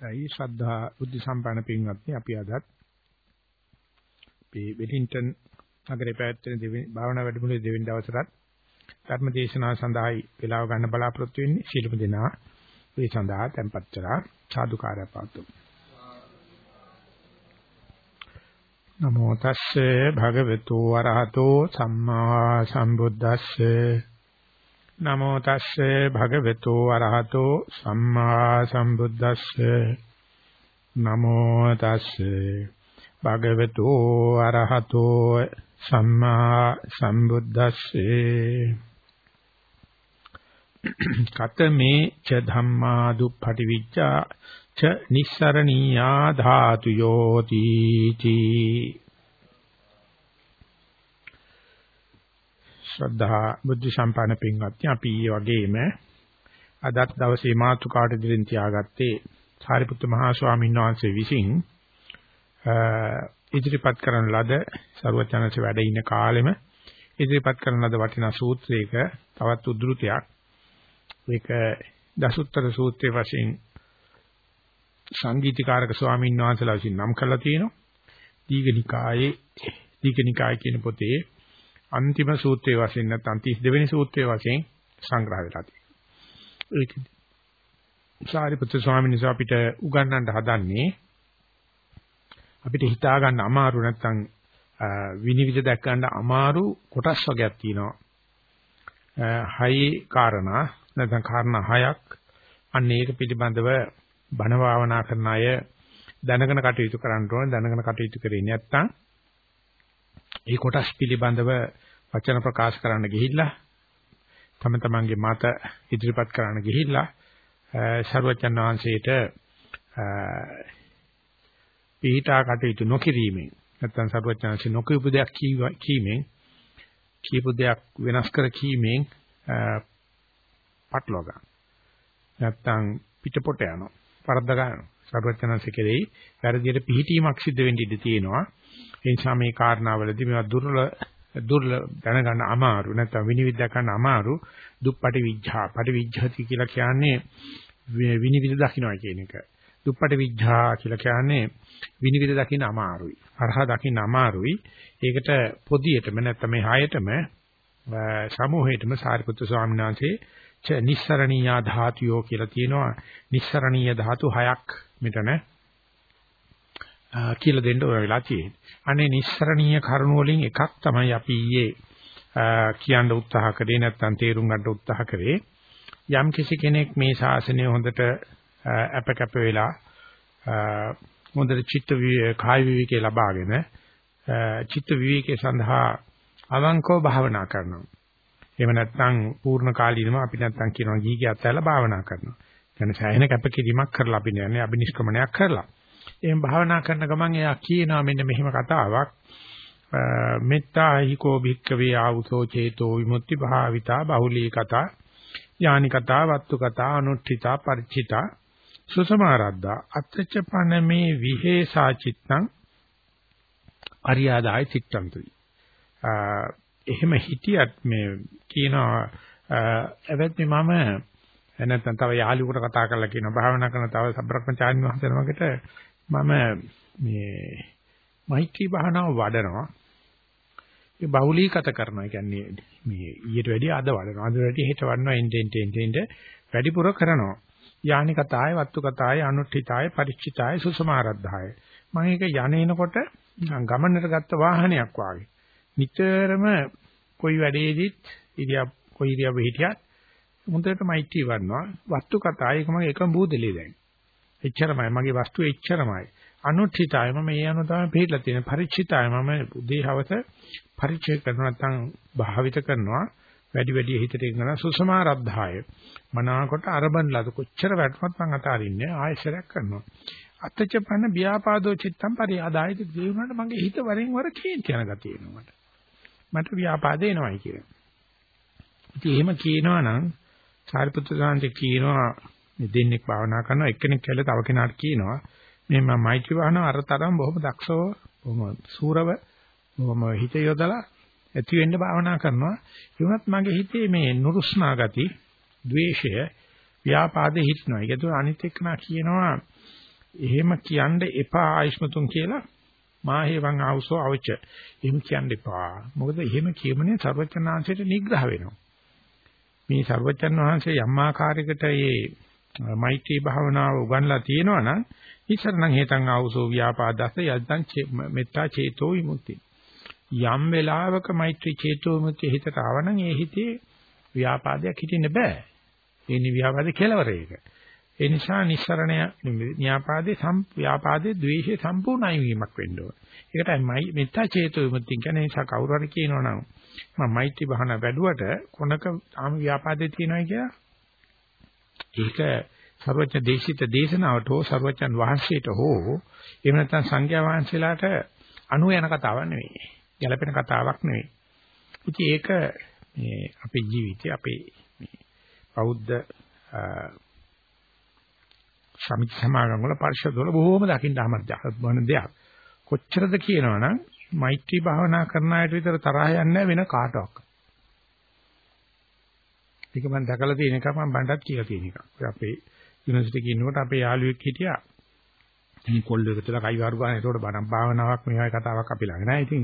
අවස්ථයි ශ්‍රද්ධා බුද්ධ සම්පන්න පින්වත්නි අපි අදත් මේ වෙලින්ටන් නගරේ පැවැත්වෙන දෙවෙනි භාවනා වැඩමුළුවේ දෙවෙනි දවසට ධර්ම දේශනාව සඳහායි වේලාව ගන්න බලාපොරොත්තු වෙන්නේ. ශීලමු දෙනා මේ සඳහා tempත් කරා. සාදුකාරය පාතු නමෝ තස්සේ භගවතු වරහතෝ සම්මා සම්බුද්දස්සේ නමෝ තස්සේ භගවතු අරහතෝ සම්මා සම්බුද්දස්සේ. නමෝ තස්සේ භගවතු අරහතෝ සම්මා සම්බුද්දස්සේ. කතමේ ච ධම්මා දුප්පටි විච්ඡා ච නිස්සරණීයා ධාතුයෝ තීති ශ්‍රද්ධා බුද්ධ සම්පන්න පින්වත්නි අපි ඊයේ වගේම අදත් දවසේ මාතුකාට දිලින් තියාගත්තේ සාරිපුත්ත මහා ස්වාමීන් වහන්සේ විසින් ඉදිරිපත් කරන ලද ਸਰවචනසේ වැඩ ඉන කාලෙම ඉදිරිපත් කරන ලද වටිනා සූත්‍රයක තවත් උද්ෘතයක් ඒක දසුත්තර සූත්‍රයේ වශයෙන් සංගීතකාරක ස්වාමීන් වහන්සේලා විසින් නම් කරලා තියෙනවා. දීඝනිකායේ දීඝනිකාය කියන පොතේ අන්තිම සූත්‍රයේ වශයෙන් නැත්නම් 32 වෙනි සූත්‍රයේ වශයෙන් සංග්‍රහ වෙලා තියෙනවා. ඒක සාරිපුත්‍ර ස්වාමීන් වහන්සේ අපිට උගන්වන්න හදන්නේ අපිට හිතා ගන්න අමාරු නැත්නම් විනිවිද දැක් ගන්න අමාරු කොටස් වර්ගයක් තියෙනවා. හයි කාරණා නැත්නම් කාරණා හයක් අන්න ඒක පිළිබඳව බණ භාවනා කරන අය දැනගෙන කටයුතු කරන්න ඕනේ දැනගෙන කටයුතු කරේ නැත්නම් ඒ කොටස් පිළිබඳව වචන ප්‍රකාශ කරන්න ගිහිල්ලා තම තමන්ගේ මත ඉදිරිපත් කරන්න ගිහිල්ලා ਸਰවචන් වහන්සේට පිහිටා කටයුතු නොකිරීමෙන් නැත්නම් ਸਰවචන්සි නොකියපු දෙයක් කීමෙන් කීපු දෙයක් වෙනස් කර කීමෙන් පටලවා ගන්න. නැත්නම් පිටපොට යනවා. වරද්ද ගන්නවා. ਸਰවචන්සි කෙරෙහි වැරදියට පිහිටීමක් සිද්ධ වෙන්න ඉඩ තියෙනවා. ඒ නිසා මේ කාරණාවලදී මේවා දුර්වල දුර්ල දැනගන්න අමාරු නැත්නම් විනිවිද ගන්න අමාරු දුප්පටි විඥා පටි විඥාති කියලා කියන්නේ විනිවිද දකින්නයි කියන එක. දුප්පටි විඥා කියලා කියන්නේ විනිවිද දකින්න අමාරුයි. අරහා දකින්න අමාරුයි. ඒකට පොදියටම නැත්නම් මේ හයටම සමූහයටම සාරිපුත්‍ර ස්වාමීන් වහන්සේ ච නිස්සරණීය ධාතුයෝ කියලා තියෙනවා. නිස්සරණීය ධාතු හයක් මෙතන කියලා දෙන්න ඕන වෙලා තියෙන්නේ. අනේ නිස්සරණීය කරුණ වලින් එකක් තමයි අපි ඊයේ කියන්න උත්සාහ කරේ නැත්නම් තේරුම් ගන්න උත්සාහ කරේ. යම් කිසි කෙනෙක් මේ ශාසනය හොඳට අපකප වෙලා හොඳට චිත්ත කාය විවේකේ ලබාගෙන චිත්ත විවේකේ සඳහා අවංකව භාවනා කරනවා. එහෙම නැත්නම් පූර්ණ කාලීනව අපි නැත්නම් කියනවා ගිහි කියත්තැල භාවනා කරනවා. කියන්නේ සෑහෙන කැපකිරීමක් කරලා අපි නෑනේ අබිනිෂ්ක්‍මණයක් කරලා. එහෙම භාවනා කරන ගමන් එයා කියනවා මෙන්න මෙහෙම කතාවක්. මෙත්තා හිකෝ භික්කවේ ආවුසෝ චේතෝ විමුක්ති භාවිතා බහුලී කතා යානි කතා වත්තු කතා අනුත්ථිතා ಪರಿචිතා සුසමාරද්දා අත්‍යච්චපන මේ විහෙසා චිත්තං අරියාදාය චිත්තන්තුයි එහෙම හිටියත් මේ කියනවා එවත්නි මම නැත්නම් තව යාළුවෙකුට කතා කරලා කියනවා භාවනා කරන තව සබ්‍රක්‍මචාරින් වහන්සේ නමකට මම මේ මෛත්‍රී භාවනාව වඩනවා. ඒ බහුලීගත කරනවා. කියන්නේ මේ ඊට වැඩිය අද වඩනවා. අද වැඩිය හෙට වඩනවා එන්ටෙන් ටෙන් ටෙන් වැඩිපුර කරනවා. යානි කතාය, වත්තු කතාය, අනුත්ථිතාය, පරිච්ඡිතාය, සුසමාරද්ධාය. මම ඒක යන්නේනකොට ගමනට ගත්ත වාහනයක් වාගේ. නිතරම කොයි වැඩේදිත් ඉරියා කොයි ඉරියා වෙහිටියත් හොඳට මෛත්‍රී වඩනවා. වත්තු කතාය ඒක මගේ එකම බූදලිය දැන්. එච්චරමයි. මගේ වස්තුව එච්චරමයි. අනුත්ථිතය මම මේ අනුව තමයි පිළිලා තියෙන පරිචිතය මම උදේ හවස පරිචය කරනවා නැත්නම් භාවිත කරනවා. වැඩි වැඩි හිතට ඉගෙන සුසමාරද්ධාය. මනාකොට අරබන් ලද කොච්චර වැටුමත් මං අතාරින්නේ ආයෙසරයක් කරනවා. අත්‍යචපන්න ව්‍යාපාදෝ චිත්තම් පරිආදායිත ජීවුණාට මගේ හිත වරින් වර කේන්ති යන ගතිය එනවා මට. මට ව්‍යාපාද එනවයි කියන ඉතින් එහෙම කියනවා නම් සාරිපුත්‍ර සාන්ති කියනවා මේ දෙන්නෙක් භාවනා කරනවා එක්කෙනෙක් කියලා තව කෙනාට කියනවා මේ මම මෛත්‍රී භාවනාව අරතරම් බොහොම දක්ෂව බොහොම සූරව බොහොම හිත යොදලා ඇති වෙන්න භාවනා කරනවා ඒ වුණත් මගේ හිතේ මේ නුරුස්නා ගති ද්වේෂය ව්‍යාපාදේ හිටනවා ඒක තුන අනිත් එක්කනා කියනවා එහෙම කියන්න එපා ආයෂ්මතුන් කියලා මාහේවන් ආවසෝ අවච. එහෙම කියන්න එපා. මොකද එහෙම කියමනේ සර්වචනාංශයට නිග්‍රහ වෙනවා. මේ සර්වචන් වහන්සේ යම් ආකාරයකට මේ මෛත්‍රී භාවනාව උගන්ලා තියෙනවා නම් ඉස්සරනම් හේතන් ආවසෝ ව්‍යාපාදස්ස යද්දන් මෙත්තා චේතෝ විමුක්ති. යම් වෙලාවක මෛත්‍රී චේතෝ විමුක්තිය හිතට ආවනම් ඒ හිතේ ව්‍යාපාදයක් හිටින්න බෑ. ඒ නිව්‍යාපාදේ කෙලවරේක. ඒ නිසා නිස්සරණය න්‍යාපාදේ සම් ව්‍යාපාදේ ද්වේෂේ සම්පූර්ණ අයිවීමක් වෙන්න ඕන. ඒකටයි මෙත්තා චේතෝ විමුක්තිය කියන්නේ නිසා කවුරු හරි කියනවනම් මම මෛත්‍රී භාවනා වැඩුවට කොනක ආම ව්‍යාපාදේ තියෙනවා කියලා ඒක සර්වඥ දේශිත දේශනාවට හෝ සර්වඥන් වහන්සේට හෝ එහෙම නැත්නම් සංඝයා වහන්සේලාට අනු යන කතාවක් නෙවෙයි. ගැළපෙන කතාවක් නෙවෙයි. ඉතින් ඒක මේ අපේ ජීවිතේ අපේ මේ බෞද්ධ සමිති සමාගම් වල පරිශද වල බොහෝම දකින්න අහමත් දෙයක්. කොච්චරද කියනවනම් මෛත්‍රී භාවනා කරන අයට විතර තරහ යන්නේ වෙන කාටවත්. ඒක මම දැකලා තියෙන එක මම බණ්ඩත් කියලා තියෙන එක. අපේ යුනිවර්සිටි එකේ ඉන්නකොට අපේ යාළුවෙක් හිටියා. ඉතින් කොල්ලෙක් විතර කයිවාරු ගන්න ඒකට බණ භාවනාවක් මේ වගේ කතාවක් අපි ළඟ නැහැ. ඉතින්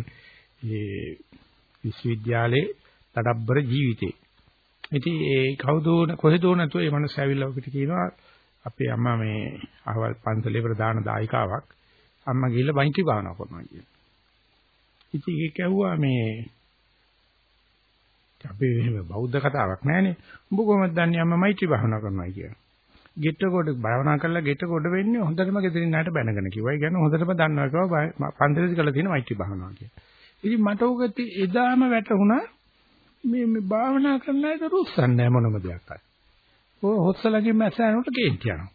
මේ විශ්වවිද්‍යාලේ තඩබ්බර ජීවිතේ. ඉතින් ඒ කවුදෝ කොහෙදෝ නැතුව මේ මනස ඇවිල්ලා අපිට කියනවා අපේ අම්මා මේ අහවල් පන්සලේ ප්‍රධාන දායකාවක්. අම්මා ගිහිල්ලා බයින්ටි භාවනා කරනවා කියන. ඉතින් ඒක ඇහුවා මේ අපි එහෙම බෞද්ධ කතාවක් නැහැනේ. උඹ කොහොමද දන්නේ අම්මා මෛත්‍රී භාවනා කරනවා කියලා. ගෙට කොට භාවනා කරලා ගෙට කොට වෙන්නේ හොඳටම ගෙදරින් ණයට බැනගෙන කිව්වා. ඒ කියන්නේ හොඳටම දන්නවා කිව්වා පන්සලේදී කරලා තියෙන මෛත්‍රී භාවනාව කියලා. ඉතින් මට උගති එදාම වැටුණා මේ මේ භාවනා කරන අයට රුස්සන්නේ මොනම දෙයක් අය. ඔය හොස්සලකින් මැස්සනට කේන්ති යනවා.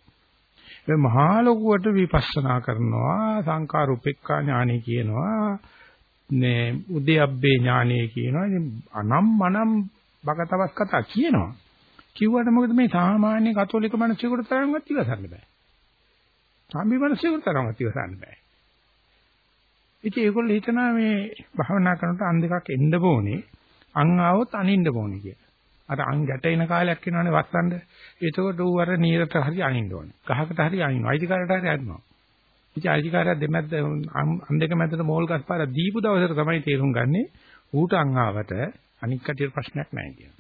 මේ මහා ලොකුවට විපස්සනා කරනවා සංකාර උපේක්ඛා ඥානෙ කියනවා මේ උද්‍යප්පේ ඥානෙ කියනවා ඉතින් අනම් මනම් බකතවස් කතා කියනවා කිව්වට මොකද මේ සාමාන්‍ය කතෝලික මිනිස්සුන්ට තරම්වත් ඉවසන්න බෑ සාම්බි මිනිස්සුන්ට තරම්වත් ඉවසන්න බෑ ඉතින් ඒගොල්ලෝ හිතනවා මේ භාවනා කරනකොට අන් දෙකක් එන්න ඕනේ අන් ආවොත් අනින්න ඕනේ කියලා අර අං ගැටෙන කාලයක් එනවනේ වස්සන්න. එතකොට ඌ අර නීරට හරි අනින්න ඕනේ. ගහකට හරි අනිනවා. අයිතිකාරයට හරි අනිනවා. ඉතින් අයිතිකාරය දෙමැද්ද අන් දෙක මැදට මෝල් ගස් පාර දීපු දවසට තමයි තේරුම් ගන්නේ ඌට අං ආවට අනික් කටියට ප්‍රශ්නයක් නැහැ කියන.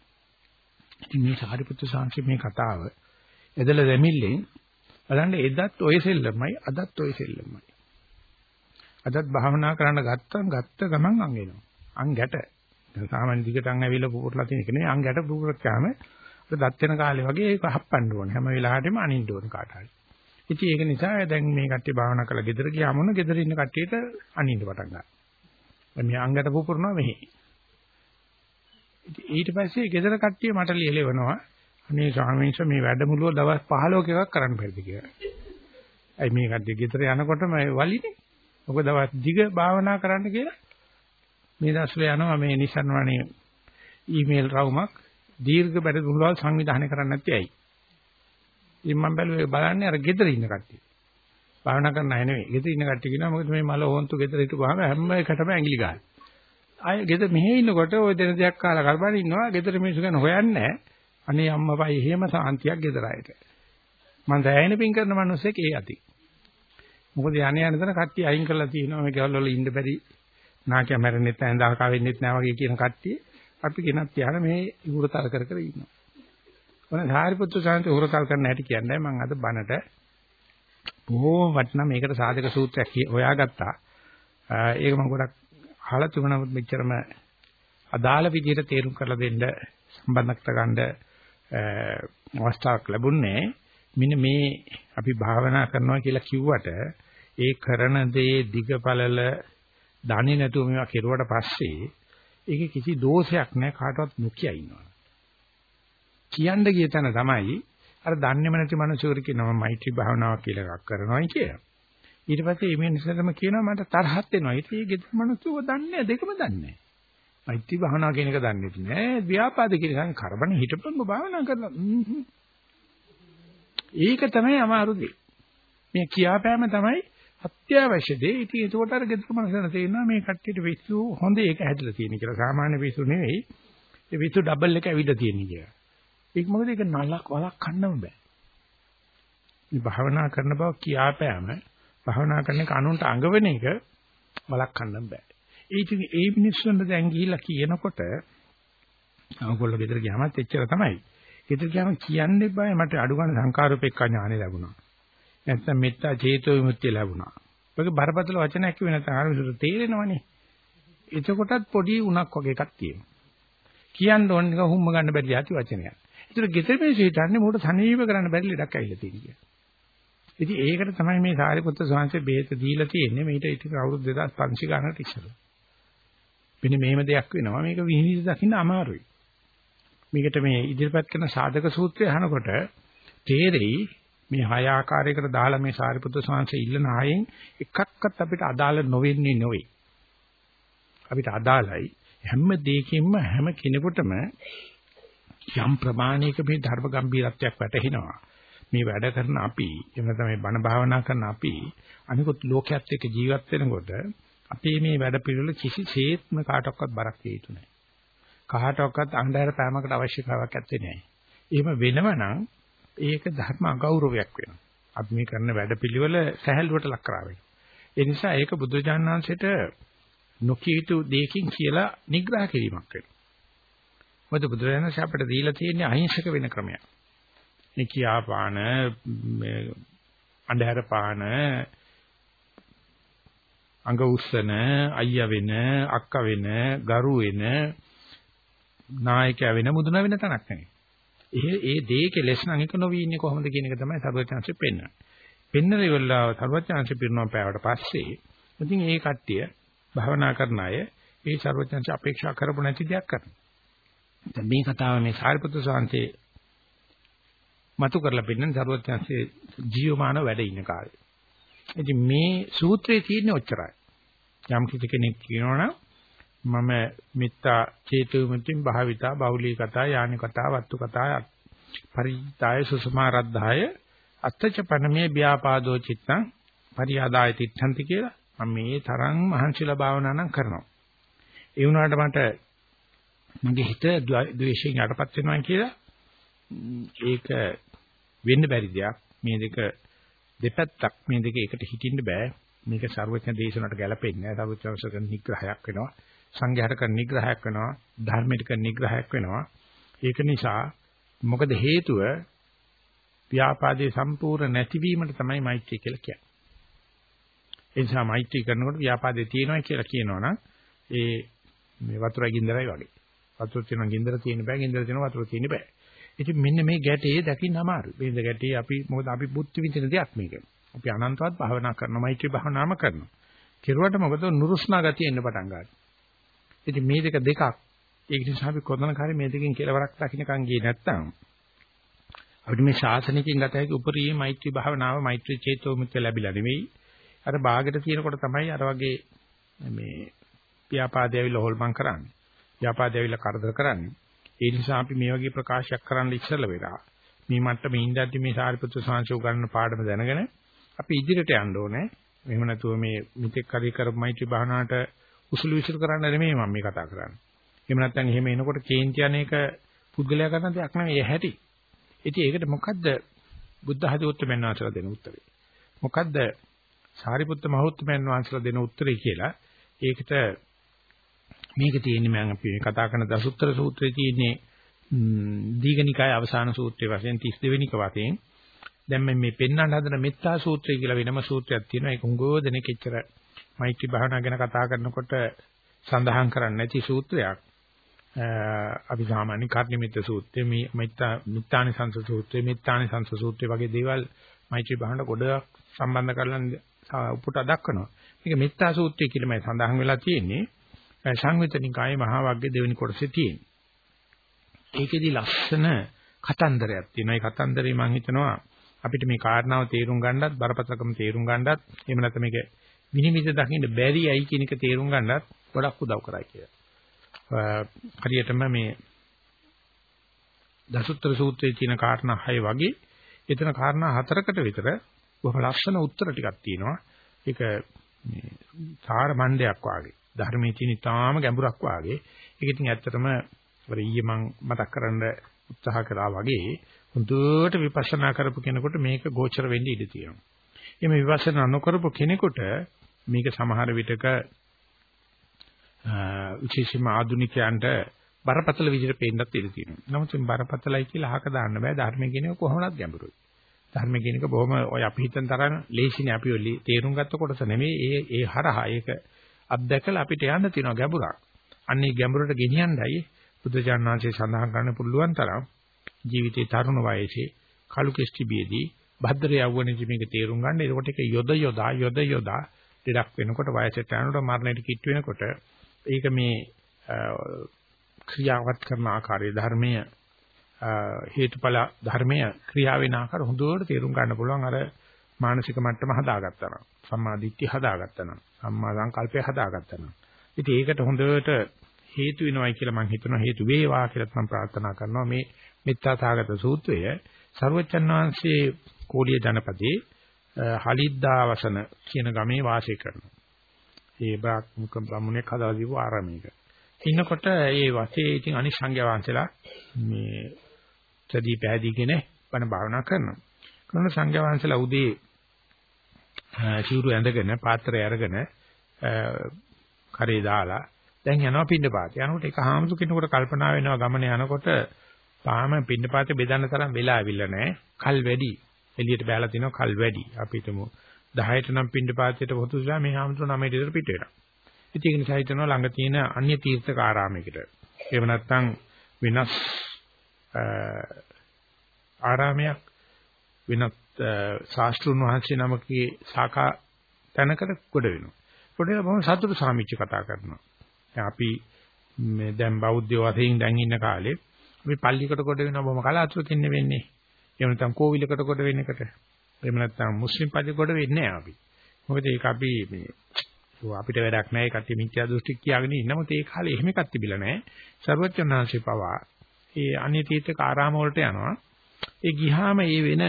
ඉතින් මේ සාරිපුත්‍ර සාංශි මේ කතාව එදලා දෙමිල්ලෙන් බලන්න එදත් ඔය සෙල්ලමයි අදත් ඔය සෙල්ලමයි. අදත් භාවනා කරන්න ගත්තම් ගත්ත ගමන් අං එනවා. අං ගැට දැන් සාමාන්‍ය දිගටන් ඇවිල්ලා පුපුරලා තියෙන එක නෙවෙයි අංගයට පුපුරච්චාම අර දත් වෙන කාලේ වගේ ඒක හප්පන්න ඕනේ හැම වෙලාවෙම අනින්න ඕනේ කාට හරි. ඉතින් ඒක නිසා දැන් මේ කට්ටිය භාවනා කරලා ගෙදර ගියාම උන ගෙදර ඉන්න කට්ටියට අනින්න පටන් ගන්නවා. මේ අංගයට පුපුරනවා මෙහි. ඊට පස්සේ ගෙදර කට්ටිය මට ලියලෙවනවා අනේ ස්වාමීන් වහන්සේ මේ වැඩමුළුව දවස් 15ක එකක් කරන්න බැරිද කියලා. ඇයි මේ කට්ටිය ගෙදර යනකොටම වලිනේ. ඔක දවස් දිග භාවනා කරන්න කියලා මේ දවස්වල යනවා මේ නිසන්වනේ ඊමේල් රවුමක් දීර්ඝ වැඩමුළුවල් සංවිධානය කරන්න නැත්තේ ඇයි? ඉතින් මම බැලුවේ බලන්නේ අර ගෙදර ඉන්න කට්ටිය. භාවනා කරන්න අය නෙවෙයි. ගෙදර ඉන්න කට්ටිය කියනවා මොකද මේ මල හොන්තු ගෙදර හිටපුවාම හැම එකටම ඇඟිලි ගන්න. ආය ගෙදර මෙහෙ ඉන්නකොට ওই දෙන දෙයක් කාලා කරබන් ඉන්නවා. ගෙදර මිනිස්සු ගැන හොයන්නේ අනේ අම්මපයි එහෙම සාන්තියක් ගෙදර අයට. මම දැයෙන පින් කරන මිනිස්සෙක් ඒ ඇති. මොකද යන්නේ යන තැන කට්ටිය අයින් කරලා තියෙනවා මේ ගෙවල් වල ඉන්න බැරි නාකිය මැරෙන්නෙත් නැහැ දාකා වෙන්නෙත් නැහැ වගේ කියන කට්ටිය අපි කෙනක් තියාගෙන මේ ඉහුරතල් කර කර ඉන්නවා. ඔන්න සාරිපුත්තු සාන්ති ඉහුරතල් කරන්න හැටි කියන්නේ මම අද බණට බොහෝ වටිනා මේකට සාධක සූත්‍රයක් හොයාගත්තා. ඒක මම ගොඩක් අහලා තිබුණා මෙච්චරම අදාළ විදිහට තේරුම් කරලා දෙන්න සම්බන්ධකට ගන්න අවස්ථාවක් ලැබුණේ මෙන්න මේ අපි භාවනා කරනවා කියලා කිව්වට ඒ කරන දේ දිගපළල දන්නේ නැතුව මේවා කෙරුවට පස්සේ ඒකේ කිසි දෝෂයක් නැහැ කාටවත් නොකිය ඉන්නවා. කියන්න ගිය තැන තමයි අර දන්නේම නැති මිනිසෙකුට කියනවා මෛත්‍රී භාවනාවක් කියලා එකක් කරනවායි කියලා. ඊට පස්සේ මේ නිසරම කියනවා මට තරහක් එනවා. ඉතින් ඒ ගෙදර මිනිස්සුව දන්නේ දෙකම දන්නේ මෛත්‍රී භාවනාව කියන එක දන්නේ නැහැ. ව්‍යාපාද කියන එක කරබන හිටපොම භාවනා කරලා. ඒක තමයි අමාරු දේ. මේ කියාපෑම තමයි අත්‍යවශ්‍ය දේ. ඉතින් ඒකට අර ගෙදර මනසන තේරෙනවා මේ කට්ටියට විශ්සු හොඳ ඒක හැදලා තියෙන කියලා. සාමාන්‍ය විශ්සු නෙවෙයි. ඒ විශ්සු ඩබල් එක ඇවිල්ලා තියෙන කියලා. ඒක මොකද ඒක නලක් වලක් කන්නම බෑ. මේ භාවනා කරන බව කියාපෑම භාවනා කරන කනුන්ට අඟවන එක වළක්වන්න බෑ. ඒ ඉතින් ඒ මිනිස්සුන්ට දැන් ගිහිල්ලා කියනකොට අවගොල්ලෝ ගෙදර ගියාමත් එච්චර තමයි. ගෙදර ගියාම කියන්නේ බෑ මට අඩු ගන්න සංකාරූපේක්ඛ ඥානෙ ලැබුණා. නැත්නම් මෙත්තා චේතෝ විමුක්තිය ලැබුණා. ඔයක බරපතල වචනයක් කිව්වේ නැත්නම් ආරම්භයට තේරෙනවනේ. එතකොටත් පොඩි උණක් වගේ එකක් තියෙනවා. කියන්න ඕන නිකන් හුම්ම ගන්න බැරි යටි වචනයක්. ඒතර ගෙදර මිනිස්සු හිතන්නේ මොකට සනීප කරන්න බැරි ලඩක් ඇවිල්ලා තියෙන කියලා. ඉතින් ඒකට තමයි මේ සාරිපුත්‍ර ස්වාමීන් බේත දීලා තියෙන්නේ මේිට ඉතින් අවුරුදු 2500 ගණනට ඉස්සෙල්ලා. මෙන්න මේම දෙයක් වෙනවා මේක විහිදි දකින්න අමාරුයි. මේකට මේ ඉදිරිපත් කරන සාධක සූත්‍රය අහනකොට තේරෙයි මේ හය ආකාරයකට දාලා මේ සාරිපුත්‍ර ස්වාමීන් ඉල්ලන ආයෙන් එකක්වත් අපිට අදාළ නොවෙන්නේ නොවේ. අපිට අදාළයි හැම දෙයකින්ම හැම කෙනෙකුටම යම් ප්‍රමාණයක මේ ධර්ම ගැඹීරත්වයක් වැටහෙනවා. මේ වැඩ කරන අපි එහෙම තමයි බණ භාවනා කරන අපි අනිකුත් ලෝකයක් එක්ක ජීවත් වෙනකොට අපේ මේ වැඩ පිළිවෙල කිසිසේත්ම කාටවත් බරක් විය යුතු නැහැ. කාටවත් අන්ධකාර පෑමකට අවශ්‍යතාවයක් නැත්තේ නෑ. එහෙම වෙනවනම් ඒක ධර්ම අගෞරවයක් වෙනවා. අපි මේ කරන වැඩ පිළිවෙල සැහැල්ලුවට ලක් කරා වෙනවා. ඒ නිසා ඒක බුදුජානනාංශයට නොකිය යුතු දෙයකින් කියලා නිග්‍රහ කිරීමක් වෙනවා. මොකද බුදුරජාණන් අපිට දීලා තියෙන්නේ අහිංසක වෙන ක්‍රමයක්. මේ කියාපාන අන්ධහර පාන අඟ උස්සන අයියා වෙන අක්කා වෙන ගරු වෙන නායකයා වෙන මුදුන වෙන තැනක් නෙවෙයි. ඒ ඒ දේ කෙලස් නම් එක නොවී ඉන්නේ කොහොමද කියන එක තමයි සර්වඥාන්සේ පෙන්වන්නේ. පෙන්නන ඉවරලා සර්වඥාන්සේ පිරුණම් පෑවට පස්සේ ඉතින් ඒ කට්ටිය භවනා කරන අය ඒ සර්වඥාන්සේ අපේක්ෂා කරපො නැති දෙයක් කරනවා. දැන් මේ කතාව මේ සාරිපුත්‍ර සාන්තේ මතු කරලා පෙන්නන සර්වඥාන්සේ ජීවමාන වැඩ ඉන්න කාලේ. ඉතින් මේ සූත්‍රයේ තියෙන්නේ ඔච්චරයි. යම් කිසි කෙනෙක් කියනවනම් මම මිත්තා චේතුමුතින් භාවිතා බෞලී කතා යානි කතා වත්තු කතා පරිතාය සුසමාරද්ධාය අත්තච පනමේ ව්‍යාපාදෝ චිත්තං පරියාදාය තිත්තන්ති කියලා මම මේ තරම් මහන්සිලා භාවනා නම් කරනවා. ඒ වුණාට මට මගේ හිත ද්වේෂයෙන් යටපත් වෙනවා කියලා ඒක වෙන්න බැරි දෙයක්. මේ දෙක දෙපැත්තක් මේ දෙක එකට හිටින්න බෑ. මේක ਸਰවඥ දේශනාවට ගැලපෙන්නේ නැහැ. සර්වඥංශක නිග්‍රහයක් වෙනවා. සංඝයාට කරන නිග්‍රහයක් වෙනවා. ධර්මයට කරන නිග්‍රහයක් වෙනවා. ඒක නිසා මොකද හේතුව ව්‍යාපාදේ සම්පූර්ණ නැතිවීමට තමයි මෛත්‍රිය කියලා කියන්නේ. ඒ නිසා මෛත්‍රී කරනකොට ව්‍යාපාදේ තියෙනවා කියලා කියනවනම් ඒ මේ වතුරයි ගින්දරයි වගේ. වතුර තියෙනවා ගින්දර තියෙන්න බෑ ගින්දර තියෙනවා වතුර තියෙන්න බෑ. ඉතින් මෙන්න මේ ගැටේ දකින්න අමාරුයි. මේ ගැටේ අපි මොකද අපි බුද්ධ විදින දෙයක් මේක. අපි අනන්තවත් භාවනා කරනවා මෛත්‍රී භාවනාම කරනවා. කෙරුවට මොකද නුරුස්නා ගතිය එන්න පටන් ගන්නවා. ඉතින් මේ දෙක දෙකක්. ඒක නිසා අපි කොතනක හරි මේ දෙකෙන් කෙලවරක් දකින්නකන් ගියේ නැත්තම් අපිට මේ ශාසනයකින් ගත හැකි උපරිම මෛත්‍රී භාවනාව මෛත්‍රී චේතෝ මුත්‍ය ලැබිලා නෙවෙයි. අර ਬਾගෙට තියෙනකොට තමයි අර වගේ මේ ව්‍යාපාදය ඇවිල්ලා හොල්මන් කරන්නේ. ව්‍යාපාදය ඇවිල්ලා කරදර කරන්නේ. ඒ නිසා අපි මේ වගේ ප්‍රකාශයක් කරන්න ඉස්සෙල්ලා වෙලා මේ මට්ටමේ ඉඳද්දි මේ සාරිපුත්‍ර සාංශෝ ගන්න පාඩම දැනගෙන අපි ඉදිරියට යන්න ඕනේ. එහෙම නැතුව මේ මිත්‍යක් කරි කරපු මෛත්‍රී භාවනාවට උසුළු විසුළු කරන්න නෙමෙයි මම මේ කතා කරන්නේ. එහෙම නැත්නම් එහෙම එනකොට කේන්ති අනේක පුද්ගලයා කරන දෙයක් නෙමෙයි හැටි. ඉතින් ඒකට මොකද්ද බුද්ධ හදවතෙන් වහන්සේලා දෙන උත්තරේ? මොකද්ද සාරිපුත්ත මහෞත්මයන් වහන්සේලා දෙන උත්තරේ කියලා ඒකට මේක තියෙන්නේ මම අපි කතා කරන දසුත්තර සූත්‍රයේ තියෙන්නේ දීඝනිකාය අවසාන සූත්‍රයේ වශයෙන් 32 වෙනික වශයෙන්. දැන් මේ පෙන්වන්න හදන මෙත්තා සූත්‍රය කියලා වෙනම සූත්‍රයක් තියෙනවා. ඒක උංගෝ දෙනෙක් එච්චර මෛත්‍රී භාවනා ගැන කතා කරනකොට සඳහන් කරන්නේ නැති සූත්‍රයක්. අපි සාමාන්‍ය කර්ණිමිත සූත්‍රය මේ මෙත්තා මිත්තානි සංස සූත්‍රය මිත්තානි සංස සූත්‍රය වගේ දේවල් මෛත්‍රී භාවනාවට ගොඩක් සම්බන්ධ කරලා උපුට දක්වනවා. මේක මෙත්තා සූත්‍රය කියලා මම සඳහන් වෙලා තියෙන්නේ. සංවිතනිකායේ මහා වග්ගයේ දෙවෙනි කොටසේ තියෙන. ඒකෙදි ලස්සන කතන්දරයක් තියෙනවා. ඒ කතන්දරේ මම හිතනවා අපිට මේ කාරණාව තේරුම් ගන්නත් බරපතලකම තේරුම් ගන්නත් එහෙම නැත්නම් මේක විනිවිද දකින්න බැරි ඇයි කියන එක තේරුම් ගන්නත් ගොඩක් උදව් කරයි කියලා. හරියටම මේ දසුත්තර සූත්‍රයේ තියෙන කාරණා 6 වගේ එතන කාරණා හතරකට විතර බොහොම ලස්සන උත්තර ටිකක් තියෙනවා. ඒක මේ සාර මණ්ඩයක් වාගේ. ධර්මයේ තියෙන තාම ගැඹුරක් වාගේ. ඒක ඉතින් ඇත්තටම වර ඊයේ මම මතක් කරන්න උත්සාහ කළා වගේ හොඳට විපස්සනා කරපු කෙනෙකුට මේක ගෝචර වෙන්න ඉඩ තියෙනවා. එimhe විපස්සනා නොකරපු කෙනෙකුට මේක සමහර විටක විශේෂයෙන්ම ආධුනිකයන්ට බරපතල විදිහට පේන්නත් ඉඩ තියෙනවා. නමුත් මේ බරපතලයි කියලා අහක දාන්න බෑ ධර්මයේ කියන එක කොහොමවත් ගැඹුරුයි. ධර්මයේ කියන එක බොහොම ඔය අපි හිතන තරම් ලේසිනේ අපි ඔය තේරුම් ගත්ත කොටස නෙමෙයි. ඒ ඒ හරහා ඒක අත්දැකලා අපිට යන්න තියෙනවා ගැඹුරක්. අන්න ඒ ගැඹුරට ගෙනියන්නයි බුදුජානනාංශයේ සඳහන් කරන්න පුළුවන් තරම් ජීවිතේ තරුණ වයසේ කලු කෙස්ටිබියේදී භද්‍ර යවුණේදී මේක තේරුම් ගන්න. එතකොට ඒක යොද යොදා යොද යොදා දෙඩක් වෙනකොට වයසට යනකොට මරණයට කිට් වෙනකොට ඒක මේ ක්‍රියාවත් කරන ආකාරයේ ධර්මයේ හේතුඵල ධර්මයේ ක්‍රියා වෙන ආකාර හොඳට තේරුම් ගන්න පුළුවන් අර මානසික මට්ටම හදාගත්තා නම් සම්මා දිට්ඨිය හදාගත්තා නම් සම්මා සංකල්පය හදාගත්තා නම් ඉතින් ඒකට හොඳට හේතු වෙනවයි කියලා මම හිතනවා හේතු වේවා කියලා මම ප්‍රාර්ථනා කරනවා මේ මෙත්තා සාගත සූත්‍රය ਸਰවචන් වහන්සේ කෝලිය ජනපදයේ හලිද්දාවසන කියන ගමේ වාසය කරනවා. ඒ බ්‍රාහ්මක බමුණෙක් හදලා දීපු ආරාමයක. ඉන්නකොට ඒ වාසයේ ඉතින් අනිත් සංඝයා වහන්සේලා මේ සදී පෑදීගෙන බණ භාවනා කරනවා. කරන සංඝයා වහන්සේලා උදේ සිවුරු ඇඳගෙන පාත්‍රය අරගෙන කරේ දාලා දැන් යනවා පින්නපාත. යනකොට එක හාමුදුර කෙනෙකුට කල්පනා වෙනවා ගමන යනකොට තාම පින්නපාතේ බෙදන්න තරම් වෙලා අවිල්ල නැහැ. කල් වැඩි. එළියට බෑලා තිනවා කල් වැඩි. අපි හිතමු 10ට නම් පින්නපාතේට පොතුසලා මේ හාමුදුර 9ට විතර පිට වෙනවා. ඉතින් ඒක නිසා හිතනවා ළඟ තියෙන අන්‍ය තීර්ථක ආරාමයකට. එහෙම නැත්නම් වෙනස් ආරාමයක් වෙනත් ශාස්ත්‍රුන් වහන්සේ නමකගේ ශාඛා තැනකට කොට වෙනවා. කොට වෙලා බොහොම සතුටු සාමිච්ච කතා කරනවා. දැන් අපි මේ දැන් බෞද්ධ වශයෙන් දැන් ඉන්න කාලේ අපි පල්ලිකට කොට වෙනවා බොහොම කලාතුරකින් වෙන්නේ. එහෙම නැත්නම් කෝවිලකට කොට වෙන එකට. එහෙම නැත්නම් මුස්ලිම් පල්ලි කොට වෙන්නේ නැහැ අපි. මොකද ඒක අපි මේ අපිට වැඩක් නැහැ ඒ කට්ටිය මිත්‍යා දෘෂ්ටි කියාගෙන ඉන්නම ඒ කාලේ එහෙම එකක් තිබිලා නැහැ. සර්වඥාන්සේ පවා ඒ අන්‍ය තීර්ථක ආරාම වලට යනවා. ඒ ගිහාම ඒ වෙන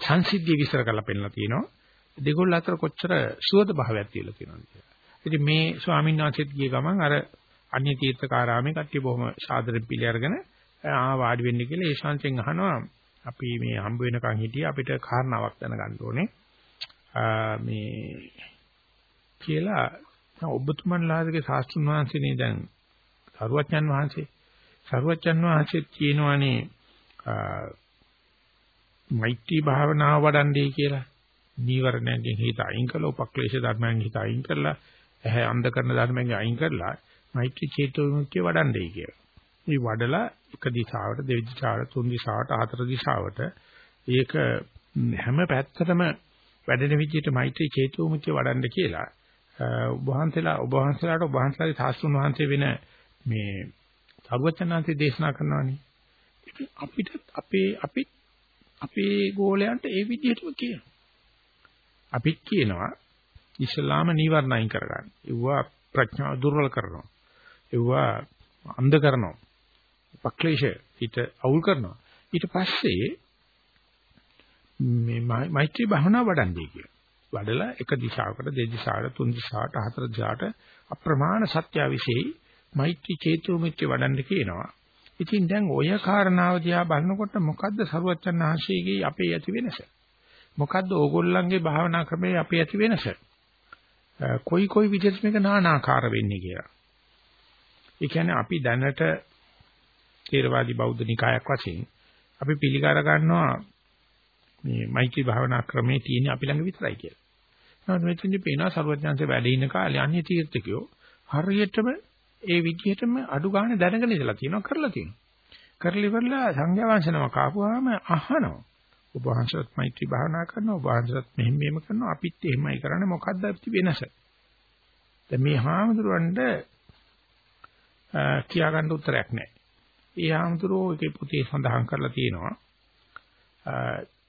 සංසිද්ධිය විස්තර කරලා පෙන්නලා තියෙනවා. දෙගොල්ල අතර කොච්චර සුවද භාවයක් තියලා තියෙනවද කියලා. ඉතින් මේ ස්වාමීන් වහන්සේත් ගිය ගමන් අර අන්‍ය තීර්ථකාරාමේ කට්ටිය බොහොම සාදරෙන් පිළි අරගෙන ආ වාඩි වෙන්න කියලා ඒ ශාන්තියෙන් අහනවා අපි මේ හම්බ වෙනකන් හිටිය අපිට කාරණාවක් දැනගන්න ඕනේ. මේ කියලා ඔබතුමන්ලාගේ ශාස්ත්‍රුන් වහන්සේනේ දැන් සරුවච්චන් වහන්සේ සරුවච්චන් වහන්සේ කියනවානේ මෛත්‍රී භාවනාව වඩන්නේ කියලා. නීවරණයෙන් හිත අයින් කළා, උපක්ලේශ ධර්මයන් හිත අයින් කරලා, ඇහැ අන්ධ කරන ධර්මයන් අයින් කරලා මෛත්‍රී චේතෝ විමුක්තිය වඩන්නේ කියලා. මේ වඩලා එක දිශාවට, දෙවි දිශාවට, තුන් දිශාවට, හතර දිශාවට ඒක හැම පැත්තටම වැඩෙන විදිහට මෛත්‍රී චේතෝ විමුක්තිය වඩන්න කියලා ඔබ වහන්සේලා ඔබ වහන්සේලාට ඔබ වහන්සේලාගේ සාස්ත්‍රුන් වහන්සේ වෙන මේ සර්වචනාන්සේ දේශනා කරනවානේ. අපිට අපේ අපිත් අපේ ගෝලයන්ට ඒ විදිහටම කියනවා. අපිත් කියනවා ඉස්ලාම නීවරණ අයින් කරගන්න. ඒවා ප්‍රඥාව දුර්වල කරනවා. ඒවා අන්ධ කරනවා. පක්ලේශ ඊට අවුල් කරනවා. ඊට පස්සේ මේ මෛත්‍රී භාවනාව වඩන්නේ කියලා. වඩලා එක දිශාවකට දෙ දිශාවට තුන් දිශාවට හතර දිශාවට අප්‍රමාණ සත්‍යාවිෂේයි මෛත්‍රී චේතෝමිත්‍ය වඩන්න කියනවා. ඉතින් දැන් ඔය කාරණාව දිහා බලනකොට මොකද්ද සරුවච්චන් ආශීගේ අපේ ඇති වෙනස? මොකද්ද ඕගොල්ලන්ගේ භාවනා ක්‍රමයේ අපේ ඇති වෙනස? කොයි කොයි විදිහට මේක නානාකාර වෙන්නේ කියලා. ඒ කියන්නේ අපි දැනට ථේරවාදී බෞද්ධ නිකායක් වශයෙන් අපි පිළිගර ගන්නවා මේ මෛත්‍රී භාවනා ක්‍රමේ තියෙන අපි ළඟ විතරයි කියලා. නමුත් මෙතනදී පේනවා සරුවඥාන්සේ වැඩ ඉන්න කාලේ අන්‍ය තීර්ථකයෝ හරියටම ඒ විදිහටම අඩු ගන්න දැනගෙන ඉඳලා තියෙනවා කරලා තියෙනවා. කරලි ඉවරලා සංඥා වංශනම කාපුවාම අහනවා. ඔබ වහන්සේත් මෛත්‍රී භාවනා කරනවා ඔබ වහන්සේත් මෙහෙම මෙහෙම කරනවා අපිත් එහෙමයි කරන්නේ මොකද්ද අපිට වෙනස? දැන් මේ හාමුදුරන්ට කියා ගන්න උත්තරයක් නැහැ. ඒ හාමුදුරෝ ඒකේ පොතේ සඳහන් කරලා තියෙනවා.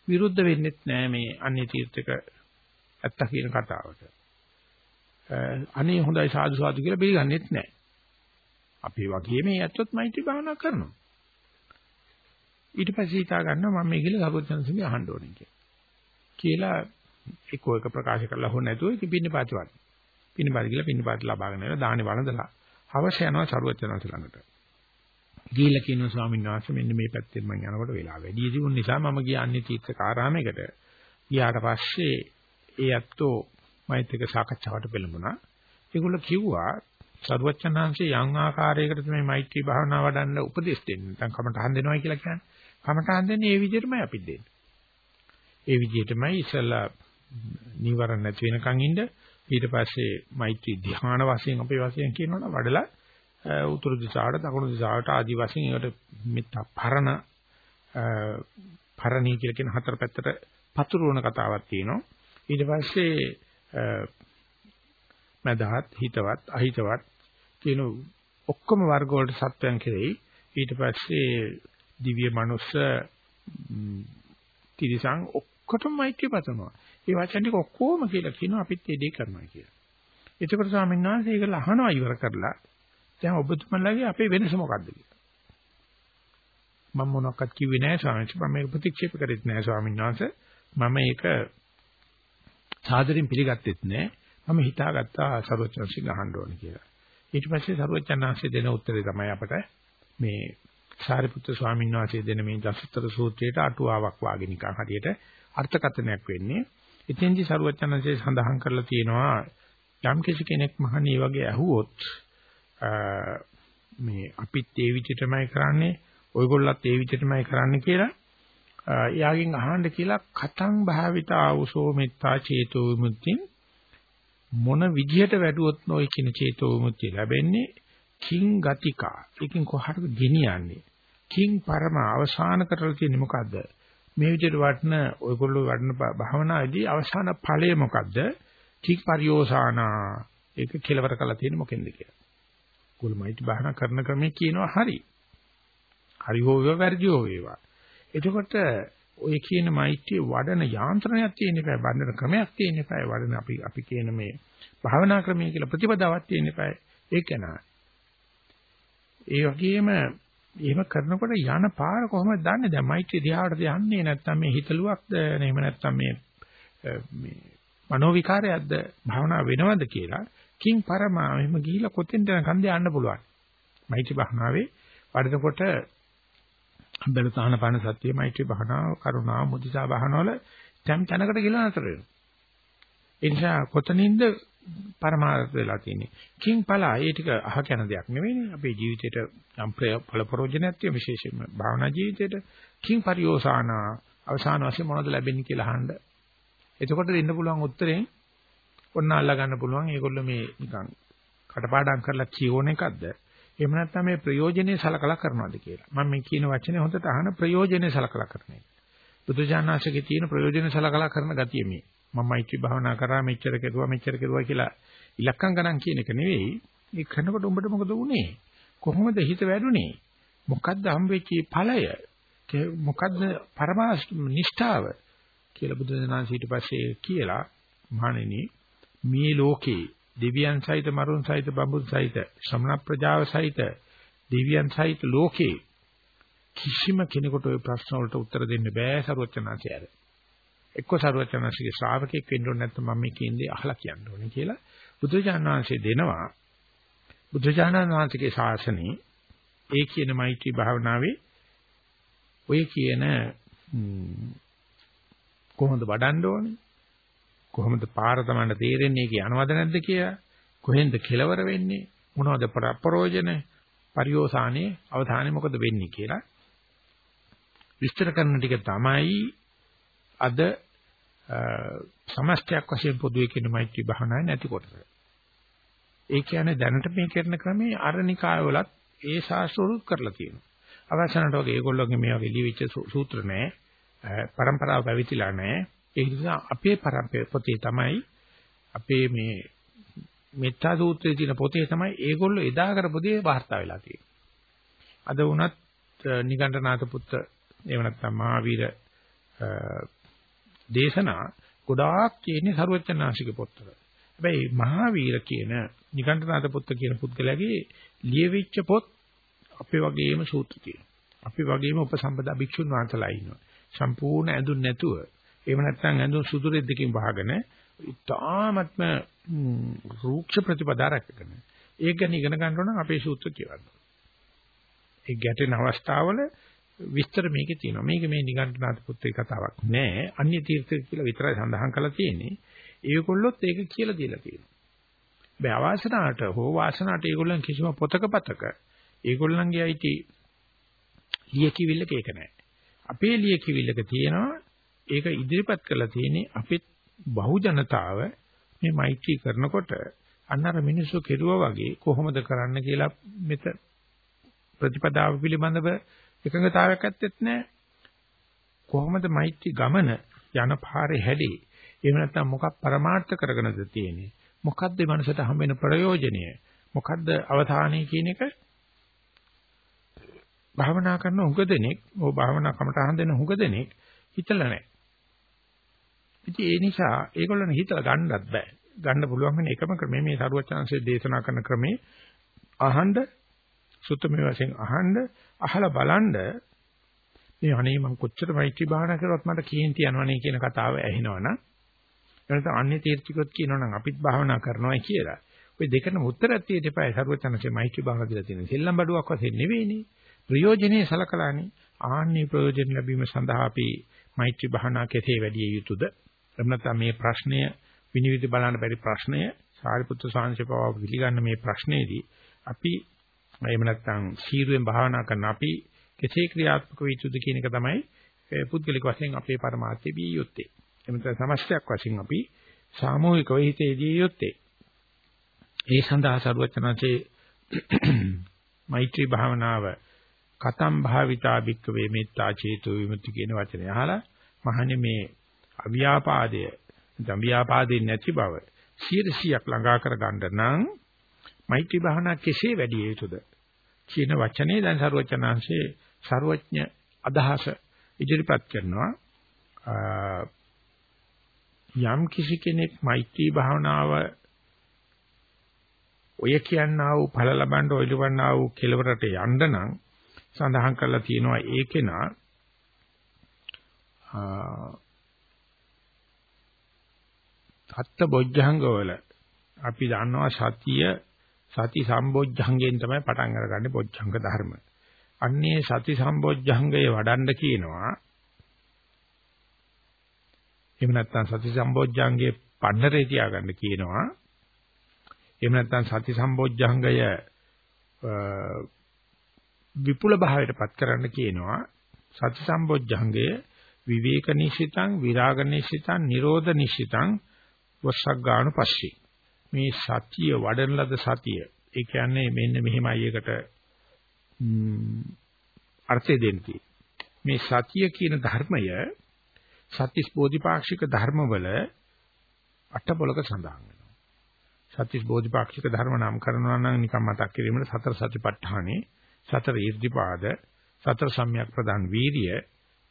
විරුද්ධ වෙන්නෙත් නැහැ මේ අන්‍ය තීර්ථක ඇත්ත කියන කතාවට. අනේ හොඳයි සාදු සාදු කියලා පිළිගන්නෙත් නැහැ. අපි වගේ මේ ඇත්තොත් මෛත්‍රී භාවනා කරනවා. ඊට පස්සේ හිතා ගන්නවා මම මේ කියලා සරුවචනසමි අහන්න ඕනේ කියලා. කියලා එක්ක එක ප්‍රකාශ කරලා හො නැතුව ඉතින් පින්න පාතිවත්. පින්න පාති කියලා පින්න පාති ලබාගෙන යනවා දානේ වළඳලා. හවස යනවා සරුවචනස ළඟට. ගිහිල්ලා කියනවා ස්වාමීන් වහන්සේ මෙන්න මේ පැත්තෙන් මම යනකොට වෙලා වැඩි තිබුණ නිසා මම ගියන්නේ තීර්ථකාරාමයකට. ගියාට පස්සේ ඒ ඇත්තෝ මෛත් එක සාකච්ඡාවට පෙළඹුණා. ඒගොල්ලෝ කිව්වා සරුවච්චන්හන්සේ යම් ආකාරයකට මේ මෛත්‍රී භාවනාව වඩන්න උපදෙස් දෙන්නේ. නැත්නම් කමටහන් දෙනවා කියලා කියන්නේ. කමටහන් දෙන්නේ ඒ විදිහටමයි අපි දෙන්නේ. ඒ විදිහටමයි ඉස්සලා නීවරණ නැති වෙනකන් ඉන්න ඊට පස්සේ මෛත්‍රී ධ්‍යාන වශයෙන් අපේ වශයෙන් කියනවනම් වඩලා උතුරු දිශාවට දකුණු දිශාවට ආදි වශයෙන් ඒකට මෙත්ත පරණ පරණී කියලා කියන හතර පැත්තට පතුරවන කතාවක් තියෙනවා ඊට පස්සේ මදහත් හිතවත් අහිතවත් කියන ඔක්කොම වර්ග වලට සත්‍යයන් කෙරෙහි ඊට පස්සේ දිව්‍ය මනුස්ස තිරිසං ඔක්කොටම මෛත්‍රී පතනවා ඒ වචන ටික ඔක්කොම කියලා කියනවා අපිත් ඒ දේ කරනවා කියලා. එතකොට ස්වාමීන් වහන්සේ ඒක අහනවා ඉවර කරලා දැන් ඔබතුමන්ලාගේ අපේ වෙනස මොකද්ද කියලා. මම මොනවක්වත් කිව්වේ නැහැ ස්වාමීන් වහන්සේ. මම මේක ප්‍රතික්ෂේප කරෙත් නැහැ ස්වාමීන් වහන්සේ. මම ඒක සාදරයෙන් පිළිගත්තෙත් නැහැ. මම හිතාගත්තා සර්වචන්සි ගහන්න ඕනේ කියලා. ඊට පස්සේ සර්වචන්නාංශය දෙන උත්තරේ තමයි අපට මේ සාරිපුත්‍ර ස්වාමීන් වහන්සේ දෙන මේ දසතර සූත්‍රයට අටුවාවක් වාගේ නිකන් හරියට අර්ථකථනයක් වෙන්නේ. එතෙන්දි සරුවචනන්සේ සඳහන් කරලා තියෙනවා යම් කෙනෙක් මහණී වගේ ඇහුවොත් මේ අපිත් ඒ විදිහටමයි කරන්නේ ඔයගොල්ලත් ඒ විදිහටමයි කරන්නේ කියලා එයාගෙන් අහන්න කියලා කතං භාවිත ආවසෝ මෙත්තා චේතෝ විමුක්තිය මොන විදිහට වැඩුවොත් නොයි කියන චේතෝ විමුක්තිය ලැබෙන්නේ කිං ගතිකා එකකින් කොහටද ගෙනියන්නේ කිං පරම අවසාන කරලා තියෙන්නේ මොකද්ද මේ විදිහට වටන ඔයගොල්ලෝ වඩන භාවනාවේදී අවසාන ඵලය මොකද්ද? චික් පරියෝසానా. ඒක කෙලවර කළා තියෙන්නේ මොකෙන්ද කියලා. කුලමයිටි භාවනා කරන ක්‍රමයේ කියනවා හරි. හරි හෝ වේවා වැරදි හෝ වේවා. එතකොට ඔය කියන මෛත්‍රිය වඩන යාන්ත්‍රණයක් තියෙන එකයි බඳන ක්‍රමයක් තියෙන එකයි වඩන අපි අපි කියන මේ භාවනා ක්‍රමය කියලා ප්‍රතිපදාවක් තියෙන එකයි ඒක නා. ඒ වගේම එහෙම කරනකොට යන පාර කොහොමද දන්නේ? දැන් මෛත්‍රී දිහාටද යන්නේ නැත්නම් මේ හිතලුවක්ද? එහෙම නැත්නම් මේ මේ මනෝ විකාරයක්ද භාවනා වෙනවද කියලා කිං පරමා එහෙම ගිහිලා කොතෙන්ද කන්ද යන්න පුළුවන්. මෛත්‍රී භාවනාවේ වඩනකොට බැලු තහන පන සත්‍ය මෛත්‍රී භාවනාව කරුණා මුදිතා භාවනාවල තැම් තැනකට ගිහලා නතර වෙනවා. ඒ නිසා කොතනින්ද පරමාර්ථ වෙලා තියෙන්නේ. කිං පලා ඒ ටික අහ කියන දෙයක් නෙවෙයිනේ. අපේ ජීවිතේට යම් ඵල ප්‍රෝජනයක් තියෙන විශේෂයෙන්ම භාවනා ජීවිතේට කිං පරියෝසాన අවසාන වශයෙන් මොනවද ලැබෙන්නේ කියලා අහන්න. එතකොට දෙන්න පුළුවන් උත්තරේ ඔන්න අල්ලා ගන්න පුළුවන්. ඒගොල්ලෝ මේ නිකන් කටපාඩම් කරලා කියෝන එකක්ද? එහෙම නැත්නම් මේ ප්‍රයෝජනේ සලකලා කරනවද කියලා. මම මේ කියන වචනේ හොඳට අහන ප්‍රයෝජනේ සලකලා කරන එක. බුදුජානනාංශකේ තියෙන ප්‍රයෝජනේ සලකලා කරන ගතිය මේ. මම මෛත්‍රී භාවනා කරා මෙච්චර කෙරුවා මෙච්චර කෙරුවා කියලා ඉලක්කම් ගණන් කියන එක නෙවෙයි. ඒ කරනකොට උඹට මොකද වුනේ? කොහොමද හිත වැඩුණේ? මොකද්ද හම්බෙච්ච ඵලය? මොකද්ද පරමාර්ථ නිෂ්ඨාව කියලා බුදුදහම ඊට පස්සේ කියලා මහණෙනි මේ ලෝකේ දෙවියන් සහිත මරුන් සහිත බඹුන් සහිත ශ්‍රමණ ප්‍රජාව සහිත දෙවියන් සහිත ලෝකේ කිසිම කෙනෙකුට ওই ප්‍රශ්න වලට උත්තර දෙන්න බෑ සරුවචනාංශය ඇර. එක්ක සරුවචනසිකේ ශ්‍රාවකෙක් වෙන්න ඕනේ නැත්නම් මම මේ කියන්නේ අහලා කියන්න ඕනේ කියලා බුදුජානක වහන්සේ දෙනවා බුදුජානක වහන්සේගේ ශාසනයේ ඒ කියන මෛත්‍රී භාවනාවේ ඔය කියන කොහොමද වඩන්න ඕනේ කොහොමද පාර තමන්න තේරෙන්නේ කිය යනවද නැද්ද කියලා කොහෙන්ද කෙලවර වෙන්නේ මොනවද ප්‍රප්‍රෝජන පරිෝසානේ අවධානය මොකද වෙන්නේ කියලා විස්තර කරන ටික තමයි අද සමස්තයක් වශයෙන් පොදුවේ කියන මෛත්‍රී භාවනාවේ නැති කොටස. ඒ කියන්නේ දැනට මේ කරන ක්‍රමේ අරනිකාය වලත් ඒ ශාස්ත්‍රවලුත් කරලා තියෙනවා. අවසානට වගේ ඒගොල්ලෝගේ මේ වගේ ලිවිච්ච සූත්‍ර නැහැ. પરම්පරාව පැවිතිලා නැහැ. ඒ නිසා අපේ පරම්පරාවේ පොතේ තමයි අපේ මේ මෙත්තා සූත්‍රයේ තියෙන පොතේ තමයි ඒගොල්ලෝ එදා කරපු දේ වාර්තා වෙලා තියෙන්නේ. අද වුණත් නිගණ්ඨනාත පුත්ත එහෙම නැත්නම් මහාවීර දේශනා ගොඩාක් තියෙන්නේ සරුවචනාංශික පොත්වල. හැබැයි මහාවීර කියන නිකණ්ඨනාත පුත්ත කියන පුද්ගලයාගේ ලියවිච්ච පොත් අපේ වගේම සූත්‍ර තියෙනවා. අපි වගේම උපසම්පදා භික්ෂුන් වහන්සේලා ඉන්නවා. සම්පූර්ණ ඇඳුම් නැතුව එහෙම නැත්නම් ඇඳුම් සුදු රෙද්දකින් වහගෙන ඉතාමත්ම රූක්ෂ ප්‍රතිපදා රැකගෙන ඒක ගැන ඉගෙන ගන්න ඕන අපේ සූත්‍ර කියවන්න. ඒ ගැටෙන අවස්ථාවල විස්තර මේකේ තියෙනවා. මේක මේ නිගණ්ඨනාථ පුත්‍රේ කතාවක් නෑ. අන්‍ය තීර්ථ කියලා විතරයි සඳහන් කරලා තියෙන්නේ. ඒගොල්ලොත් ඒක කියලා දීලා තියෙනවා. බෑ අවාසනාවට හෝ වාසනාවට ඒගොල්ලන් කිසිම පොතක පතක ඒගොල්ලන්ගේ අයිති ලියකිවිල්ලක ඒක නෑ. අපේ ලියකිවිල්ලක තියෙනවා ඒක ඉදිරිපත් කරලා තියෙන්නේ අපිත් බහු ජනතාව මේ මෛත්‍රී කරනකොට අන්නර මිනිස්සු කෙරුවා වගේ කොහොමද කරන්න කියලා මෙත ප්‍රතිපදාව පිළිබඳව එකඟතාවයක් ඇත්තෙත් නැහැ. කොහොමද මෛත්‍රී ගමන යන පාරේ හැදී එහෙම නැත්නම් මොකක් પરමාර්ථ කරගෙනද තියෙන්නේ? මොකද්ද මනසට හම් වෙන ප්‍රයෝජනය? මොකද්ද අවධානය කියන එක භාවනා කරන උග දෙනෙක්, ඕ භාවනා කමටහන් දෙන උග දෙනෙක් හිතලා නැහැ. ඉතින් ඒ නිසා ඒගොල්ලන් හිතලා ගන්නත් බෑ. ගන්න පුළුවන් වෙන එකම ක්‍රමය මේ සරුවචාන්සේ දේශනා කරන ක්‍රමේ අහන්න සුත්තමේ වශයෙන් අහන්න අහලා බලන්න මේ අනේ මම කොච්චර මෛත්‍රී භාවනා කරුවත් මට කේන්ති යනවනේ කියන කතාව ඇහෙනවනම් එනත අන්‍ය තීර්ථිකොත් කියනවනම් අපිත් භාවනා කරනවායි කියලා. ඔය දෙකම උත්තරයක් තියෙට එපා සරුවචාන්සේ මෛත්‍රී භාවනා කියලා තියෙන. සෙල්ලම් බඩුවක් වශයෙන් නෙවෙයිනේ. ප්‍රයෝජනේ සලකලානේ. ආන්නේ ප්‍රයෝජන ලැබීම සඳහා අපි මෛත්‍රී භාවනා කෙසේ වැඩි යුතුද? එහෙම නැත්නම් මේ ප්‍රශ්නය විනිවිද බලන්න බැරි ප්‍රශ්නය සාරිපුත්‍ර සාංශේපාව පිළිගන්න මේ ප්‍රශ්නේදී අපි එහෙම නැත්නම් සීරුවෙන් භාවනා කරන අපි කෙසේ ක්‍රියාත්මක වෙ යුතුද කියන එක තමයි පුද්ගලික වශයෙන් අපේ පරමාර්ථය බිය යුත්තේ. එහෙම නැත්නම් සමස්තයක් වශයෙන් අපි සාමූහිකව හිතේදී යුත්තේ. ඒ සඳහා සරුවචනanse මෛත්‍රී භාවනාව කතම් භාවිතා භික්කවේ මෙත්තා චේතෝ විමුක්ති කියන වචනේ අහලා මහන්නේ මේ අව්‍යාපාදය. දම්බියාපාදේ නැති බව 100ක් ළඟා කර ගන්න නම් මෛත්‍රී භාවනා කෙසේ වැඩි යුතුද? කියන වචනේ දැන් සරුවචනාංශේ ਸਰවඥ අදහස ඉදිරිපත් කරනවා. යම් කිසි කෙනෙක් මෛත්‍රී භාවනාව ඔය කියන්නා වූ ඵල ලබන්න ඔය ලබන්නා වූ කෙලවරට යන්න නම් සඳහන් කරලා තියෙනවා ඒකේනා සත්ත බොජ්ජංග වල අපි දන්නවා සතිය සති සම්බොජ්ජංගයෙන් තමයි පටන් අරගන්නේ බොජ්ජංග ධර්ම. අන්නේ සති සම්බොජ්ජංගය වඩන්න කියනවා. එහෙම නැත්නම් සති සම්බොජ්ජංගයේ පන්නරේ තියාගන්න කියනවා. එහෙම නැත්නම් සති සම්බොජ්ජංගය විපුල භාවයටපත් කරන්න කියනවා. සති සම්බොජ්ජංගය විවේක නිශ්චිතං විරාග නිශ්චිතං නිරෝධ නිශ්චිතං වස්සක් ගානු පස්සේ. මේ සතිය වඩන ලද සතිය. ඒ කියන්නේ මෙන්න මෙහෙමයි එකට අර්ථය දෙන්නේ මේ සතිය කියන ධර්මය සත්‍තිස් බෝධිපාක්ෂික ධර්මවල අටපොලක සඳහන් වෙනවා. සත්‍තිස් බෝධිපාක්ෂික ධර්ම නම් කරනවා නම් නිකම් මතක් කිරීමට සතර සතිපට්ඨානේ සතර ඊර්ධිපාද සතර සම්‍යක් ප්‍රදාන් වීරිය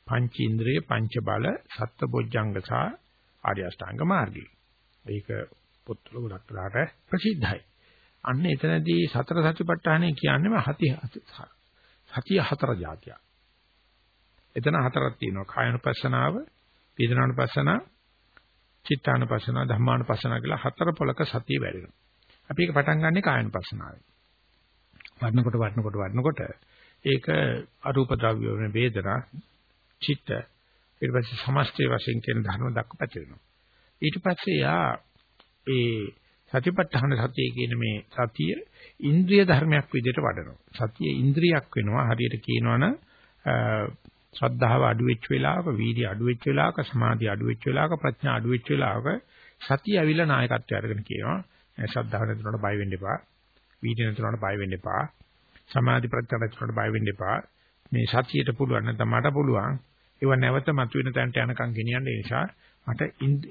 පංච ඉන්ද්‍රිය පංච බල සත්බොජ්ජංග සහ ආර්ය අෂ්ටාංග මාර්ගය. ඒක පොත්වල ගොඩක් වෙලාට ප්‍රසිද්ධයි. අන්න එතනදී සතර සතිපට්ඨානය කියන්නේම හති සතිය හතර જાතිය. එතන හතරක් තියෙනවා. කායනුපස්සනාව, වේදනානුපස්සනාව, චිත්තානුපස්සනාව, ධම්මානුපස්සනාව කියලා හතර පොලක සතිය වැඩෙනවා. අපි ඒක පටන් ගන්නෙ කායනුපස්සනාවෙන්. වඩනකොට වඩනකොට වඩනකොට ඒක අරූප ද්‍රව්‍ය වෙන වේදනා, චිත්ත ඊට පස්සේ සමස්තය වශයෙන් කියන ධර්ම දක්ව පැතිරෙනවා. ඊට පස්සේ යා ඒ සතිපට්ඨාන සතිය කියන මේ සතිය ඉන්ද්‍රිය ධර්මයක් විදිහට වඩනවා. සතිය ඉන්ද්‍රියක් වෙනවා. හරියට කියනවනම් ශ්‍රද්ධාව අඩු වෙච්ච වෙලාවක, වීර්ය අඩු වෙච්ච වෙලාවක, සමාධිය අඩු වෙච්ච වෙලාවක, ප්‍රඥා අඩු වෙච්ච වෙලාවක සතිය ඇවිල්ලා නායකත්වය අරගෙන කියනවා. ශ්‍රද්ධාව නැතුනට බය වෙන්න එපා. වීර්ය නැතුනට බය වෙන්න එපා. සමාධි ප්‍රඥා නැතුනට බය වෙන්න එපා. මේ සතියට පුළුවන් නැත්නම් මට පුළුවන්. ඒව නැවත මතුවෙන තැනට යනකම් ගෙනියන්න ඒ නිසා මට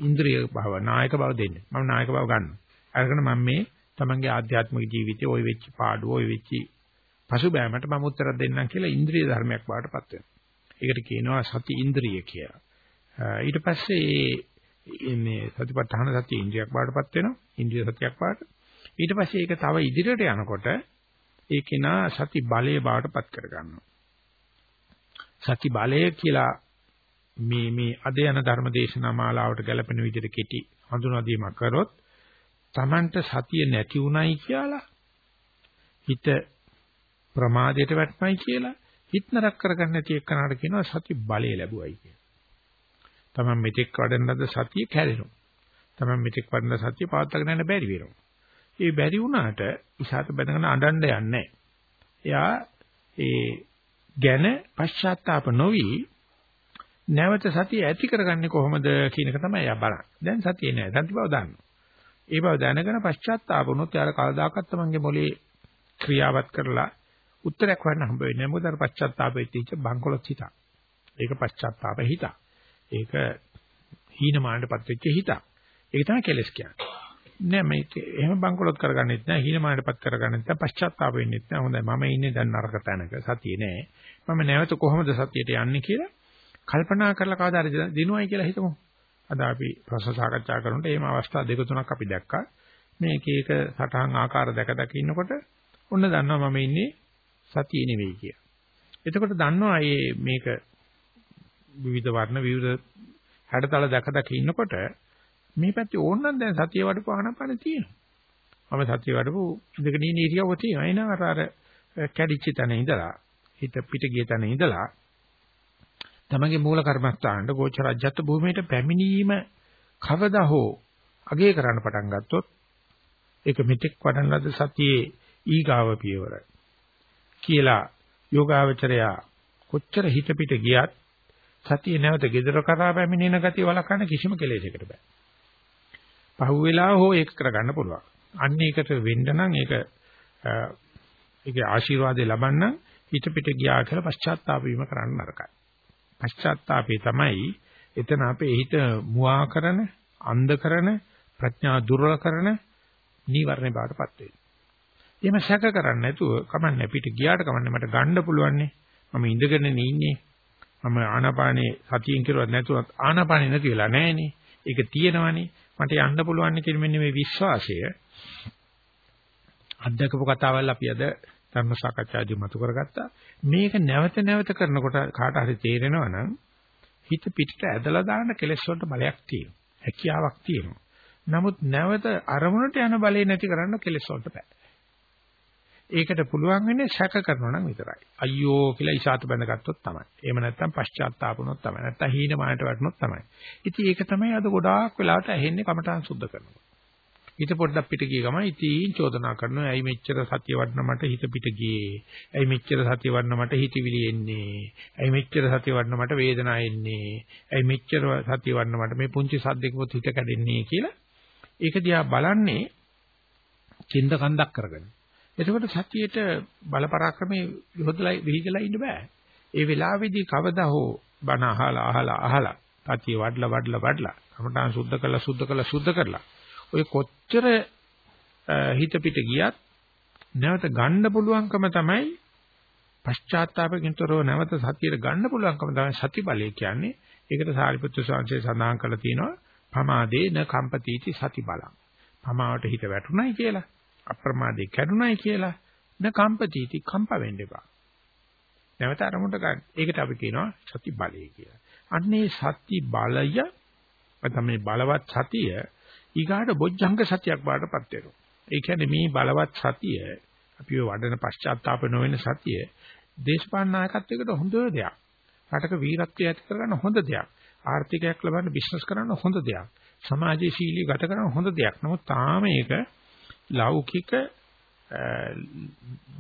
ඉන්ද්‍රිය භව නායක බව දෙන්න. මම නායක බව ගන්නවා. අරගෙන මම මේ තමන්ගේ ආධ්‍යාත්මික ජීවිතේ ওই වෙච්ච පාඩුව ওই වෙච්ච පසුබෑමට මම උත්තර දෙන්නම් කියලා ඉන්ද්‍රිය ධර්මයක් බාටපත් වෙනවා. ඒකට කියනවා සති ඉන්ද්‍රිය කියලා. ඊට පස්සේ මේ සතිපට්ඨාන සති ඉන්ද්‍රියක් බාටපත් වෙනවා. ඉන්ද්‍රිය සතියක් බාට. ඊට පස්සේ ඒක තව ඉදිරියට යනකොට ඒකේ නා සති බලය බාටපත් කර ගන්නවා. සති බලය කියලා මේ මේ අද යන ධර්ම දේශනා මාලාවට ගැලපෙන විදිහට කෙටි හඳුනා දීමක් කරොත් Tamanට සතිය නැති උනායි කියලා හිත ප්‍රමාදයට වැටමයි කියලා හිත නරක කරගන්න නැති එක්කනට කියනවා සති බලය ලැබුවයි කියලා. තමන් මෙතෙක් වඩන ලද සතිය කැඩෙනවා. තමන් මෙතෙක් වඩන සතිය පවත්වාගෙන යන්න බැරි වෙනවා. ඒ බැරි වුණාට ඉසాత බඳගෙන අඬන්න යන්නේ එයා ඒ ගැන පශ්චාත්තාප නොවි නැවත සතිය ඇති කරගන්නේ කොහොමද කියන එක තමයි එයා බලන්නේ. දැන් සතිය නෑ. සති බව දන්නවා. ඒ බව දැනගෙන පශ්චාත්තාප වුණොත් එයාට කවදාකවත් තමන්ගේ මොලේ ක්‍රියාවත් කරලා උත්තරයක් හොයන්න හම්බ වෙන්නේ නැහැ. මොකද අර පශ්චාත්තාපෙත් ඉච්ච බංකොලොත් හිතක්. ඒක පශ්චාත්තාප හිතක්. ඒක හීනමානටපත් වෙච්ච හිතක්. ඒක තමයි කෙලස් කියන්නේ. නෑ මේක එහෙම බංකොලොත් කරගන්නෙත් නෑ හීනමානටපත් කරගන්නෙත් නෑ පශ්චාත්තාප වෙන්නෙත් නෑ. හොඳයි මම ඉන්නේ දැන් නරක තැනක. සතියේ නෑ. මම නැවත කොහොමද සතියට යන්නේ කියලා කල්පනා කරලා කවදාද දිනුවයි කියලා හිතමු. අද අපි ප්‍රශ්න සාකච්ඡා කරනකොට එහෙම අවස්ථා දෙක තුනක් අපි දැක්කා. මේ එක එක සටහන් ආකාර දැක දැක ඉන්නකොට ඔන්න දන්නවා මම ඉන්නේ සතියේ නෙවෙයි කියලා. එතකොට දන්නවා මේ මේක විවිධ වර්ණ විවිධ හැඩතල දැක දැක ඉන්නකොට මේ පැත්තේ ඕනනම් දැන් සතිය වඩපු ආනපන තියෙනවා. මම සතිය වඩපු ඉඳගෙන ඉන්න ඉරියව්ව තියෙනවා. එනවා අර අර කැඩිච්ච තැන ඉඳලා හිත පිට ගිය තැන ඉඳලා තමගේ මූල කර්මස්ථානට ගෝචරජ්‍යත් භූමියට පැමිණීම කවදා හෝ අගය කරන්න පටන් ගත්තොත් ඒක මෙතෙක් වඩන ලද සතියේ ඊගාව පියවර කියලා යෝගාවචරයා කොච්චර හිත පිට ගියත් සතිය නැවත gedara කරා පැමිණෙන ගතිය වළක්වන්න කිසිම කෙලෙසයකට බෑ. පහුවෙලා හෝ ඒක කරගන්න පුළුවන්. අන්න ඒකට වෙන්න නම් ඒක ඒකේ ආශිර්වාදේ ලබන්න හිත පිට ගියා කියලා පශ්චාත්තාප වීම කරන්න නරකයි. පශ්චාත්තාපේ තමයි එතන අපේ හිත මුවා කරන, අන්ධ කරන, ප්‍රඥා දුර්වල කරන නීවරණ බාටපත් වෙන්නේ. එහෙම සැක කරන්නේ නැතුව කමන්නේ පිට ගියාට කමන්නේ මට ගන්න පුළුවන්නේ. මම ඉඳගෙන ඉන්නේ. මම ආනාපානේ සතියෙන් කෙරුවත් නැතුවත් ආනාපානේ නැති වෙලා නැහනේ. ඒක තියෙනවනේ. මට යන්න පුළුවන් කියන මෙන්න මේ විශ්වාසය අත්දකපු කතාවල් අපි අද ධර්ම සාකච්ඡාදී මතු කරගත්තා. මේක නැවත නැවත කරනකොට කාට හරි තේරෙනවා නම් හිත පිටට ඇදලා දාන්න කෙලෙස් වලට බලයක් තියෙනවා. හැකියාවක් තියෙනවා. නමුත් නැවත අරමුණට යන බලය නැති කරන්න කෙලෙස් වලට බෑ. ඒකට පුළුවන් වෙන්නේ සැක කරනවා නම් විතරයි. අයියෝ කියලා ඉසాత බැඳගත්තොත් තමයි. එහෙම නැත්නම් පශ්චාත්තාප වුණොත් තමයි. නැත්නම් හීනමානට වැටුණොත් තමයි. ඉතින් ඒක තමයි අද ගොඩාක් වෙලාවට ඇහෙන්නේ කමඨාන් සුද්ධ කරනවා. හිත පොඩ්ඩක් පිට ගිය ගමන් ඉතින් චෝදනා කරනවා. ඇයි මෙච්චර සතිය වඩන මට හිත පිට ගියේ? ඇයි මෙච්චර සතිය වඩන මට හිතවිලි එන්නේ? ඇයි මෙච්චර සතිය වඩන මට වේදනාව එන්නේ? ඇයි මෙච්චර සතිය වඩන මට මේ පුංචි සද්දෙකවත් හිත කැඩෙන්නේ කියලා? ඒක දිහා බලන්නේ චින්ත කන්දක් කරගෙන. එතකොට සතියේට බල පරාක්‍රමයේ යොදලා විහිදලා ඉන්න බෑ. ඒ වෙලාවේදී කවදා හෝ බණ අහලා අහලා අහලා සතිය වඩලා වඩලා වඩලා කමඨාන් සුද්ධ කරලා සුද්ධ කරලා සුද්ධ කරලා ඔය කොච්චර හිත පිට ගියත් නැවත ගන්න පුළුවන්කම තමයි පශ්චාත්තාපකින්තරෝ නැවත සතියට ගන්න පුළුවන්කම තමයි සති බලය කියන්නේ. ඒකට සාරිපුත්‍ර සංසේ සඳහන් කරලා තියෙනවා පමාදේ න කම්පතිති සති බලං. පමාවට හිත වැටුණයි කියලා අප්‍රමාදේ කැඩුනයි කියලා න කම්පතිති කම්ප වෙන්න එපා. නැවත අරමුණට ගන්න. ඒකට අපි කියනවා සති බලය කියලා. අන්නේ සති බලය තමයි බලවත් සතිය ඊගාට බොජ්ජංග සතියක් බාටපත් වෙනවා. ඒ කියන්නේ මේ බලවත් සතිය අපි වඩන පශ්චාත්තාප නොවන සතිය දේශපාලන නායකත්වයකට හොඳ දෙයක්. රටක වීරත්වය ඇති කරගන්න හොඳ දෙයක්. ආර්ථිකයක් ලබන්න බිස්නස් කරන්න හොඳ දෙයක්. සමාජයේ ශීලී ගත කරන්න හොඳ දෙයක්. නමුත් තාම ඒක ලෞකික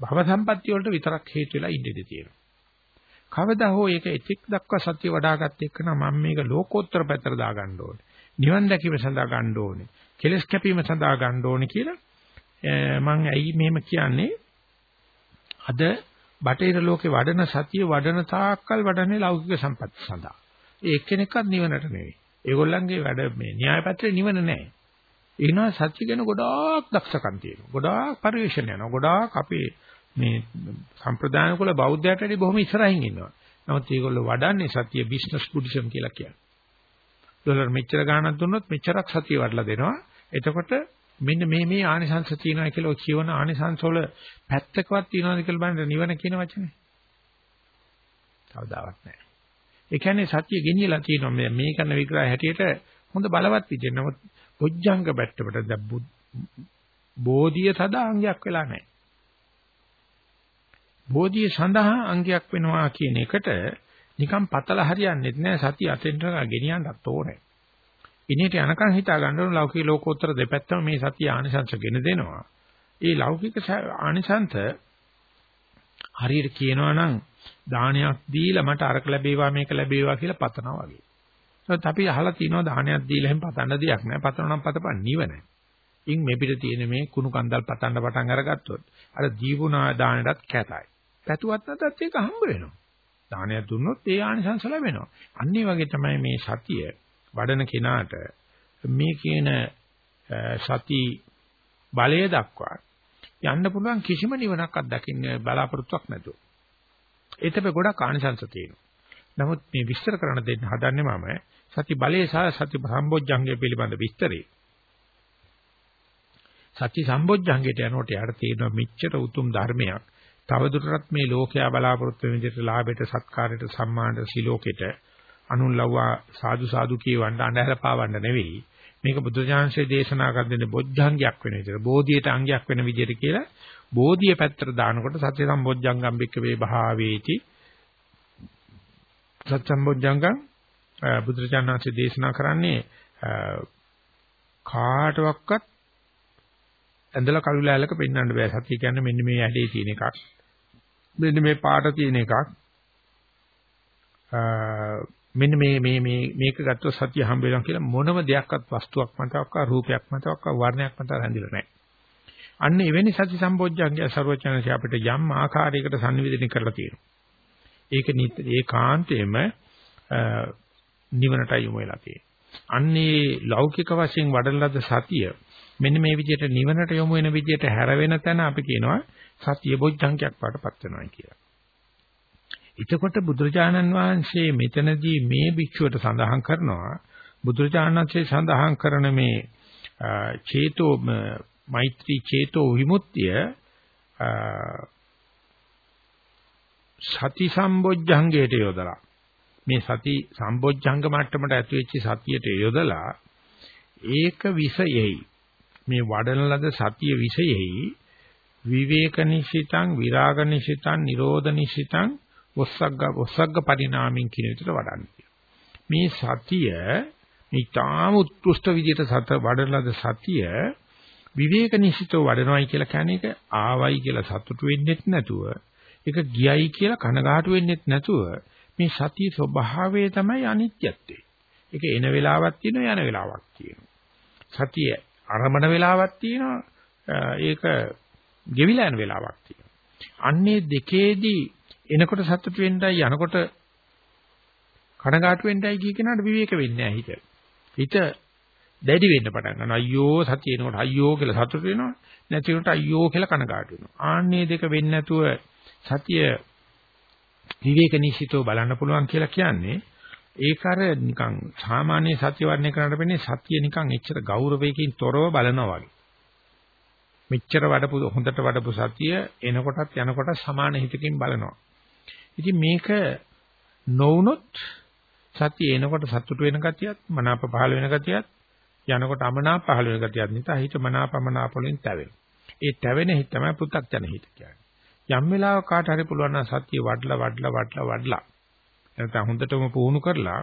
භව සම්පත්තිය වලට විතරක් හේතු වෙලා ඉඳිද තියෙනවා. කවදා හෝ ඒක එතික් දක්වා සත්‍ය වඩාගත් එක්කන මම මේක ලෝකෝත්තර පැත්තට දාගන්න ඕනේ. නිවන් දැකීම සඳහා ගන්න ඕනේ. කෙලස් කැපීම සඳහා ගන්න ඕනේ කියලා මම ඇයි මෙහෙම කියන්නේ? අද බටේර ලෝකේ වඩන සතිය වඩන තාක්කල් වඩන්නේ ලෞකික සම්පත් සඳහා. ඒ එක්කෙනෙක්වත් නිවනට නෙවෙයි. ඒගොල්ලන්ගේ වැඩ මේ න්‍යාය පත්‍රේ නිවන නැහැ. එනවා සත්‍ය ගැන ගොඩාක් දක්ෂකම් තියෙනවා. ගොඩාක් පරිශ්‍රණ යනවා. ගොඩාක් අපේ මේ සම්ප්‍රදාන කුල බෞද්ධයට වඩා බොහොම ඉස්සරහින් ඉන්නවා. නමුත් මේගොල්ලෝ වඩන්නේ සත්‍ය බිස්නස් බුද්දිසම් කියලා කියන්නේ. ඩොලර් මෙච්චර ගාණක් දුන්නොත් මෙච්චරක් සතිය වඩලා දෙනවා. එතකොට මෙන්න මේ මේ ආනිසංශ තියෙනවා කියලා ඔය කියවන ආනිසංශ වල පැත්තකවත් තියනවාද කියලා බලන්න නිවන කියන වචනේ. කවදාවත් නැහැ. ඒ කියන්නේ සත්‍ය ගෙනියලා තියෙනවා මේ කරන විග්‍රහය හැටියට හොඳ බලවත් විදිහට. නමුත් බොජ්ජංග බැට්ටපට දැන් බෝධිය සදාංගයක් වෙලා නැහැ. බෝධිය සඳහා අංගයක් වෙනවා කියන එකට නිකන් පතල හරියන්නේ නැහැ සතිය අතෙන්ට ගෙනියන්නත් ඕනේ. ඉනේට යනකන් හිතා ගන්න ඕන ලෞකික ලෝකෝත්තර දෙපැත්තම මේ සතිය ආනිසංශ ගෙන දෙනවා. ඒ ලෞකික ආනිසංශ හරියට කියනවා නම් දානයක් දීලා මට අරක ලැබේවා මේක ලැබේවා කියලා පතනවා වගේ. ඒත් අපි අහලා තියෙනවා දානයක් දීලා එහෙම පතන්න දෙයක් නැහැ. පතනවා නම් පතපන් නිවන. ඉන් මේ පිට තියෙන මේ කුණු කන්දල් පතන්න පටන් අරගත්තොත් අර දීපුනා දානයටත් කැතයි. පැතුවත් නැතත් ඒක හම්බ වෙනවා. දානයක් දුන්නොත් ඒ ආනිසංස ලැබෙනවා. අන්න වගේ තමයි මේ සතිය වඩන කෙනාට මේ කියන සති බලය දක්වා යන්න පුළුවන් කිසිම නිවනක් අත්දකින්න බලාපොරොත්තුවක් නැතුව. ඒතපෙ ගොඩක් ආනිසංස තියෙනවා. නමුත් මේ විස්තර කරන්න දෙන්න හදන්නේ මම සති බලයේ සහ සති සම්බොජ්ජංගය පිළිබඳ විස්තරේ. සති සම්බොජ්ජංගයට යනකොට යාට තියෙනවා මෙච්චර උතුම් ධර්මයක්. තවදුරටත් මේ ලෝකයා බලාපොරොත්තු වෙන විදිහට ලාභයට සත්කාරයට සම්මානට සිලෝකෙට අනුන් ලව්වා සාදු සාදු කියවන්න අඳහැර පාවන්න නෙවෙයි. මේක බුදුජානසයේ දේශනා කර දෙන්නේ බොජ්ජංගයක් වෙන විදිහට බෝධියට අංගයක් වෙන විදිහට කියලා බෝධිය පැත්තට දානකොට සත්‍ය සම්බොජ්ජංගම් බික්ක වේ භාවේති. සත්‍ය සම්බොජ්ජංගම් බුදුජානසයේ දේශනා කරන්නේ කාටවත් ඇඳලා කළුලෑලක පෙන්වන්න බෑ සත්‍ය කියන්නේ මෙන්න මේ ඇඩේ තියෙන එකක් මෙන්න මේ පාට තියෙන එකක් මෙන්න මේ මේ මේ මේක ගත්තොත් සතිය හම්බ වෙනවා කියලා මොනම දෙයක්වත් වස්තුවක් මතවත් රූපයක් මතවත් වර්ණයක් මතවත් හැඳිලා නැහැ. අන්න එවැනි සති සම්බොජ්ජංගය ਸਰවචනසේ අපිට යම් ආකාරයකට sannivedana කරලා තියෙනවා. ඒක ඒකාන්තයෙන්ම නිවනටයි යොමු වෙලා තියෙන්නේ. අන්නේ ලෞකික වශයෙන් වඩලද සතිය මෙන්න මේ විදිහට නිවනට යොමු වෙන විදිහට හැරවෙන තැන අපි කියනවා සතිය බොජ්ජංගයක් වඩපත් වෙනවා කියලා. එතකොට බුදුරජාණන් වහන්සේ මෙතනදී මේ භික්ෂුවට සඳහන් කරනවා බුදුරජාණන් වහන්සේ සඳහන් කරන මේ චේතෝ මෛත්‍රී චේතෝ විමුක්තිය සති සම්බොජ්ජංගයට යොදලා මේ සති සම්බොජ්ජංග මට්ටමට ඇතු වෙච්ච සතියට යොදලා ඒක විසයෙහි මේ වඩන ලද සතිය විසයෙහි විවේක නිසිතං විරාග නිසිතං නිරෝධ නිසිතං ඔස්සග්ග ඔස්සග්ග පරිණාමයෙන් කියන විදිහට වඩන්නේ. මේ සතිය මේ තාම උත්කෘෂ්ඨ විදිහට සත වඩලද සතිය විවේක නිසිතව වඩනවයි කියලා කියන්නේ ඒක ආවයි කියලා සතුටු වෙන්නෙත් නැතුව ඒක ගියයි කියලා කනගාටු වෙන්නෙත් නැතුව මේ සතිය ස්වභාවය තමයි අනිත්‍යත්වය. ඒක එන වෙලාවක් තියෙනවා යන වෙලාවක් තියෙනවා. සතිය අරමණ වෙලාවක් තියෙනවා ඒක ගෙවිලා යන වෙලාවක් තියෙනවා. අන්නේ දෙකේදී එනකොට සතුට වෙන්නයි යනකොට කනගාටු වෙන්නයි කිය කෙනාට විවේක වෙන්නේ නැහැ හිත. හිත දැඩි වෙන්න පටන් ගන්නවා. අයියෝ සතිය එනකොට අයියෝ කියලා සතුට වෙනවා. නැති වෙනකොට අයියෝ කියලා කනගාටු වෙනවා. ආන්නේ දෙක වෙන්නේ නැතුව සතිය විවේක නිසිතව බලන්න පුළුවන් කියලා කියන්නේ ඒක අර නිකන් සාමාන්‍ය සත්‍ය වර්ණය කරනකොට වෙන්නේ සතිය නිකන් එච්චර ගෞරවයකින් තොරව බලනවා වගේ. මෙච්චර වඩපු හොඳට වඩපු සතිය එනකොටත් යනකොටත් සමාන හිතකින් බලනවා. ඉතින් මේක නොවුනොත් සතිය එනකොට සතුට වෙන ගතියත් මනාප පහළ වෙන ගතියත් යනකොට අමනාප පහළ වෙන ගතියත් නිසා හිත මනාපමනාප වලින් තැවෙනවා. ඒ තැවෙන හිත තමයි පු탁ජන හිත කියන්නේ. යම් වෙලාවක කාට හරි පුළුවන් නම් සතිය වඩලා වඩලා වඩලා වඩලා නැත්නම් හොඳටම පුහුණු කරලා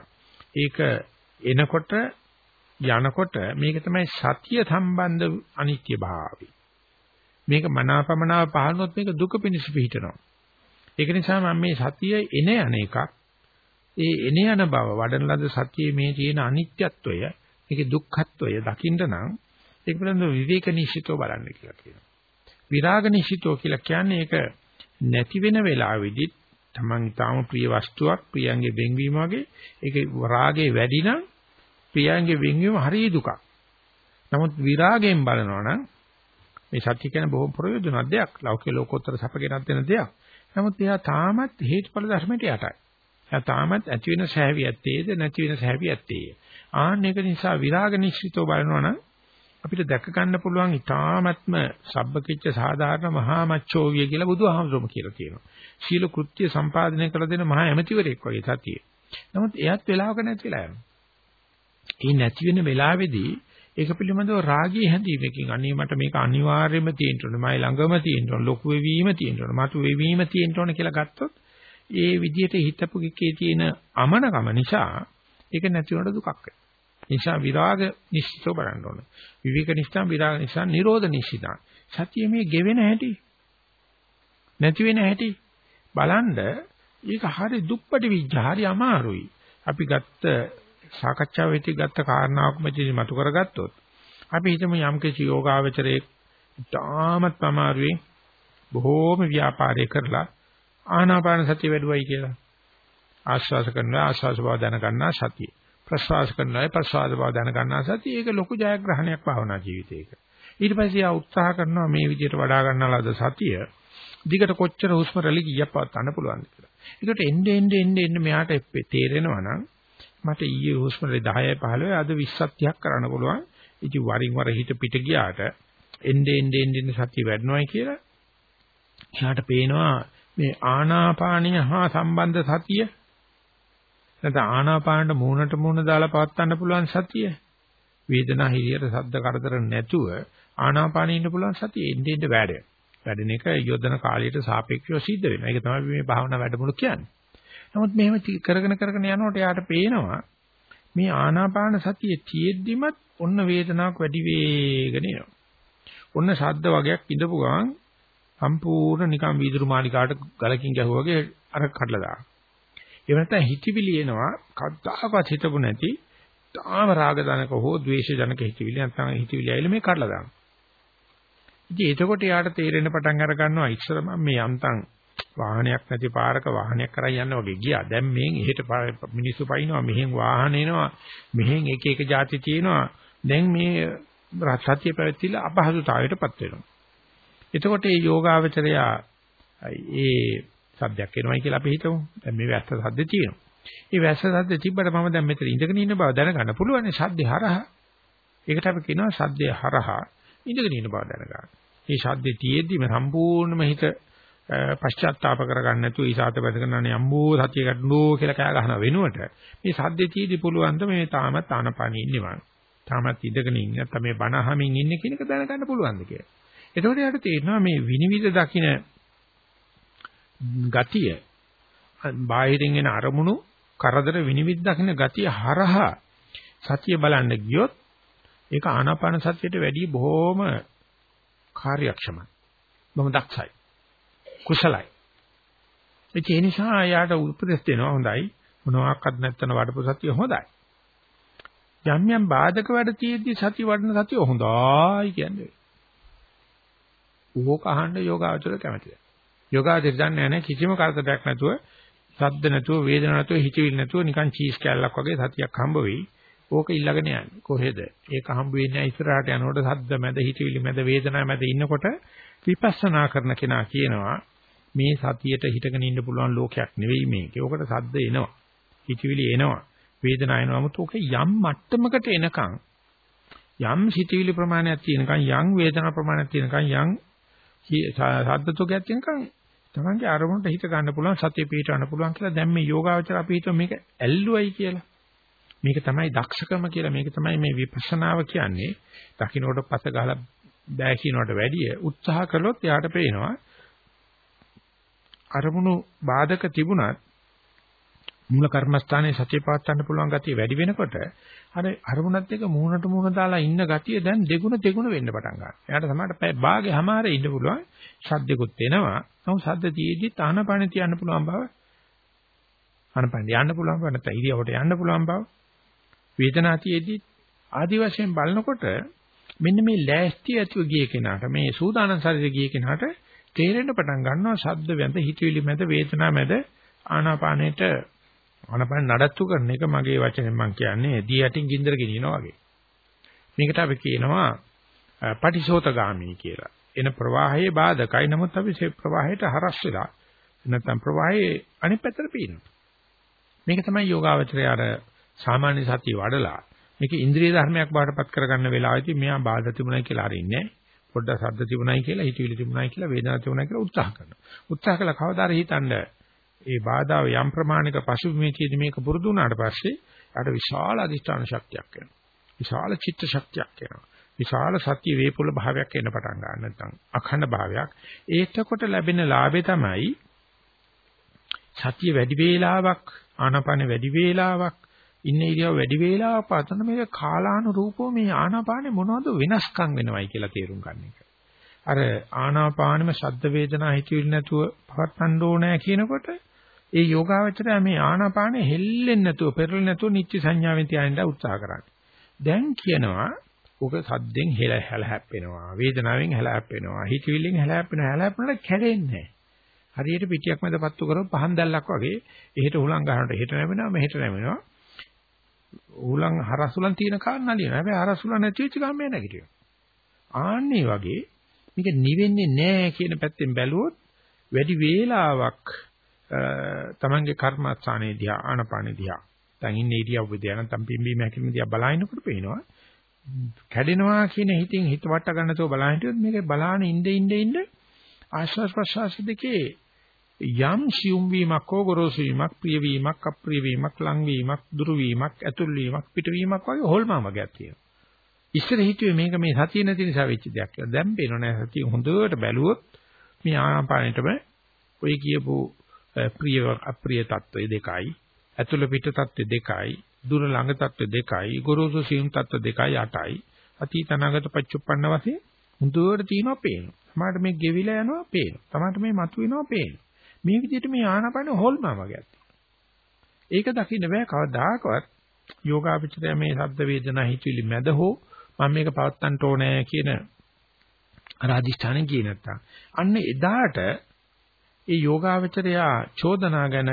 ඒක එනකොට යනකොට මේක තමයි සතිය සම්බන්ධ අනිත්‍ය භාවය. මේක මනාපමනාව පහළනොත් මේක දුක පිණිස පිහිටනවා. ඒක නිසා මම මේ සතිය එන යන එකක් ඒ එන යන බව වඩන ලද සතියේ මේ තියෙන අනිත්‍යත්වය මේකේ දුක්ඛත්වය දකින්න නම් ඒක පිළිබඳව විවේක නිශ්චිතව බලන්න කියලා කියනවා. විරාග නිශ්චිතව කියලා කියන්නේ ඒක නැති වෙන වෙලාවෙදි තමන් ඊටාම ප්‍රිය වස්තුවක් ප්‍රියංගේ වෙන්වීම වගේ ඒක රාගේ වැඩි නම් ප්‍රියංගේ වෙන්වීම හරිය දුකක්. නමුත් විරාගයෙන් බලනවා නම් මේ සත්‍ය කියන්නේ බොහොම ප්‍රයෝජනවත් දෙයක්. ලෞකික ලෝකෝත්තර සැප ගෙනත් දෙන දෙයක්. නමුත් එයා තාමත් හේතුඵල ධර්මයට යටයි. එයා තාමත් ඇති වෙන සහැවි ඇත්තේද නැති වෙන සහැවි ඇත්තේය. ආන්න ඒක නිසා විරාග නිශ්චිතව බලනවා නම් අපිට දැක ගන්න පුළුවන් ඊ타මත්ම සබ්බකිච්ච සාධාරණ මහා මච්චෝවිය කියලා බුදුහාමුදුරුවෝ කියලා කියනවා. සීල කෘත්‍ය සම්පාදනය කළ දෙන මහා ඇමතිවරයෙක් වගේ සතියේ. නමුත් එයත් වෙලාවක නැති වෙලා යනවා. ඒ නැති වෙන වෙලාවේදී ඒක පිළිබඳව රාගී හැඳීමකින් අනේ මට මේක අනිවාර්යයෙන්ම තියෙන්න ඕනේ. මයි ළඟම තියෙන්න ඕනේ. ලොකු වෙවීම තියෙන්න ඕනේ. මතු වෙවීම තියෙන්න ඕනේ කියලා ගත්තොත් ඒ විදිහට හිතපු එකේ තියෙන අමනකම නිසා ඒක නැති වුණාට දුකක් වෙනවා. නිසා විරාග නිශ්චිතව බලන්න ඕනේ. විවේක නිස්සම් විරාග නිසා නිරෝධ නිශ්චිතං. සතිය මේ ගෙවෙන හැටි නැති වෙන හැටි බලන්ඩ ඒක හරි දුප්පටි විඥා හරි අමාරුයි. අපි ගත්ත සාකච්ඡාව වෙති ගත්ත කාරණාවක් මෙතන මතු කරගත්තොත් අපි හිතමු යම් කිසි යෝගාවචරයේ තාමත් අමාරුවේ බොහෝම ව්‍යාපාරය කරලා ආනාපාන සතිය වැඩුවයි කියලා. ආශ්වාස කරනවා ආශ්වාස බව දැන ගන්නා සතිය. ප්‍රශ්වාස කරනවා ප්‍රශ්වාස බව දැන ගන්නා සතිය. ඒක ලොකු ජයග්‍රහණයක් භාවනා ජීවිතයක. ඊට පස්සේ ආ උත්සාහ කරනවා මේ විදිහට වඩා ගන්නාලාද සතිය. දිගට කොච්චර හුස්ම රැලි කීයක් පවත්වන්න පුළුවන්ද කියලා. ඒකට එන්න එන්න එන්න එන්න මෙයාට තේරෙනවා නම් මට ඊයේ හුස්ම රැලි 10යි 15යි අද 20ක් 30ක් කරන්න පුළුවන්. ඉතින් වරින් වර හිත පිට ගියාට එන්න එන්න එන්න සතිය වැඩනවායි කියලා එයාට පේනවා මේ ආනාපානිය හා සම්බන්ධ සතිය නැත්නම් ආනාපානට මූණට මූණ දාලා පවත්වන්න පුළුවන් සතිය වේදනා හිරියට සද්ද කරදර නැතුව ආනාපානෙ ඉන්න පුළුවන් සතිය එන්නේ එන්නේ වැඩ. වැඩෙන එක යොදන කාලයට සාපේක්ෂව සිද්ධ වෙනවා. ඒක තමයි මේ භාවනා වැඩමුළු කියන්නේ. නමුත් මෙහෙම කරගෙන කරගෙන යනකොට යාට පේනවා මේ ආනාපාන සතිය තියෙද්දිමත් ඔන්න වේදනාවක් වැඩි වෙගෙන එනවා. ඔන්න ශබ්ද වගේක් ඉඳපු ගමන් සම්පූර්ණ නිකන් වීදුරු මාලිකාවට ගලකින් ගැහුවා වගේ අර කඩලා දානවා. ඒ වෙනත්නම් හිතවිලි එනවා කද්දාකවත් හිතපු නැති තාම රාග ධනක හෝ ද්වේෂ ධනක හිතවිලි නැත්නම් හිතවිලි ඇවිල්ලා මේ කඩලා දානවා. ඉතින් එතකොට යාට තේරෙන්න පටන් අර ගන්නවා ඉස්සර මම මේ යන්තම් වාහනයක් නැති පාරක වාහනයක් කරා යන්න වගේ ගියා. දැන් මෙහෙන් එහෙට මිනිස්සු පයින්නවා මෙහෙන් වාහන එනවා මෙහෙන් එක එක જાති තියෙනවා. දැන් මේ සත්‍ය පැවැත්තිලා අපහසුතාවයටපත් වෙනවා. එතකොට මේ යෝගාවචරයා ඒ සද්දයක් එනවයි කියලා අපි හිතමු. දැන් මේ වැස්ස සද්ද තියෙනවා. මේ වැස්ස සද්ද තිබ්බට මම දැන් මෙතන ඉඳගෙන ඉන්න බව දැනගන්න පුළුවන් නේ සද්දේ හරහා. ඒකට අපි කියනවා සද්දේ හරහා ඉඳගෙන ඉන්න බව දැනගන්න. මේ සද්දේ තියෙද්දිම සම්පූර්ණම හිත පශ්චාත්තාප කරගන්න නැතුව ඊසాత බඳ කරනනේ අම්බෝ සතිය ගන්නෝ කියලා කෑ ගහන වෙනුවට මේ සද්දේ තියෙදි පුළුවන් ද මේ තාමත් ආනපානෙ ඉන්නවන්. තාමත් ඉඳගෙන ඉන්න නැත්නම් මේ බණ අහමින් ඉන්නේ කියන එක දැනගන්න පුළුවන්ද කියලා. එතකොට යාට තේරෙනවා මේ විනිවිද දකින්න ගතිය බාහිරින් එන අරමුණු කරදර විනිවිද දකින්න ගතිය හරහා සතිය බලන්න ගියොත් ඒක ආනාපාන සතියට වැඩිය බොහොම කාර්යක්ෂමයි. බොහොම දක්ෂයි. කුසලයි. ඒ නිසා යාට උපදෙස් දෙනවා හොඳයි. මොනවාක්වත් නැත්තන වඩපු සතිය හොඳයි. යම් යම් බාධක වැඩ තියෙද්දි සති වඩන සතිය හොඳයි කියන්නේ. ඕක අහන්න යෝගාචර කැමතිද? යෝගාචර දන්නේ නැහැ කිසිම කරදරයක් නැතුව සද්ද නැතුව වේදනාවක් නැතුව හිතවිලි නැතුව නිකන් චීස් කැල්ලක් වගේ සතියක් හම්බ වෙයි. ඕක ඊළඟට යන්නේ. කොහෙද? ඒක හම්බ වෙන්නේ ඉස්සරහට යනකොට සද්ද මැද හිතවිලි මැද වේදනාව මැද ඉන්නකොට විපස්සනා කරන කෙනා කියනවා මේ සතියට හිටගෙන ඉන්න පුළුවන් ලෝකයක් නෙවෙයි මේක. ඕකට සද්ද එනවා. හිතවිලි එනවා. වේදනාව එනවා. නමුත් ඕක යම් මට්ටමකට එනකන් යම් හිතවිලි ප්‍රමාණයක් තියෙනකන් යම් වේදනා ප්‍රමාණයක් තියෙනකන් යම් සද්ද තෝගයක් තියෙනකන් තමන්ගේ අරමුණට හිත ගන්න පුළුවන් සතිය පිටවන්න පුළුවන් කියලා දැන් මේ යෝගාවචර අපි හිතුව මේක ඇල්ලුවයි කියලා. මේක තමයි දක්ෂකම කියලා මේක තමයි මේ විපස්සනාව කියන්නේ. දකින්නකොට පස ගහලා බෑ කියනකට වැඩිය උත්සාහ කළොත් යාට පේනවා අරමුණු බාධක තිබුණත් මූල කර්මස්ථානයේ සතිය පවත්වන්න පුළුවන් ගතිය වැඩි වෙනකොට අර අරමුණත් එක්ක මූණට මූණ දාලා ඉන්න ගතිය දැන් දෙගුණ දෙගුණ වෙන්න පටන් ගන්නවා. එයාට සමහරට පැය භාගේ හැමාරේ ඉන්න පුළුවන්. ශබ්දෙකුත් එනවා. නමුත් ශබ්ද තියෙද්දි තානපණ තියන්න පුළුවන් බව. අනපණ යන්න පුළුවන් බව නැත්නම් ඉරියවට යන්න පුළුවන් බව. වේදනාතියෙදි ආදි වශයෙන් බලනකොට මෙන්න මේ ලෑස්ති ඇතුව ගිය කෙනාට මේ සූදානම් ශරීරය ගිය කෙනාට තේරෙන්න පටන් ගන්නවා ශබ්ද වැඳ හිතවිලි මැද වේදනා මැද ආනාපානෙට ආනාපාන නඩත්තු කරන එක මගේ වචනෙන් මම කියන්නේ දී යටින් ගින්දර ගෙනියනවා වගේ. මේකට අපි කියනවා පටිසෝතගාමී කියලා. එන ප්‍රවාහයේ බාධකයි නමුත් අපි ඒ ප්‍රවාහයට හරස් වෙලා නැත්නම් ප්‍රවාහයේ අනිත් පැත්තට පීනවා. මේක තමයි යෝගාවචරය අර සාමාන්‍ය සතිය වඩලා මේක ඉන්ද්‍රිය ධර්මයක් බාටපත් කරගන්න වෙලාවෙදී මෙයා බාධා තිබුණයි කියලා අරින්නේ පොඩ්ඩක් ශබ්ද තිබුණයි කියලා හිතවිලි තිබුණයි කියලා වේදනාවක් තිබුණයි කියලා උත්සාහ කරනවා. උත්සාහ කළා කවදාද හිතන්න ඒ බාධාව යම් ප්‍රමාණික පසුබිමේදී මේක පුරුදු වුණාට පස්සේ යාට විශාල අධිෂ්ඨාන ශක්තියක් වෙනවා. විශාල චිත්ත ශක්තියක් එනවා. විශාල සත්‍ය වේපුල භාවයක් එන්න පටන් ගන්න නැත්නම් අඛණ්ඩ භාවයක්. ඒකකොට ලැබෙන ලාභේ තමයි සත්‍ය වැඩි වේලාවක් ආනාපාන වැඩි වේලාවක් ඉන්න ඉරියව් වැඩි වේලාවක් පාතන මේක කාලානුරූපව මේ ආනාපානේ මොනවද වෙනස්කම් වෙනවයි කියලා තේරුම් ගන්න එක. අර ආනාපානෙම ශබ්ද වේදනා හිතවිලි නැතුව පවත්වන්න ඕනෑ කියනකොට ඒ යෝගාවචරය මේ ආනාපානෙ හෙල්ලෙන්නේ නැතුව පෙරලෙන්නේ නැතුව නිත්‍ය සංඥාවෙන් තියාගෙන උත්සාහ කරන්නේ. දැන් කියනවා ඔක සද්දෙන් හෙල හැල හැප්පෙනවා වේදනාවෙන් හැල හැප්පෙනවා හිතවිල්ලෙන් හැල හැප්පෙනවා හැල හැප්පෙනකොට කැඩෙන්නේ හරියට පිටියක් මැද පත්තු කරව පහන් දැල්ලක් වගේ එහෙට උලං ගන්නකොට එහෙට නැවෙනවා මෙහෙට නැවෙනවා උලං හරසුලන් තියෙන කාරණ නලියන හැබැයි හරසුලන් නැති වෙච්ච ගමන් නැගිටිනවා. ආන්නේ වගේ මේක නිවෙන්නේ නැහැ කියන පැත්තෙන් බැලුවොත් වැඩි වේලාවක් තමන්ගේ කර්මස්ථානයේ දිහා ආනපානේ දිහා දැන් ඉන්නේ ඉරියව්ව දිහා නැත්නම් පිම්බීම හැකිලිම දිහා බලනකොට පේනවා කැඩෙනවා කියන හිතින් හිත වට ගන්නතෝ බලන හිටියොත් මේක බලාන ඉnde ඉnde ඉnde ආශ්වාස ප්‍රශ්වාස දෙකේ යම් සියුම් වීමක් හෝ ගොරෝසු වීමක් ප්‍රිය වීමක් අප්‍රිය වීමක් ලං වීමක් දුරු වීමක් ඇතුල් වීමක් පිට වීමක් වගේ හොල්මම වගේක් තියෙනවා. ඉස්සර හිතුවේ මේක මේ සතිය නැති නිසා වෙච්ච දෙයක් කියලා. දැන් පේනෝ නෑ සතිය හොඳට බැලුවොත් මේ ආනාපානෙටම ඔය කියපු ප්‍රිය අප්‍රිය తত্ত্বය දෙකයි. ඇතුළ පිට తত্ত্বය දෙකයි. දුර ළඟ తত্ত্বය දෙකයි. ගොරෝසු සියුම් తত্ত্ব දෙකයි අටයි. අතීත අනාගත පච්චුප්පන්න වශයෙන් මුදුවර තියෙනවා පේනවා. තමාට මේ ගෙවිලා යනවා පේනවා. තමාට මේ මතුවෙනවා පේනවා. මේ විදිහට මේ ආනපන හොල්මම ඒක දකින්න බෑ කවදාකවත්. යෝගාපචරය මේ ශබ්ද වේදනා හිතවිලි මැද හෝ මම මේක පවත්තන්න ඕනේ කියන අර අදිෂ්ඨානෙ ගියේ නැත්තම්. අන්න එදාට ඒ යෝගාවචරය චෝදනා ගැන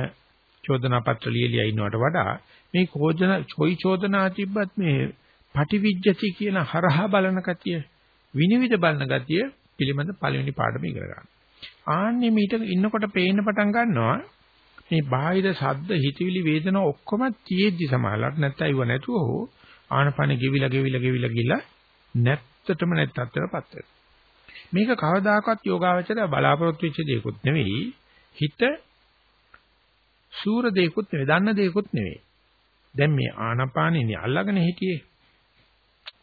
චෝදනා පත්‍ර ලියලියා ඉන්නවට වඩා මේ කෝජන චොයි චෝදනා තිබ්බත් මේ පටිවිජ්ජති කියන හරහා බලන ගතිය විනිවිද බලන ගතිය පිළිබඳ පළවෙනි පාඩම ඉගෙන ගන්න. ආන්නේ මීට ඉන්නකොට පේන්න පටන් ගන්නවා මේ බාහිර ශබ්ද හිතවිලි වේදනා ඔක්කොම තියෙද්දි සමාලක් නැත්නම් ඉව නැතුව හෝ ආනපන ගෙවිලා ගෙවිලා ගෙවිලා ගිලා නැත්තටම නැත්තටපත් වෙනවා. මේක කවදාකවත් යෝගාවචරය බලාපොරොත්තු වෙච්ච දෙයක්වත් නෙවෙයි. හිත සූර දෙයක්වත් නෙවෙයි. දන්න දෙයක්වත් නෙවෙයි. දැන් මේ ආනපානෙනි අල්ලගෙන හිටියේ.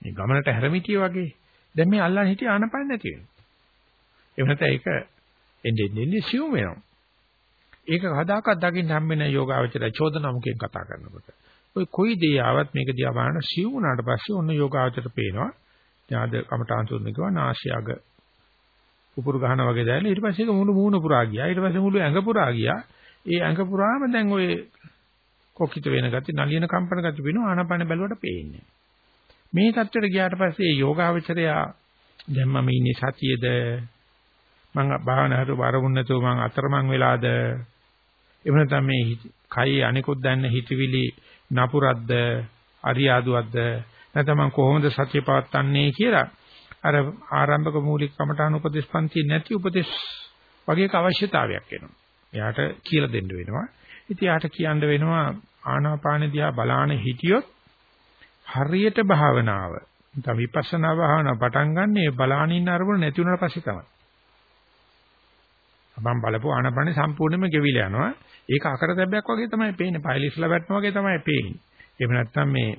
මේ ගමනට හැරමිටිය වගේ. දැන් මේ අල්ලන් හිටිය ආනපාන නැති වෙනවා. එහෙම නැත්නම් ඒක එන්නේ එන්නේ සිව් වෙනවා. ඒක කවදාකවත් දකින්න හම්බෙන්නේ යෝගාවචරය චෝදනමුකෙන් කතා කරනකොට. ඔය කොයි දේ ආවත් මේක දිහා බලන සිව් වුණාට පස්සේ ඔන්න යෝගාවචරයට පේනවා. ඥාද කමඨාන් සුන්න කිව්වා නාසියග උපුරු ගහන වගේ දැල්ලා ඊට පස්සේ ඒක මුළු මූණ පුරා ගියා. ඊට පස්සේ මුළු ඇඟ පුරා ගියා. ඒ ඇඟ පුරාම දැන් ඔය කොකිත වෙන ගති, නලියන කම්පන ගති වෙනවා ආනාපාන බැලුවට පේන්නේ. මේ தත්වෙට ගියාට පස්සේ යෝගාවචරයා දැන් මම ඉන්නේ සතියේද මම භාවනාවට බරමුණ නැතුව මම අතරමං වෙලාද එහෙම නැත්නම් මේ කයි අනිකුත් දැන්න හිතවිලි නපුරක්ද අරියාදුවක්ද නැත්නම් මම කොහොමද සතිය පවත්න්නේ කියලා අර ආරම්භක මූලික කමඨාන උපදේශ පන්ති නැති උපදේශ වගේක අවශ්‍යතාවයක් එනවා. එයාට කියලා දෙන්න වෙනවා. ඉතින් යාට කියන්න වෙනවා ආනාපාන දිහා බලාන හිටියොත් හරියට භාවනාව නැත්නම් විපස්සනා භාවනාව පටන් ගන්න ඒ බලාන ඉන්න අරමුණ නැති වුණාට පස්සේ තමයි. මම බලපුව ආනාපානේ සම්පූර්ණයෙන්ම ගෙවිලා යනවා. ඒක අකරතැබ්බයක් වගේ තමයි පේන්නේ. පයිලිස්ලා වැටෙනවා වගේ තමයි පේන්නේ. එහෙම නැත්නම් මේ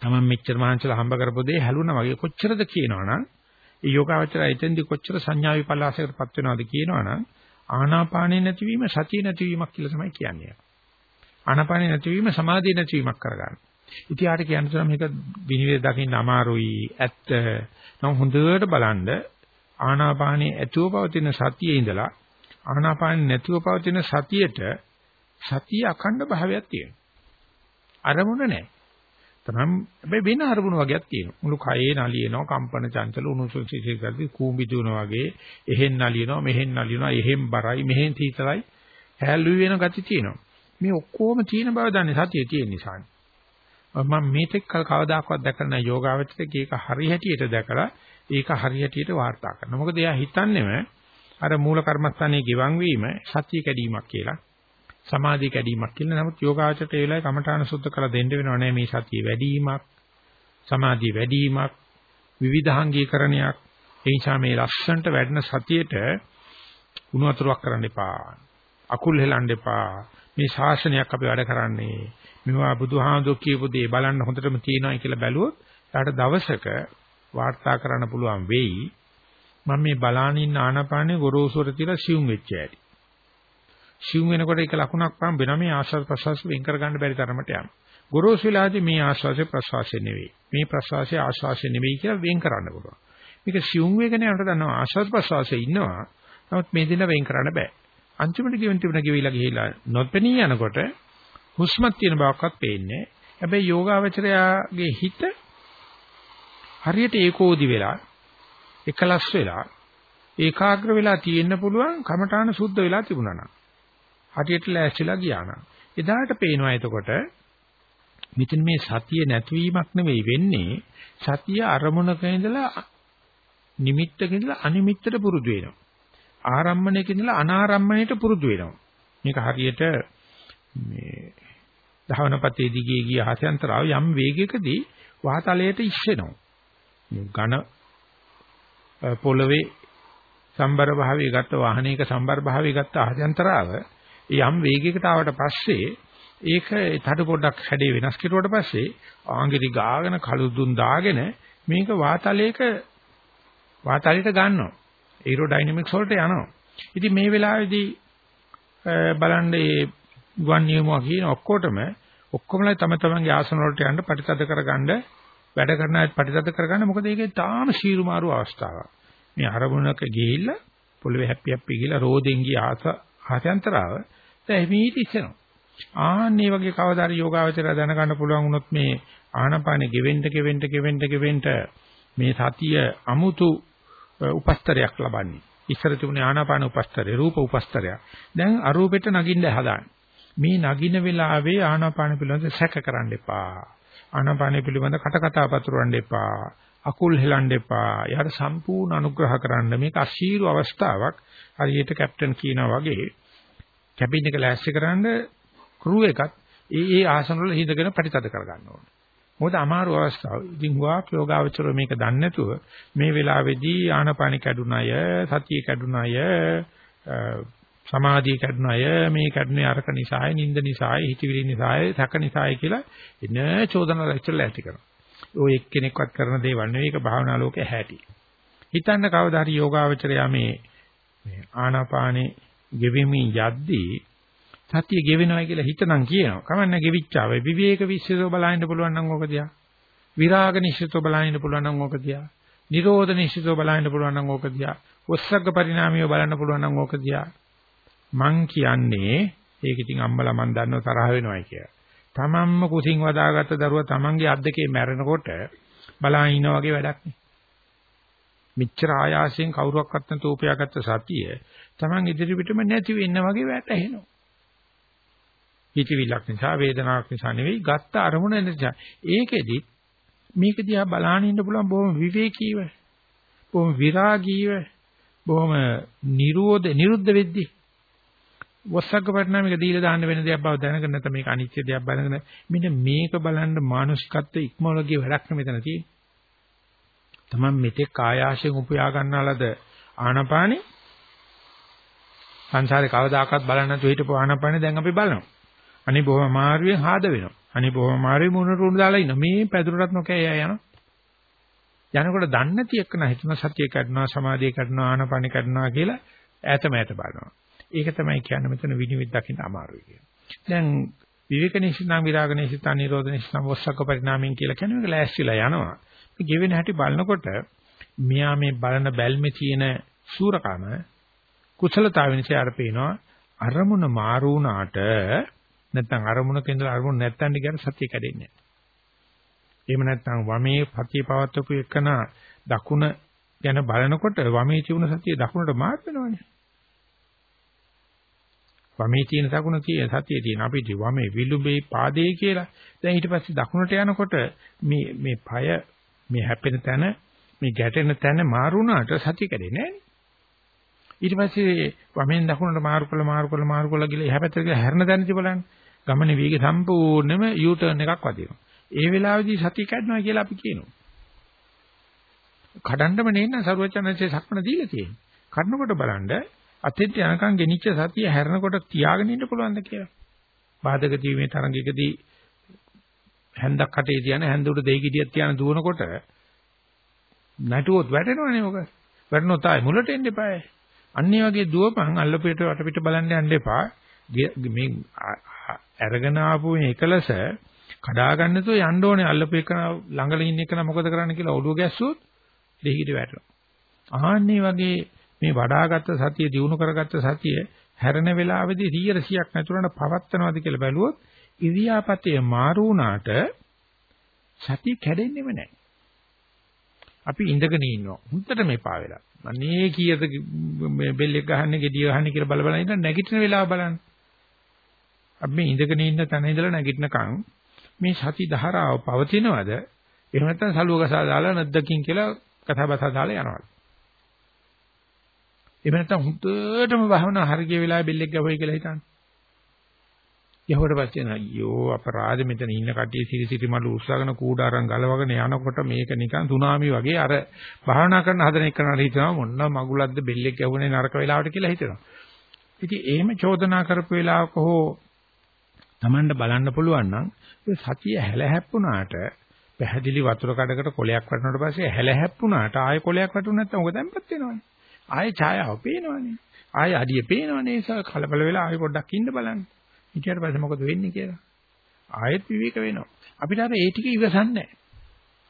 තමන් මෙච්චර මහන්සිලා හම්බ කරපු දේ හැලුණා වගේ කොච්චරද කියනවනම් ඒ යෝගාවචරය එතෙන්දි කොච්චර සංඥා විපල්ලාසයකටපත් වෙනවද කියනවනම් ආනාපානේ නැතිවීම සතිය නැතිවීමක් කියලා තමයි කියන්නේ. ආනාපානේ නැතිවීම සමාධිය නැතිවීමක් කරගන්න. ඉතින් ආට කියන්න තමයි මේක විනිවිද දකින්න අමාරුයි ඇත්ත. නම් හොඳට බලන්න ආනාපානේ ඇතුව පවතින සතියේ ඉඳලා ආනාපානේ නැතුව පවතින සතියට සතිය අඛණ්ඩ භාවයක් තියෙනවා. අරමුණ නැහැ. තමම් හැබැයි වෙන අරමුණු වගේක් තියෙනවා. මුළු කයේ නලියනවා, කම්පන චංචල උණුසුම් සිසිල් කරදී කූඹි දුවනවා වගේ එහෙන් නලියනවා, මෙහෙන් නලියනවා, එහෙන් බරයි, මෙහෙන් තීතරයි. හැල්ලු වෙන ගති තියෙනවා. මේ ඔක්කොම තියෙන බව දන්නේ සතිය තියෙන නිසානේ. මම මේතෙක් කල කවදාකවත් දැකලා නැහැ යෝගාවචරයේ ඒක හරි හැටියට දැකලා ඒක හරි හැටියට වාර්තා කරනවා. මොකද එයා හිතන්නේම අර මූල කර්මස්ථානයේ ගිවන් වීම සතිය කැඩීමක් කියලා. සමාධිය කැඩීමක් කියලා. නමුත් යෝගාචරයට ඒ වෙලාවේ කමඨාන සුද්ධ කරලා දෙන්න වෙනව නෑ මේ සතිය වැඩිවීමක්, සමාධිය වැඩිවීමක්, විවිධාංගීකරණයක්. ඒ නිසා මේ ලස්සන්ට වැඩෙන සතියේට උණු වතුරක් කරන්න එපා. අකුල් හෙලන්න එපා. මේ ශාසනයක් අපි වැඩ කරන්නේ. මේවා බුදුහාමුදුරු කියපු දේ බලන්න හොඳටම තියෙනවායි කියලා බැලුවොත් ඊට දවසක වාර්තා කරන්න පුළුවන් වෙයි මම මේ බලාන ඉන්න ආනාපානේ ගොරෝසුර තියලා සිවුම් වෙච්ච ඇති. සිවුම් වෙනකොට ඒක ලකුණක් පම් වෙන මේ ආශ්වාස ප්‍රශ්වාස වෙන් කර ගන්න බැරි තරමට යනවා. ගොරෝසු වෙලාදී මේ ආශ්වාසය ප්‍රශ්වාසය නෙවෙයි. මේ ප්‍රශ්වාසය ආශ්වාසය නෙවෙයි කියලා වෙන් කරන්න පුළුවන්. මේක සිවුම් වේගන යනකොට දන්නවා ආශ්වාස ප්‍රශ්වාසයේ ඉන්නවා. නමුත් මේ දෙන්න වෙන් කරන්න බෑ. අන්තිමට ගෙවන් තිබුණ ගෙවිලා ගිහිලා නොපෙනී යනකොට හුස්මක් තියෙන බවක්වත් පේන්නේ. හැබැයි යෝගාවචරයාගේ හිත හරියට ඒකෝදි වෙලා එකලස් වෙලා ඒකාග්‍ර වෙලා තියෙන්න පුළුවන් කමඨාන සුද්ධ වෙලා තිබුණා නම්. හරියට ලෑස්තිලා ගියා නම්. එදාට පේනවා එතකොට මෙතන මේ සතිය නැතිවීමක් නෙවෙයි වෙන්නේ සතිය අරමුණක ඉඳලා නිමිත්තක ඉඳලා අනිමිත්තට පුරුදු වෙනවා. ආරම්මණයක ඉඳලා අනාරම්මණයට පුරුදු වෙනවා. මේක හරියට මේ ධවනපතේ දිගේ ගිය හසයන්තරාව යම් වේගයකදී වාතලයට ඉස්සෙනවා. ඝන පොළවේ සම්බර භාවයේ ගත්ත වාහනයක සම්බර භාවයේ ගත්ත හසයන්තරාව යම් වේගයකට ආවට පස්සේ ඒක තඩ පොඩ්ඩක් හැඩේ වෙනස් කෙරුවට පස්සේ ආංගිරි ගාගෙන කළු දුන් දාගෙන මේක වාතලයක වාතලයට ගන්නවා ඒරෝඩයිනමික්ස් වලට යනවා. ඉතින් මේ වෙලාවේදී බලන්න මේ ගුවන් නියමුවා කියන ඔක්කොටම ඔක්කොමලා තම තමන්ගේ ආසන වලට යන්න ප්‍රතිතද කරගන්න වැඩ කරන අය ප්‍රතිතද කරගන්න මොකද ඒකේ තාම ශීරු මාරු අවස්ථාවක්. මේ අරමුණක ගිහිල්ලා පොළවේ හැප්පි හැප්පි ගිහිල්ලා රෝදෙන් ගිය ආස ආසයන්තරාව දැන් මේටි ඉස්සෙනවා. ආන්නේ වගේ කවදාරි යෝගාවචරය දැනගන්න පුළුවන් වුණොත් මේ ආනපානෙ ගෙවෙන්න ගෙවෙන්න ගෙවෙන්න ගෙවෙන්න මේ සතිය අමුතු උපස්තරයක් ලබන්නේ. ඉස්සර තිබුණේ ආනාපාන උපස්තරය, රූප උපස්තරය. දැන් අරූපෙට නගින්න හදාන්නේ. මේ නගින වෙලාවේ ආනාපාන පිළිබඳ සැක කරන්න එපා. ආනාපාන පිළිබඳ කට කතා පතුරවන්න එපා. අකුල් හෙලන්න එපා. යාට සම්පූර්ණ අනුග්‍රහ කරන්න මේක අශීරු අවස්ථාවක්. හරියට කැප්ටන් කියනා වගේ කැබින් එක ලෑස්ති කරන්න ක්‍රූ එකත් ඒ ඒ ආසන වල හිඳගෙන ප්‍රතිතද කරගන්න ඕනේ. මොකද අමාරු අවස්ථාව. ඉතින් හුඟක් යෝගාවචරෝ මේක දන්නේ නැතුව මේ වෙලාවේදී ආනපාන කැඩුන අය, සතිය කැඩුන අය, සමාධිය කැඩුන අය මේ කැඩුනේ අරක නිසායි, නිින්ද නිසායි, හිතවිලි නිසායි, සැක නිසායි කියලා එන චෝදනා ලැචල ඇති කරනවා. ඔය එක්කෙනෙක්වත් කරන දේවල් නෙවෙයි ඒක භාවනා ලෝකේ හැටි. හිතන්න කවදා හරි යෝගාවචරයා මේ මේ ආනාපානේ ගෙවෙමින් යද්දී සතිය ගෙවෙනවා කියලා හිතනම් කියනවා. කමන්න ගෙවිච්චාවේ විවේක විශ්සතෝ බලහින්න පුළුවන් නම් ඕක දිහා. විරාග නිශ්චිතෝ බලහින්න පුළුවන් නම් ඕක දිහා. නිරෝධ නිශ්චිතෝ බලහින්න පුළුවන් නම් ඕක දිහා. ඔස්සග්ග පරිණාමිය බලන්න පුළුවන් නම් ඕක දිහා. මං කියන්නේ ඒක ඉතින් අම්මලා මන් දන්නව තරහ වෙනවයි කියලා. තමන්ම කුසින් වදාගත්ත දරුවා තමන්ගේ අත් දෙකේ මැරෙනකොට බලන් ඉනා වගේ වැඩක් නේ. මෙච්චර ආයාසයෙන් කවුරුවක්වත් නැතුව උපයාගත්ත සතිය තමන් ඉදිරිපිටම නැති වෙන්න වගේ වැටහෙනවා. හිතවිල්ලක් නිසා වේදනාවක් නිසා නෙවෙයි ගත්ත අරමුණ නිසා. ඒකෙදි මේක දිහා බලාගෙන ඉන්න පුළුවන් බොහොම විවේකීව, බොහොම විරාගීව, බොහොම නිරෝධ නිරුද්ධ වෙද්දී වස්සග්ග පරිණාමික දීලා දාන්න වෙන දෙයක් බව දැනගෙන නැත්නම් මේක අනිත්‍ය දෙයක් බලගෙන මෙන්න මේක බලන්න මානසිකත්වයේ ඉක්මවලගේ වැඩක් මෙතන තියෙන්නේ. තමන් මෙතෙක් කායාශයෙන් උපයා ගන්නාලද ආනපානේ සංසාරේ කවදාකවත් බලන්න නැතුව හිටපු ආනපානේ දැන් අපි බලනවා. අනේ බොහොම අමාරුවෙන් හාද වෙනවා. අනේ බොහොම අමාරුවෙන් මුණට උණු දාලා ඉන්නවා. මේ පැදුරටත් නොකෑ එයා යනවා. යනකොට දන්නේ නැති එක්කන හිතන සතිය කඩනවා, සමාධිය කඩනවා, ආනපන කඩනවා කියලා ඈතම ඈත බලනවා. ඒක තමයි කියන්නේ මෙතන විනිවිද දකින්න අමාරුයි කියන්නේ. දැන් විවේක නිසිතං විරාග නිසිතං නිරෝධ නිසිතං වස්සක පරිණාමයෙන් කියලා කියන එක ලෑස්තිලා යනවා. මේ ගෙවෙන හැටි බලනකොට මෙයා මේ බලන බැල්මේ තියෙන සූරකම කුසලතාව නිසා අර පේනවා අරමුණ මාරු වුණාට නැත්නම් අරමුණක ඉඳලා අරමුණ නැත්තන් කියන සතිය කැඩෙන්නේ නැහැ. එහෙම නැත්නම් වමේ සතිය පවත්වපු එකන දකුණ ගැන බලනකොට වමේ තියුණ සතිය දකුණට මාත් වෙනවනේ. වමේ තියෙන දකුණ තියෙන සතිය තියෙන අපිට වමේ විලුඹේ පාදේ කියලා. දැන් ඊට පස්සේ දකුණට යනකොට මේ මේ পায় මේ හැපෙන තැන මේ ගැටෙන තැන මාරුණාට සතිය කැඩෙන්නේ නැහැ. ඊට පස්සේ වමෙන් දකුණට මාරු කළ මාරු කළ මාරු කළ ගිහලා එහා පැත්තට ගිහලා හැරෙන දැනටි බලන්න. ගමනේ වේගය සම්පූර්ණයෙන්ම U turn එකක් වදිනවා. ඒ වෙලාවේදී සතිය කැඩනවා කියලා අපි කියනවා. කඩන්නම නෙන්න සරුවචනන්සේ සක්මන දීලා තියෙන්නේ. කඩනකොට බලන්න අතෙත් යනකම් ගෙනිච්ච සතිය හැරෙනකොට තියාගෙන ඉන්න පුළුවන්ද කියලා. බාධක ජීවිතේ තරංගයකදී හැන්දක් කටේ තියන හැන්ද උඩ දෙයි ගෙඩියක් තියන දුවනකොට නැටුවොත් වැටෙනවනේ මොක. වැටුනොත් ආයි මුලට එන්න එපායි. අන්නේ වගේ දුවපන් අල්ලපිට වටපිට බලන්න යන්න එපා. මේ අරගෙන ආපු එකලස කඩා ගන්න තු යන්න ඕනේ අල්ලපු එක ළඟ ඉන්න එක මොකද කරන්න කියලා ඔළුව ගැස්සුවොත් දෙහිට වැටෙනවා. ආන්නේ වගේ මේ වඩාගත් සතිය දිනු කරගත්ත සතිය හැරෙන වෙලාවේදී 100ක් නැතුණට පවත්නවාද කියලා බැලුවොත් ඉරියාපතේ මාරු වුණාට සතිය කැඩෙන්නේම නැහැ. අපි ඉඳගෙන ඉන්නවා. හුත්තට මේපා වෙලා. අනේ කීයද මේ බෙල් එක ගහන්නේ, gediya ගහන්නේ කියලා බල බල ඉඳන් නැගිටින වෙලාව බලන්න. අපි මේ ඉඳගෙන ඉන්න තැන ඉඳලා නැගිටිනකන් මේ සති ධාරාව පවතිනවද? එහෙම නැත්නම් සලුව ගසා දාලා නැද්දකින් කියලා කතා බසා දාලා යනවද? එහෙම නැත්නම් හුත්තටම භාවනා හරිය වෙලාවේ බෙල් එක ගහුවයි කියලා හිතන්න. යහුවට පස්සේ අයියෝ අපරාධ මෙතන ඉන්න කට්ටිය සිරි සිරි මඩු උස්සගෙන කූඩාරම් ගලවගෙන යනකොට මේක නිකන් සුනාමි වගේ අර භාවනා කරන හදන එකනට හිතනවා මොන්න මගුලක්ද බෙල්ලෙක් යවුනේ නරක වෙලාවට කියලා හිතනවා. ඉතින් එහෙම චෝදනා කරපු වෙලාවක හෝ Tamanට බලන්න පුළුවන් නම් ඒ සතිය හැලහැප්පුණාට පැහැදිලි වතුර කඩකට කොලයක් වටනකොට පස්සේ හැලහැප්පුණාට ආයෙ කොලයක් වටුනේ නැත්නම් ඔක දැම්පත් වෙනවනේ. ආයෙ ඡායාව පේනවනේ. ආයෙ අඩිය පේනවනේ. ඒක කලබල වෙලා ආයෙ පොඩ්ඩක් ඉන්න බලන්න. හිටියට පස්සේ මොකද වෙන්නේ කියලා. ආයෙත් විවේක වෙනවා. අපිට අර ඒ ටික ඉවසන්නේ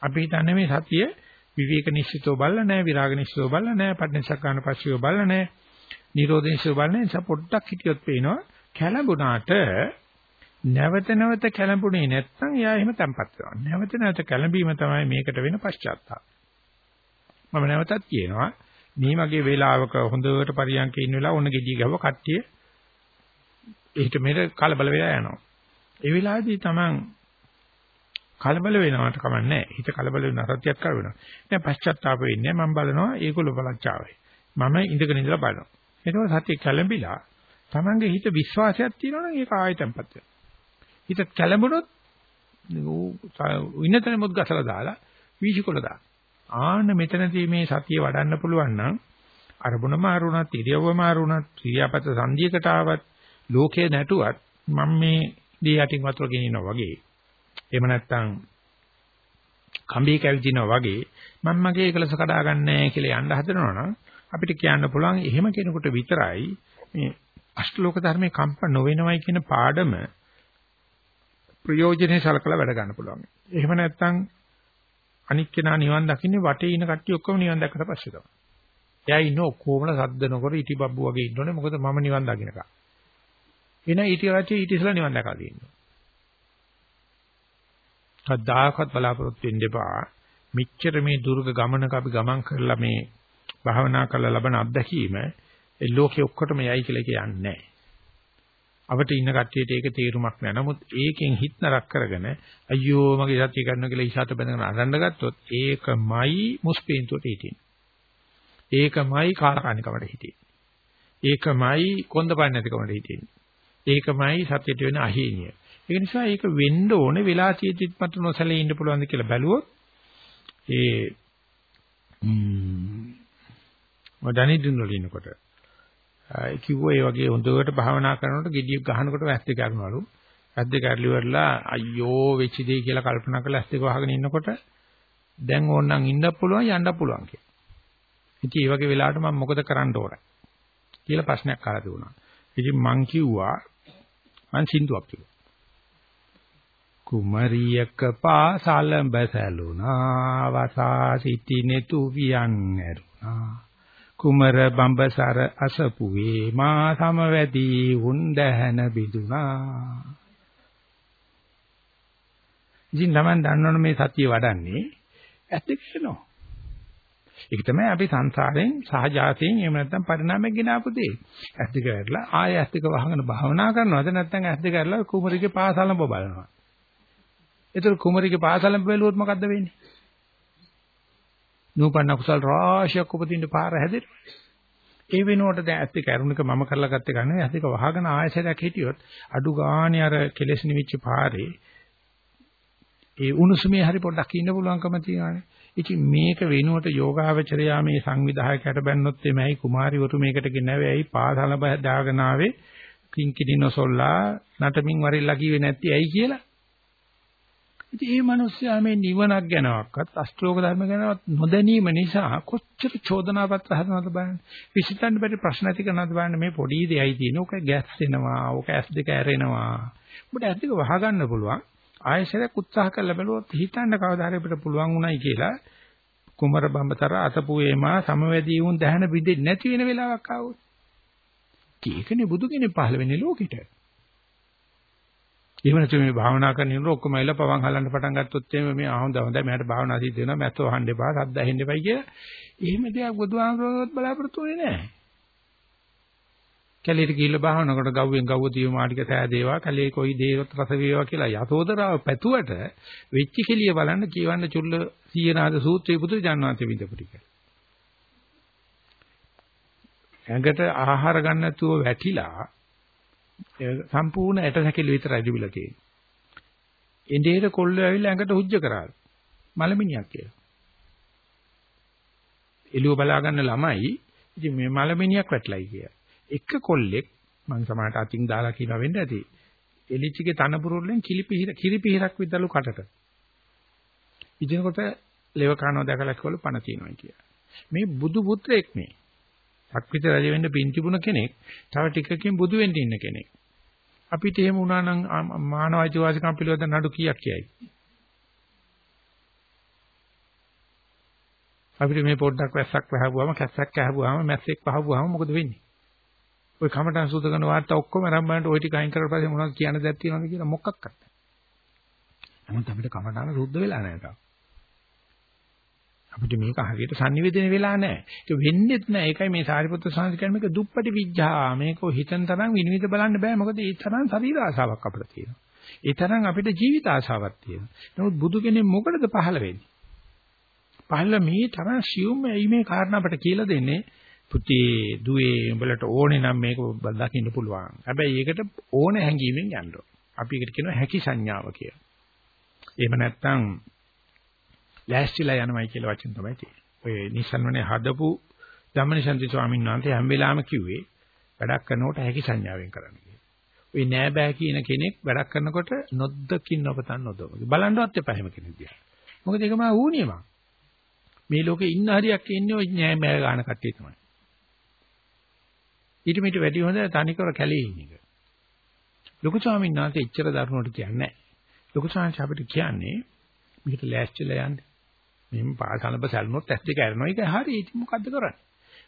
අපි හිතන්නේ මේ සතිය විවේක නිශ්චිතව බලලා නැහැ, විරාග නිශ්චිතව බලලා නැහැ, පටිච්චසක්කාන පස්සියව බලලා නැහැ, නිරෝධ නිශ්චිතව බලලා නැහැ. නිසා පොඩ්ඩක් හිටියොත් පේනවා කැළඹුණාට නැවත නැවත කැළඹුණේ නැත්නම් එයා එහෙම තැම්පත් වෙනවා. නැවත නැවත කැළඹීම තමයි මේකට වෙන පශ්චාත්තාප. මම නැවතත් කියනවා මේ වගේ වෙලාවක හොඳට පරියන්කේ ඉන්න වෙලාව ඔන්න gediy ගව කට්ටිය ඒකට මෙහෙට කලබල වෙලා යනවා. ඒ වෙලාවේදී Taman කලබල වෙනවට කමන්නේ හිත කලබල වෙන සත්‍යයක් කර වෙනවා. දැන් පශ්චාත්තාප වෙන්නේ මම බලනවා ඒගොල්ලෝ බලච්චාවේ. මම ඉඳගෙන ඉඳලා බලනවා. එතකොට සත්‍ය කැළඹිලා Tamanගේ හිත විශ්වාසයක් තියෙනවනම් ඒක ආයෙතම්පත් වෙනවා. හිත කැළඹුණොත් ඉන්නතන මුත් ගසලා දාලා වීසිකොල දාන. ආන්න මෙතනදී මේ සතිය වඩන්න පුළුවන් නම් අරමුණ මාරුණත් ඉරියව්ව මාරුණත් ක්‍රියාපත සංධියකට ආවත් ලෝකේ නැටුවත් මම මේ දී යටින් වතුර ගෙනිනවා වගේ එහෙම නැත්නම් කම්බිය කැවිදිනවා වගේ මම මගේ එකලස කඩා ගන්නෑ කියලා යන්න හදනවා නම් අපිට කියන්න පුළුවන් එහෙම කෙනෙකුට විතරයි මේ අෂ්ටලෝක ධර්මයේ කම්ප නොවෙනවයි කියන පාඩම ප්‍රයෝජනේ සලකලා වැඩ ගන්න පුළුවන්. එහෙම නැත්නම් අනික් කෙනා නිවන් දකින්නේ වටේ ඉන කට්ටිය ඔක්කොම නිවන් දැක්කට පස්සේ තමයි. එයා ඉන්න ඔක්කොමල සද්ද නොකර ඉටිබබ්බු වගේ ඉන්නෝනේ මොකද මම නිවන් දකින්නකම්. එන ඊට රාජ්‍ය ඊට ඉස්සලා නිවන් දැකලා තියෙනවා. කද්දාකත් බලාපොරොත්තු වෙන්න එපා. මෙච්චර මේ දුර්ග ගමනක අපි ගමන් කරලා මේ භාවනා කරලා ලබන අත්දැකීම ඒ ලෝකේ ඔක්කොටම යයි කියලා කියන්නේ නැහැ. අපිට ඉන්න කට්ටියට ඒක තේරුමක් නැහැ. නමුත් ඒකෙන් හිත නරක කරගෙන අයියෝ මගේ සත්‍ය කරනවා කියලා ඉසాత බඳගෙන අරන්න ගත්තොත් ඒකමයි මුස්පීන්තුවට හිටින්නේ. ඒකමයි කාලකණිකමට හිටින්නේ. ඒකමයි කොන්දපන්නේ නැතිකමට හිටින්නේ. ඒකමයි සත්‍යයට වෙන අහේනිය. ඒ නිසා ඒක වෙන්න ඕනේ වෙලා තියෙද්දිත් මට නොසැලී ඉන්න පුළුවන්ද කියලා බැලුවොත් ඒ ම්ම් වඩනි දුන්නල ඉන්නකොට ඒ කිව්වා ඒ වගේ හොඳට භාවනා කරනකොට gediy ගහනකොට වැස් දෙක කරනවලු වැස් දෙක කරලි වරලා අයියෝ වෙච්ච දෙයි කියලා කල්පනා කරලා ඇස් දෙක වහගෙන ඉන්නකොට දැන් ඕනනම් ඉන්න පුළුවන් යන්න පුළුවන් කියලා. ඉතින් මේ වගේ වෙලාවට මම මොකද කරන්න ඕන කියලා ප්‍රශ්නයක් අහලා දුණා. ඉතින් මං කිව්වා මං සින්දුවක් කිව්වා. කුමරියක පාසලඹ සැලුණා වසා සිටිනේ තුවියන් ඇරුණා. කුමර බඹසර අසපුවේ මා සමවැදී හුන්දැහැන බිදුනා ඉතින් තමන් දන්නවනේ මේ සතිය වඩන්නේ. ඇත්ත කියනවා ඒක තමයි අපි සංසාරයෙන් සහජාතයෙන් එහෙම නැත්නම් පරිණාමයෙන් ගෙන ආපු දේ. ඇස් දෙක ඇරලා ආය ඇස් දෙක වහගෙන භාවනා කරනවද නැත්නම් ඇස් දෙක ඇරලා කුමරිගේ පාසලඹ බලනවා. ඒතර කුමරිගේ පාසලඹ බැලුවොත් මොකද්ද වෙන්නේ? නූපන්න කුසල් රාශියක් උපදින්න පාර හැදෙනවා. ඒ වෙනුවට දැන් ඇස් දෙක ඇරුණක මම කරලා ගත්තේ ගන්න ඇස් දෙක වහගෙන ආයසරයක් හිටියොත් අඩු ගානේ අර කෙලෙස් නිවිච්ච පාරේ ඒ උණුසුමේ හරි පොඩ්ඩක් ඉන්න පුළුවන්කම තියෙනවානේ. ඉතින් මේක වෙනුවට යෝගාවචරයා මේ සංවිධායකයට බැන්නොත් එමෙයි කුමාරිවරු මේකට ගෙනවේ ඇයි පාසල දාගෙන ආවේ කිංකිණි නොසොල්ලා නටමින් වරිල්ලා කිව්වේ නැත්තේ ඇයි කියලා. ඉතින් මේ මිනිස්සයා මේ නිවනක් ගැනවත් අෂ්ටෝක ධර්ම ගැනවත් නොදැනීම නිසා කොච්චර චෝදනා පත්‍ර හදනවද බලන්න. විසිතන්න බැරි ප්‍රශ්න ඇති කරනවද බලන්න මේ පොඩි දෙයයි තියෙන. ඕක ගැස් වෙනවා. ඕක ඇස් දෙක ඇරෙනවා. ඔබට ඇස් දෙක වහගන්න පුළුවන්. ආයෙසරක් උත්සාහ කරලා බලුවොත් හිතන්න කවදා හරි අපිට පුළුවන් උනායි කියලා කුමර බඹතර අතපුවේමා සමවැදී වුන් දැහන බින්දෙන්නේ නැති වෙන වෙලාවක් ආවොත්. ඒකනේ බුදු කෙනෙක් පහළ වෙන්නේ ලෝකෙට. එහෙම නැත්නම් මේ භාවනා කරන ඉන්න ඔක්කොම ඇවිල්ලා පවන් හලන්න පටන් ගත්තොත් එimhe මේ ආහොඳ හොඳයි මට භාවනා සිද්ධ වෙනවා මැස්සෝ අහන්න එපා සද්ද ඇහෙන්න එපයි කියලා. එහෙම දෙයක් බුදුහාමුදුරුවෝත් බලාපොරොත්තු වෙන්නේ නැහැ. කැලේට ගිහිල්ලා භාවනා කොට ගව්වෙන් ගව්ව තියු මාටික සෑදේවා කැලේ කොයි දේවත් රස වේවා කියලා යතෝදරාව පැතුවට වෙච්ච කෙලිය බලන්න කියවන්න චුල්ල සීනාද සූත්‍රයේ පුදුර ජානනාති විදපු ටික. ඇඟට ආහාර ගන්න නැතුව වැටිලා සම්පූර්ණ ඇට සැකිලි විතරයි තිබිලා තියෙන්නේ. එඳේට කොල්ලෝ ඇවිල්ලා ඇඟට හුජ්ජ කරාලු. මලමිනියක් කියලා. එළුව බලා ගන්න ළමයි ඉතින් මේ මලමිනියක් වැටලයි කියලා. එක කොල්ලෙක් මං සමහරට අතින් දාලා කියලා වෙන්න ඇති. එලිච්චිගේ තනපුරුල්ලෙන් කිලිපිහිර කිරිපිහිරක් විද්දලු කටට. ඉදිනකොට ලෙව කනව දැකලා කිව්වලු පණ තියනවා කියලා. මේ බුදු පුත්‍රයෙක් මේ. සක්විත රජ වෙන්න පින් තිබුණ කෙනෙක් තව ටිකකින් බුදු වෙන්න ඉන්න කෙනෙක්. අපිට එහෙම වුණා නම් මානව අයිතිවාසිකම් පිළිබඳ නඩු කීයක් කියයි? අපිට මේ පොඩ්ඩක් වැස්සක් වහවුවාම කැස්සක් ඇහුවාම මැස්සෙක් වහවුවාම මොකද වෙන්නේ? ඔය කමටන් සූත කරන වාර්තා ඔක්කොම අරන් බලන්න ওই ටික අයින් කරලා පස්සේ මොනවද කියන්න දෙයක් තියෙනවද කියලා මොකක්වත් නැහැ. නමුත් අපිට කමටහන සුද්ධ වෙලා නැහැ තාම. අපිට මේක හරියට sannivedana වෙලා නැහැ. ඒක වෙන්නේත් නැහැ. ඒකයි මේ සාරිපුත්‍ර සාංශ කියන්නේ මේක දුප්පටි විඥා. මේක හිතන තරම් විනිවිද බලන්න බෑ. මොකද ඒ තරම් ශරීර ආසාවක් අපිට තියෙනවා. ඒ තරම් අපිට ජීවිත ආසාවක් තියෙනවා. නමුත් බුදු කෙනෙක් මොකටද පහළ වෙන්නේ? පහළ මේ තරම් සියුම් ඇයි මේ කාරණා අපට කියලා දෙන්නේ? පුතේ දුවේ උඹලට ඕනේ නම් මේක දකින්න පුළුවන්. හැබැයි ඒකට ඕන හැඟීමෙන් යන්න ඕන. අපි ඒකට කියනවා හැකි සංඥාව කියලා. එහෙම නැත්නම් ලෑස්තිලා යනවයි කියලා වචන තමයි තියෙන්නේ. ඔය නිසන්වනේ හදපු ධම්මනිසන්ති ස්වාමීන් වහන්සේ හැම වෙලාවෙම කිව්වේ වැඩක් කරනකොට හැකි සංඥාවෙන් කරන්න කියලා. ඔය නෑ බෑ කියන කෙනෙක් වැඩක් කරනකොට නොද්දකින් නොපතන් නොදොම. බලන්නවත් එපා හැම කෙනෙක් දිහා. මොකද ඒක මා ඌනියම. මේ ලෝකේ ඉන්න හරියක් ඉන්නේ ඔය නෑ බෑ ගන්න කට්ටිය තමයි. ඊට මිට වැඩි හොඳ තනිකර කැලේ ඉන්න එක. ලොකු ස්වාමීන් වහන්සේ එච්චර දරුණුවට කියන්නේ නැහැ. ලොකු ස්වාමීන් අපිට කියන්නේ මේකට ලෑස්තිලා යන්න. මෙහෙම පාසලබ සැලුනොත් ඇස් දෙක ඇරෙනවා. ඒක හරි. ඉතින් මොකද්ද කරන්නේ?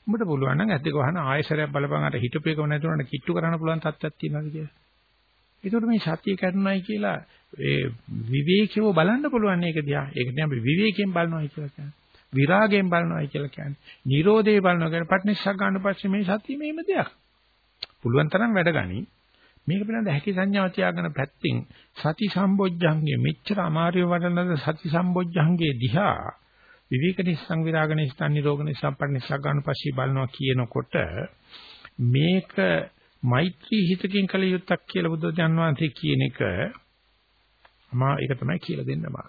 උඹට පුළුවන් නම් ඇස් දෙක වහන ආයෙසරයක් බලපන් අර හිතපු එකම නැතුනට කිට්ටු කරන්න පුළුවන් තත්ත්වයක් තියෙනවද කියලා. ඒකට මේ සතිය කරනයි කියලා ඒ විවේකීව බලන්න පුළුවන් ඒක දිහා. ඒකට අපි විවේකයෙන් බලනවායි කියලා කියන්නේ. විරාගයෙන් බලනවායි කියලා කියන්නේ. නිරෝධේ බලනවා කියන්නේ පට්නිස්සක් ගන්න පස්සේ මේ සතිය මේම දෙයක්. පුළුවන් තරම් වැඩ ගනි. මේක පිළිබඳ හැකි සංඥාව තියාගෙන පැත්තෙන් සති සම්බොජ්ජංගේ මෙච්චර අමාරුව වඩනද සති සම්බොජ්ජංගේ දිහා විවේක නිස්සං විරාග නිස්සං නිරෝග නිස්සං පරිනිස්සග් ගන්න පස්සේ බලනවා කියනකොට මේක මෛත්‍රී හිතකින් කළ යුත්තක් කියලා බුද්ධ ජානවාන්සේ කියන එක මා ඒක තමයි කියලා දෙන්න බා.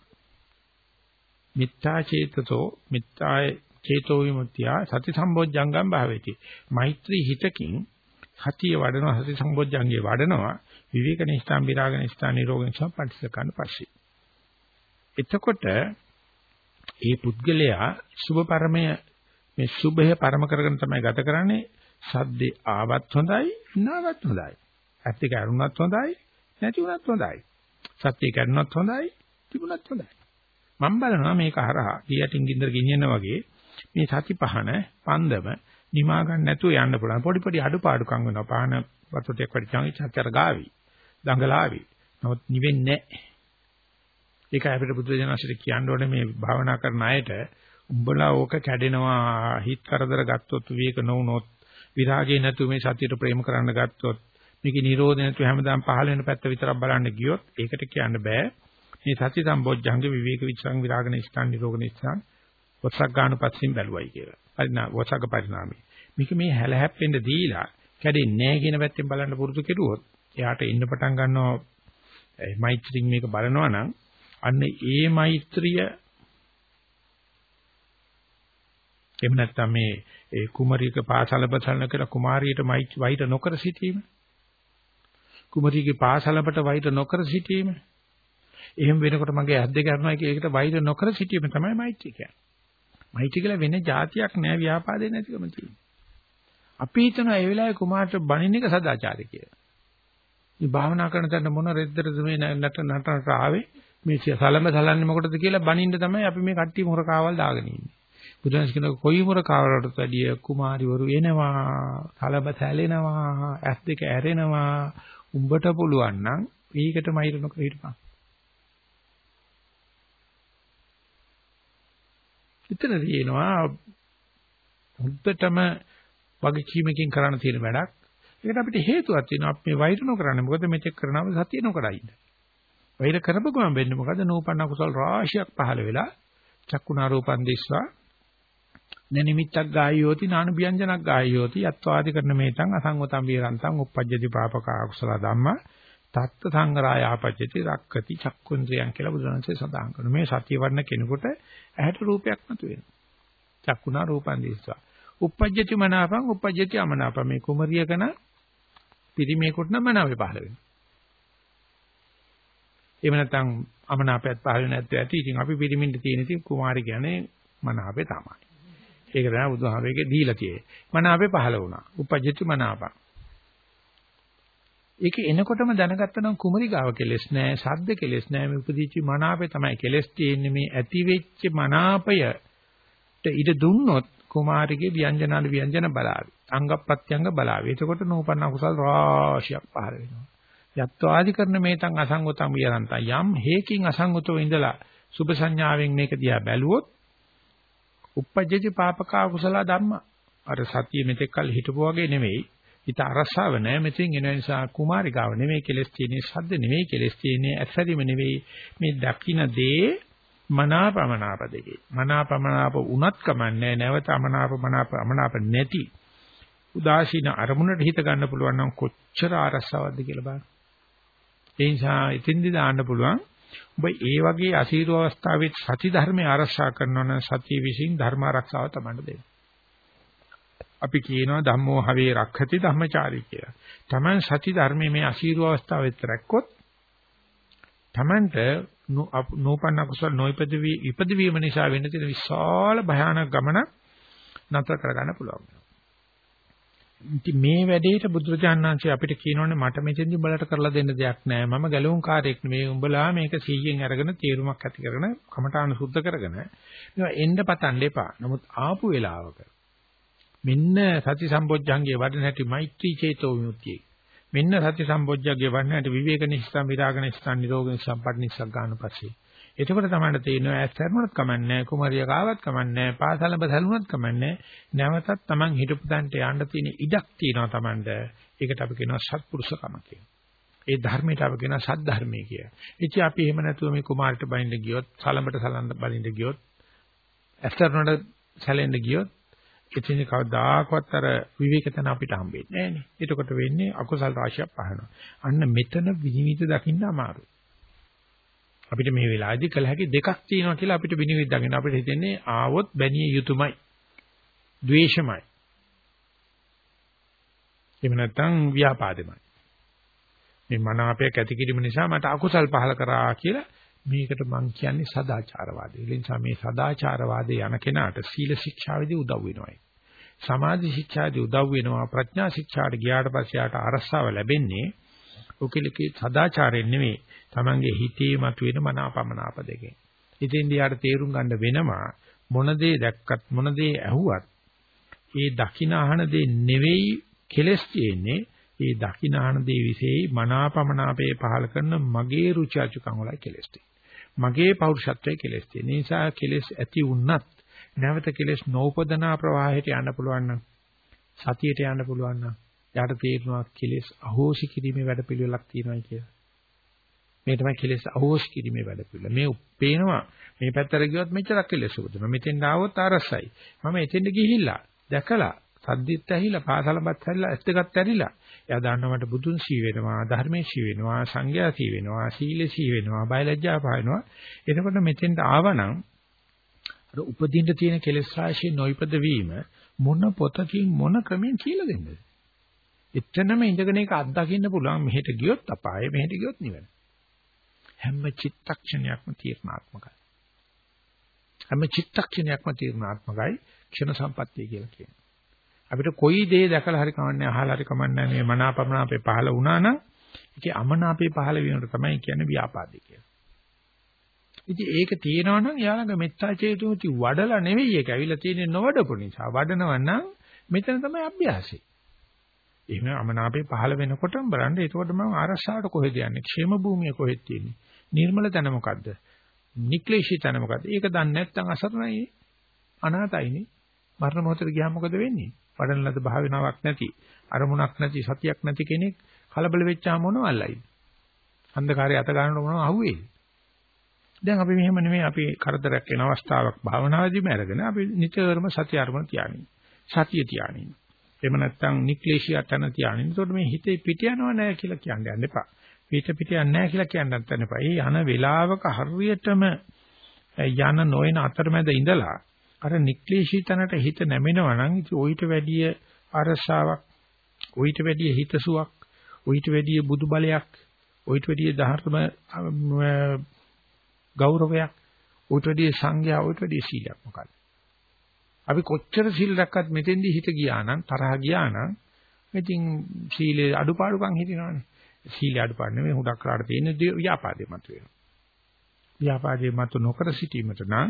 මිත්‍යා චේතසෝ මිත්‍යා චේතෝ විමුක්තිය සති සම්බොජ්ජංගම් භාවේති. මෛත්‍රී හිතකින් සතිය වඩනවා සති සම්බොජ්ජංගේ වඩනවා විවේක නිස්ථාන් විරාග නිස්ථාන් නිරෝග නිස්ථාන් පටිච්චසකන්න පස්සේ. එතකොට ඒ පුද්ගලයා සුභ පරමය මේ සුභය පරම කරගෙන තමයි ගත කරන්නේ. සද්දේ ආවත් හොඳයි නැවත් හොඳයි. ඇත්ත කරුණත් හොඳයි නැති වුණත් හොඳයි. සත්‍ය කරුණත් හොඳයි තිබුණත් හොඳයි. මම බලනවා මේක හරහා ඊයටින් ගින්දර ගෙනියනා වගේ මේ සති පහන පන්දම නිමා ගන්න නැතුව යන්න පුළුවන්. පොඩි පොඩි අඩුපාඩුකම් වෙනවා. පාන වතුටයක් වැඩි චංචතර ගාවි. දඟලාවි. නමුත් නිවෙන්නේ නැහැ. ඒකයි අපිට බුදුරජාණන්සේට කියන්න ඕනේ මේ භාවනා කරන අයට උඹලා ඕක කැඩෙනවා හිත කරදර ගත්තොත් විවේක නොවුනොත් විරාගේ නැතුව මේ සතියට ප්‍රේම කරන්න ගත්තොත් මේකේ නිරෝධ නැතුව හැමදාම පහළ වෙන පැත්ත විතරක් බලන්න ගියොත් ඒකට කියන්න බෑ මේ සති සම්බොජ්ජංග විවේක විචං විරාගන ස්ථාන නිරෝගන ස්ථාන වසක් ගන්න පස්සින් බැලුවයි කියලා. පරිණා වසක පරිණාමය. මේක මේ හැල හැප්පෙන්න දීලා කැඩෙන්නේ නැහැ කියන පැත්තෙන් බලන්න පුරුදු කෙරුවොත් එයාට ඉන්න පටන් ගන්නවා මෛත්‍රියෙන් මේක බලනවා නම් අන්න ඒ මෛත්‍රිය එහෙම නැත්නම් මේ ඒ කුමරියක පාසලපසලන කියලා කුමාරියට වෛර නොකර සිටීම කුමරියගේ පාසලපට වෛර නොකර සිටීම එහෙම වෙනකොට මගේ ඇස් දෙක අරනවා කියේකට වෛර නොකර සිටීම තමයි මෛත්‍රී කියන්නේ. මෛත්‍රී කියලා වෙන જાතියක් නෑ ව්‍යාපාදේ නැතිකම තියෙන්නේ. අපි හිතනවා ඒ වෙලාවේ කුමාරට බණින්න එක සදාචාරය කියලා. මේ භාවනා කරන තැන මොන රෙද්දටද මේ නට නටනට ආවේ මේ සලම සලන්නේ මොකටද කියලා බණින්න තමයි අපි මේ කට්ටිය මොරකාවල් දාගෙන ඉන්නේ. බුදුන්ස් කියන කොයි මොරකාවලටත් වැඩිය කුමාරිවරු එනවා, සලබ සැලෙනවා, ඇස් දෙක ඇරෙනවා. උඹට පුළුවන් නම් ඒකට මයිර නොකර හිටපන්. එතන තියෙනවා හුද්දටම වගකීමකින් කරන්න තියෙන වැඩක්. ඒකට අපිට හේතුවක් තියෙනවා. අපි මේ වෛර නොකරන්නේ. මොකද මෙතෙක් කරනව සතිය නොකරයි. වෛර කරපුවම වෙන්නේ මොකද? නූපන්න කුසල රාශියක් පහළ වෙලා චක්කුණා රූපන් දිස්වා නනිමිත්තක් ගායෝති නාන ව්‍යංජනක් ගායෝති යත්වාදි කරන මේතං අසංගතම් විරන්තං uppajjati papaka akusala dhamma තත්ත සංගරාය ආපජ්ජති රක්කති චක්කුන්ද්‍රයන් කියලා බුදුරජාණන්සේ සඳහන් කරනවා. මේ සතිය වර්ණ කෙනෙකුට ඇහැට රූපයක් මතු වෙනවා. චක්කුණා රූපන් දිස්වා. uppajjati මනාපං uppajjati අමනාපං මේ කුමරියකන පිරිමේකට නම් මනාවේ පහළ වෙනවා. එහෙම නැත්නම් අමනාපයත් පහළ නැත්te ඇති. ඉතින් අපි පිරිමින්ට තියෙන ඉතින් කුමාරි කියන්නේ මනාපේ තමයි. ඒක තමයි බුදුහාමයේ දීලා තියෙන්නේ. මනාපේ පහළ වුණා. uppajjati මනාපං. ඒක එනකොටම දැනගත්තා නම් කුමරි ගාව කෙලස් නෑ, ශබ්ද කෙලස් නෑ, මේ උපදීච්ච මනාපේ තමයි කෙලස් තියෙන්නේ මේ ඇති වෙච්ච මනාපයට ඉඩ දුන්නොත් කුමාරිගේ ව්‍යංජනාල ව්‍යංජන බලාවි. අංග ප්‍රත්‍යංග බලාවි. එතකොට නූපන්න කුසල් රාශියක් පහළ වෙනවා. යත්වාදි කරන මේතන් අසංගතම් වියරන්ත යම් හේකින් අසංගතව ඉඳලා සුභ සංඥාවෙන් මේක දිහා බැලුවොත් uppajjati papaka kusala dhamma අර සතිය මෙතෙක් කල් හිටපු වගේ නෙමෙයි හිත අරසාව නැහැ මෙතෙන් එන නිසා කුමාරිකාව නෙමෙයි කෙලස් තියෙන්නේ ශබ්ද නෙමෙයි කෙලස් තියෙන්නේ ඇසරීම නෙමෙයි මේ දකින්න දේ මනාපමනාප දෙකේ මනාපමනාප උනත් කමන්නේ නැවත අමනාපමනාප අමනාප නැති උදාසීන අරමුණට හිත ගන්න පුළුවන් නම් කොච්චර ආරස්සාවක්ද කියලා බලන්න. ඒ නිසා ඉතින්දි දාන්න පුළුවන් ඔබ ඒ වගේ අසීරු අවස්ථාවේ සති ධර්මය ආරක්ෂා කරනවා නම් සතිය විසින් ධර්ම ආරක්ෂාව තමයි දෙන්නේ. අපි කියනවා ධම්මෝ හවේ රක්ඛති ධම්මචාරී කියලා. Taman සති ධර්මයේ මේ අසීරු අවස්ථාවෙත් රැක්කොත් Tamanට නෝපන්න කුසල නොයිපද වී ඉපද වීම නිසා වෙන්න තියෙන විශාල භයානක ගමන නතර කරගන්න පුළුවන්. ඉතින් මේ වැඩේට බුදුරජාණන් වහන්සේ අපිට කියනෝනේ මට මෙතෙන්දි උඹලට කරලා දෙන්න දෙයක් නෑ. මම ගැලවුම් කාර්යයක් නෙමෙයි. උඹලා මේක 100න් අරගෙන තීරුමක් ඇති කරගෙන කමඨාන සුද්ධ කරගෙන මේවා එන්න පතන්න එපා. නමුත් ආපු වෙලාවක මෙන්න සති සම්බොජ්ජංගේ වඩන හැටි මෛත්‍රී චේතෝ විමුක්තිය. මෙන්න සති සම්බොජ්ජංගේ වඩන හැටි විවේක නිස්සම් විරාග නිස්සම් නිරෝග නිස්සම් පටිනිස්සක් ගන්න පස්සේ. එතකොට තමයි තේරෙනවා ඇස් හැරුණත් කමන්නේ කුමරිය කාවත් කමන්නේ පාසලඹ සැලුණත් කමන්නේ නැවතත් Taman හිටපු තැනට යන්න තියෙන ඉඩක් තියෙනවා Tamanට. ඒකට අපි කියනවා සත්පුරුෂකම කියලා. ඒ ධර්මයට අපි කියනවා සත් ධර්මයේ කියලා. ඉතින් අපි එහෙම නැතුව මේ කුමාරට බයින්ද ගියොත් සලඹට සලන්න බලින්ද ගියොත් ඇස්තරනට සැලෙන්න ගියොත් ඉතින් කවදාකවත් අර විවේකතන අපිට හම්බෙන්නේ නැහැ නේ. එතකොට වෙන්නේ අකුසල් රාශියක් පහනවා. අන්න මෙතන විනිවිද දකින්න අමාරුයි. අපිට මේ වෙලාවේදී කළ හැකි දෙකක් තියෙනවා කියලා අපිට විනිවිද දකින්න අපිට හිතෙන්නේ ආවොත් බැනිය යුතුයමයි. ද්වේෂමයි. එහෙම නැත්නම් ව්‍යාපාදෙමයි. මේ මනාපයක් ඇති කිරීම නිසා මට අකුසල් පහල කරා කියලා මේකට මං කියන්නේ සදාචාරවාදී. ඒ නිසා මේ සදාචාරවාදී යන කෙනාට සීල ශික්ෂාවේදී උදව් වෙනවායි. සමාධි ශික්ෂාවේදී උදව් වෙනවා. ප්‍රඥා ශික්ෂාට ගියාට පස්සේ යාට අරස්සාව ලැබෙන්නේ ඔකලකේ සදාචාරයෙන් නෙමෙයි. Tamange හිතේ මතුවෙන මනාපමනාප දෙකෙන්. ඉතින් යාට තේරුම් ගන්න වෙනවා මොන දේ දැක්කත් මොන දේ ඇහුවත් ඒ දකින අහන දේ නෙවෙයි කෙලස් තියෙන්නේ ඒ දකින අහන දේ විශේෂයි මනාපමනාපේ පහල කරන මගේ රුචි අචුකම් වලයි කෙලස් තියෙන්නේ. මගේ පෞරුෂත්වයේ කෙලෙස් තියෙන නිසා කෙලෙස් ඇති වුණත් නැවත කෙලෙස් නෝපදනා ප්‍රවාහයට යන්න පුළුවන් නම් සතියට යන්න පුළුවන් නම් යාට තේරෙනවා කෙලෙස් අහෝසි කිරීමේ වැඩපිළිවෙලක් තියෙනවා කියලා. මේ තමයි කෙලෙස් අහෝසි කිරීමේ වැඩපිළිවෙල. මේ පේනවා මේ පැත්තට ගියොත් මෙච්චරක් කෙලෙස් උපදිනවා. මෙතෙන් ආවොත් අරසයි. මම එතෙන්ට ගිහිල්ලා දැකලා සද්දිත් ඇහිලා පාසලපත් ඇහිලා ඇස් දෙකත් ඇරිලා එයා දන්නවා මට බුදුන් සී වෙනවා ධර්මයේ සී වෙනවා සංඝයා සී වෙනවා සීලේ සී වෙනවා බයලජ්ජා පායනවා එතකොට මෙතෙන්ට ආවනම් අර උපදින්න තියෙන කෙලෙස් රාශිය නොයිපද වීම මොන පොතකින් මොන ක්‍රමෙන් කියලා දෙන්නද එතනම ඉඳගෙන ඒක අත්දකින්න පුළුවන් මෙහෙට ගියොත් අපාය මෙහෙට ගියොත් නිවන හැම චිත්තක්ෂණයක්ම තීර්ණාත්මකයි. හැම චිත්තක්ෂණයක්ම තීර්ණාත්මකයි ක්ෂණ සම්පත්තිය කියලා කියනවා. අපිට කොයි දේ දැකලා හරි කමන්නේ අහලා හරි කමන්නේ මේ මනාපමනාපේ පහළ වුණා නම් ඒකේ අමනාපේ පහළ වෙනකොට තමයි කියන්නේ ව්‍යාපාදේ කියලා. ඉතින් ඒක තියෙනවා නම් යාළඟ මෙත්තා චේතුමුති වඩලා නෙවෙයි ඒක ඇවිල්ලා තියෙන්නේ නොවඩපු නිසා. වඩනවා නම් මෙතන තමයි අභ්‍යාසය. එහෙම අමනාපේ පහළ වෙනකොටම බලන්න එතකොට මම ආරස්සාවට කොහෙද යන්නේ? ക്ഷേම භූමිය කොහෙද තියෙන්නේ? නිර්මල තැන මොකද්ද? නික්ලේශී තැන මොකද්ද? ඒක දන්නේ නැත්නම් අසරණයි අනාතයිනේ. මරණ මොහොතට ගියාම මොකද වෙන්නේ? වඩන ලද භාවනාවක් නැති, අරමුණක් නැති, සතියක් නැති කෙනෙක් කලබල වෙච්චාම මොනවල්ලයි? අන්ධකාරයේ අත ගන්නකොට මොනව අහුවේද? දැන් අපි මෙහෙම නෙමෙයි අපි කරදරයක් වෙන අවස්ථාවක් භාවනාවේදීම අරගෙන අපි නිතරම සතිය අරමුණ තියානින්. සතිය තියානින්. එහෙම නැත්නම් නික්ලේශිය තන තියානින්. ඒකට මේ හිතේ පිට යනව නැහැ කියලා කියන්න යන්න එපා. පිට පිට යන්නේ නැහැ කියලා කියන්නත් යන්න එපා. ඒ යන වේලාවක හරියටම යන නොයන අතරමැද ඉඳලා අර නික්ලේශී තනට හිත නැමෙනවා නම් ඊට වැඩිය අරසාවක්, ඊට වැඩිය හිතසුවක්, ඊට වැඩිය බුදු බලයක්, ඊට වැඩිය ධර්ම ගෞරවයක් උට වැඩි සංඥා උට වැඩි සීලයක් මොකක්ද? අපි කොච්චර සීල් රැක්කත් මෙතෙන්දී හිත ගියා නම් තරහ ගියා නම් ඉතින් සීලේ අඩුපාඩුකම් හිතෙනවනේ. සීලේ අඩුපාඩු නෙමෙයි හුදක් කරාට තියෙන ව්‍යාපාදේ මත වෙනවා. ව්‍යාපාදේ මත නොකර සිටීමට නම්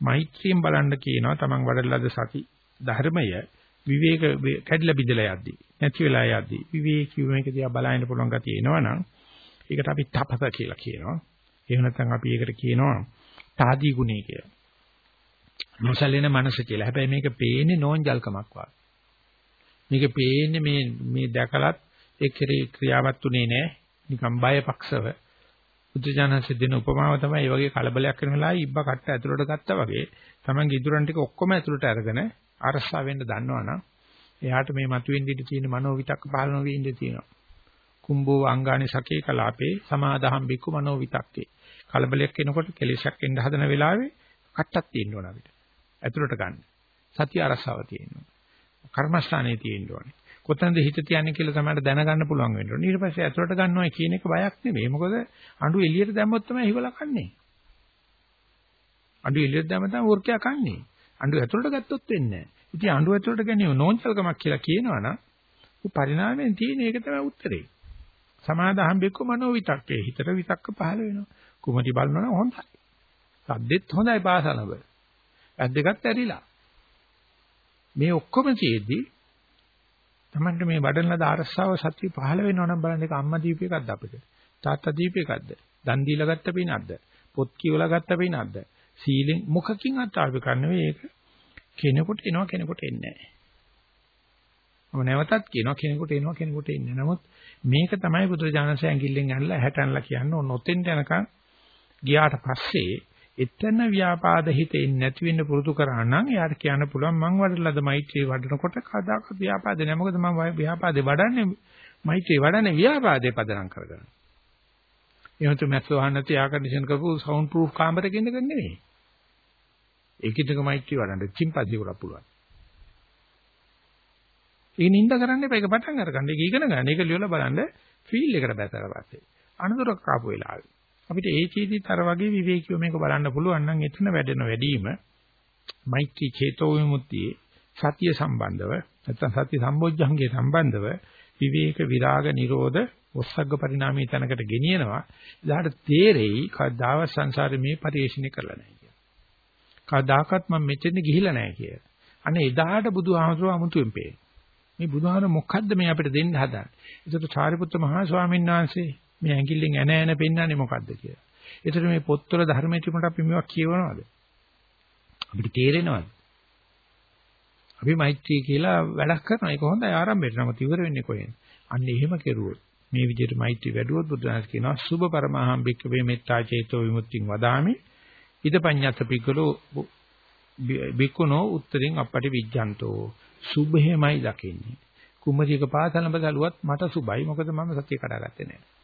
මෛත්‍රියෙන් බලන්න කියනවා තමන් වඩලද සති ධර්මය විවේක කැඩිලා බිඳලා යද්දී නැති වෙලා යද්දී විවේකීව මේක දිහා බලන්න පුළුවන් ගතිය එනවනම් ඒකට අපි තපස කියලා කියනවා. එහෙම නැත්නම් අපි ඒකට කියනවා තාදී ගුණය කියලා. නොසැලෙන මනස කියලා. හැබැයි මේක පේන්නේ නෝන්ජල්කමක් වගේ. මේක පේන්නේ මේ මේ දැකලත් ඒ කෙරේ ක්‍රියාවත් උනේ නැහැ. නිකන් බයපක්ෂව. බුදුජානක දෙන උපමාව තමයි මේ වගේ කලබලයක් කරන වෙලාවේ ඉබ්බා කට්ට ඇතුළට ගත්තා වගේ. Taman ඉදුරන් ටික ඔක්කොම ඇතුළට අරගෙන අරසා වෙන්න දන්නවනම් එයාට මේ මතුවෙන්න ඉඳ තියෙන මනෝ විතක්ක පහළ නොවී ඉඳ තියෙනවා. කුම්බෝ අංගානි සකේ කලාපේ සමාදහම් බික්කු මනෝ විතක්කේ. කලබලයක් එනකොට කෙලෙසක් එන්න හදන වෙලාවේ කට්ටක් තියෙන්න ඕන අපිට. ඇතුළට ගන්න. සතිය අරසාව තියෙන්න ඕන. කර්මස්ථානයේ තියෙන්න ඕනේ. කොතනද හිත තියන්නේ කියලා තමයි දැනගන්න පුළුවන් වෙන්න ඕනේ. ඊට පස්සේ ඇතුළට ගන්නවා කියන එක බයක් නෙමෙයි. මොකද අඬු එළියට දැම්මොත් තමයි හිවලා කන්නේ. අඬු එළියට දැම්ම තමයි වෘක්කයා කන්නේ. අඬු ඇතුළට ගත්තොත් වෙන්නේ නැහැ. ඉතින් අඬු ඇතුළට ගැනීම නෝන්චල්කමක් කියලා කියනවනම් පරිණාමයෙන් තියෙන එක තමයි උත්තරේ. සමාදාහම් බෙක්ක මනෝ විතක්කේ හිතට විතක්ක පහළ වෙනවා. කුමටි බලනවනම් හොඳයි. සද්දෙත් හොඳයි පාසලව. ඇස් දෙකත් ඇරිලා. මේ ඔක්කොම තියෙද්දි Tamanට මේ වඩන ලද අරස්සාව සත්‍ය පහළ වෙනවා නම් බලන්න ඒක අම්මා දීප එකක්ද අපිට? තාත්තා දීප එකක්ද? දන් දීලා ගත්ත පිනක්ද? පොත් කියවලා ගත්ත පිනක්ද? සීලෙන් මොකකින් අත්ආපි කරන්නේ ඒක කෙනෙකුට එනවා කෙනෙකුට එන්නේ නැහැ. මම නැවතත් කියනවා කෙනෙකුට එනවා කෙනෙකුට එන්නේ නැහැ. නමුත් මේක තමයි බුදුරජාණන්සේ ඇඟිල්ලෙන් ඇනලා හැටන්ලා කියන්නේ ඔන්න ඔතෙන්ට යනකම් ගියාට පස්සේ එතන ව්‍යාපාද හිතේ නැති වෙන්න පුරුදු කරා නම් එයාට කියන්න පුළුවන් මං වඩලද මෛත්‍රී වඩනකොට කදාක ව්‍යාපාද නෑ මොකද මම ව්‍යාපාදේ වඩන්නේ මෛත්‍රී වඩන්නේ ව්‍යාපාදේ පදනම් කරගෙන. එහෙනම් තුමැස් වහන්න නැති එයා කන්ඩිෂන් කරපු සවුන්ඩ් ප්‍රූෆ් කාමරයක ඉඳගෙන නෙවෙයි. ඒකිටක මෛත්‍රී වඩන්න චිම්පන්සි කරලා පුළුවන්. ඒ නිඳ කරන්න එපා ඒක පටන් අරගන්න. ඒක ඉගෙන ගන්න. ඒක ලියලා බලන්න ෆීල් එකට බැසලා පස්සේ. අනතුරක් ආපු වෙලාවේ. අපිට ඒ චේතිත් අර වගේ විවේකීව මේක බලන්න පුළුවන් නම් එතන වැඩෙන වැඩිම මෛත්‍රී චේතෝ විමුක්තියේ සතිය සම්බන්ධව නැත්නම් සති සම්බොජ්ජංගේ සම්බන්ධව විවේක විරාග නිරෝධ ඔස්සග්ග පරිණාමී තැනකට ගෙනියනවා. එදාට තේරෙයි කවදාව සංසාරේ මේ පරිශ්‍රණය කරලා නැහැ කියලා. කවදාකවත් මම මෙතෙන් ගිහිලා නැහැ කියලා. අනේ එදාට බුදුහාමුදුරුවෝ අමුතුවෙන් පේනවා. මේ බුදුහාර මොකද්ද මේ අපිට දෙන්න හදන්නේ? ඒකට සාරිපුත්‍ර මහා ස්වාමීන් වහන්සේ මේ ඇඟිල්ලෙන් ඇන ඇන පෙන්වන්නේ මොකද්ද කියලා. ඒතර මේ පොත්වල ධර්මයේ තිබුණට අපි මේවා කියවනවද? අපිට තේරෙනවද? අපි මෛත්‍රී කියලා වැඩක් කරනවා. ඒක හොඳයි ආරම්භයට. නමුත් ඉවර වෙන්නේ කොහෙන්ද? අන්න එහෙම කෙරුවොත් මේ විදිහට මෛත්‍රී වැඩුවොත් බුදුහාම කියනවා සුභ පරමහම් භික්ඛවේ මෙත්තා චේතෝ විමුක්තිං වදාමි. ඉදපඤ්ඤත් පිකලෝ බිකුණෝ උත්තරින් අපටි විජ්ජන්තෝ සුභෙමයි දකින්නේ. කුමරියක පාසලඹ ගලුවත් මට සුභයි. මොකද මම සත්‍ය කඩාගත්තේ නැහැ.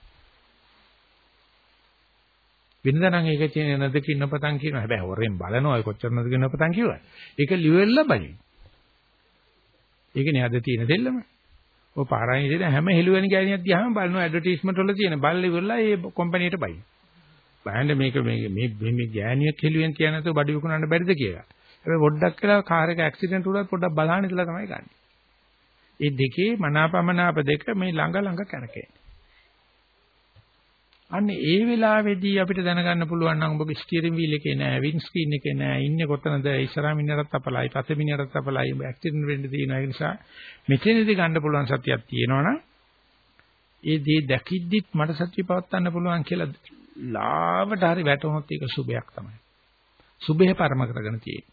වෙනදා නම් ඒක තියෙන නදකින් නොපතන් කියනවා. හැබැයි හොරෙන් බලනවා ඔය කොච්චර නදකින් නොපතන් කිව්වා. ඒක ලිවෙල්ල බලින්. ඒකනේ අද තියෙන දෙල්ලම. ඔය පාරායින් ඉතින් හැම හෙළුවෙන ගෑණියක් දිහාම බලනවා ඇඩ්වර්ටයිස්මන්ට් වල තියෙන බල්ලි වල ඒ කම්පැනිට බයි. බලන්න මේක මේ මේ මේ ගෑණියක් හෙළුවෙන් කියන නැතුව බඩු විකුණන්න බැරිද කියලා. හැබැයි පොඩ්ඩක් කියලා කාර් එක ඇක්සිඩන්ට් වුණත් පොඩ්ඩක් බලන්න ඉතලා තමයි ගන්න. ඒ දෙකේ මනාපමනාප දෙක මේ ළඟ ළඟ කරකෙන්නේ. අන්න ඒ වෙලාවේදී අපිට දැනගන්න පුළුවන් නම් ඔබගේ ස්ටියරින් වීල් එකේ නෑ වින් ස්ක්‍රීන් එකේ නෑ ඉන්නේ කොතනද ඉස්සරහා මිනිහටත් අපලයි පස්සේ මිනිහටත් අපලයි ඇක්සිඩන්ට් වෙන්න තියෙනවා ඒ නිසා මෙතනදී ගන්න පුළුවන් සතියක් තියෙනවනම් ඒ දේ දැකිද්දිත් මට සත්‍ය පවත්වන්න පුළුවන් කියලා ලාවට හරි වැටුනොත් ඒක සුබයක් තමයි. සුබේ පරම කරගෙන තියෙන්නේ.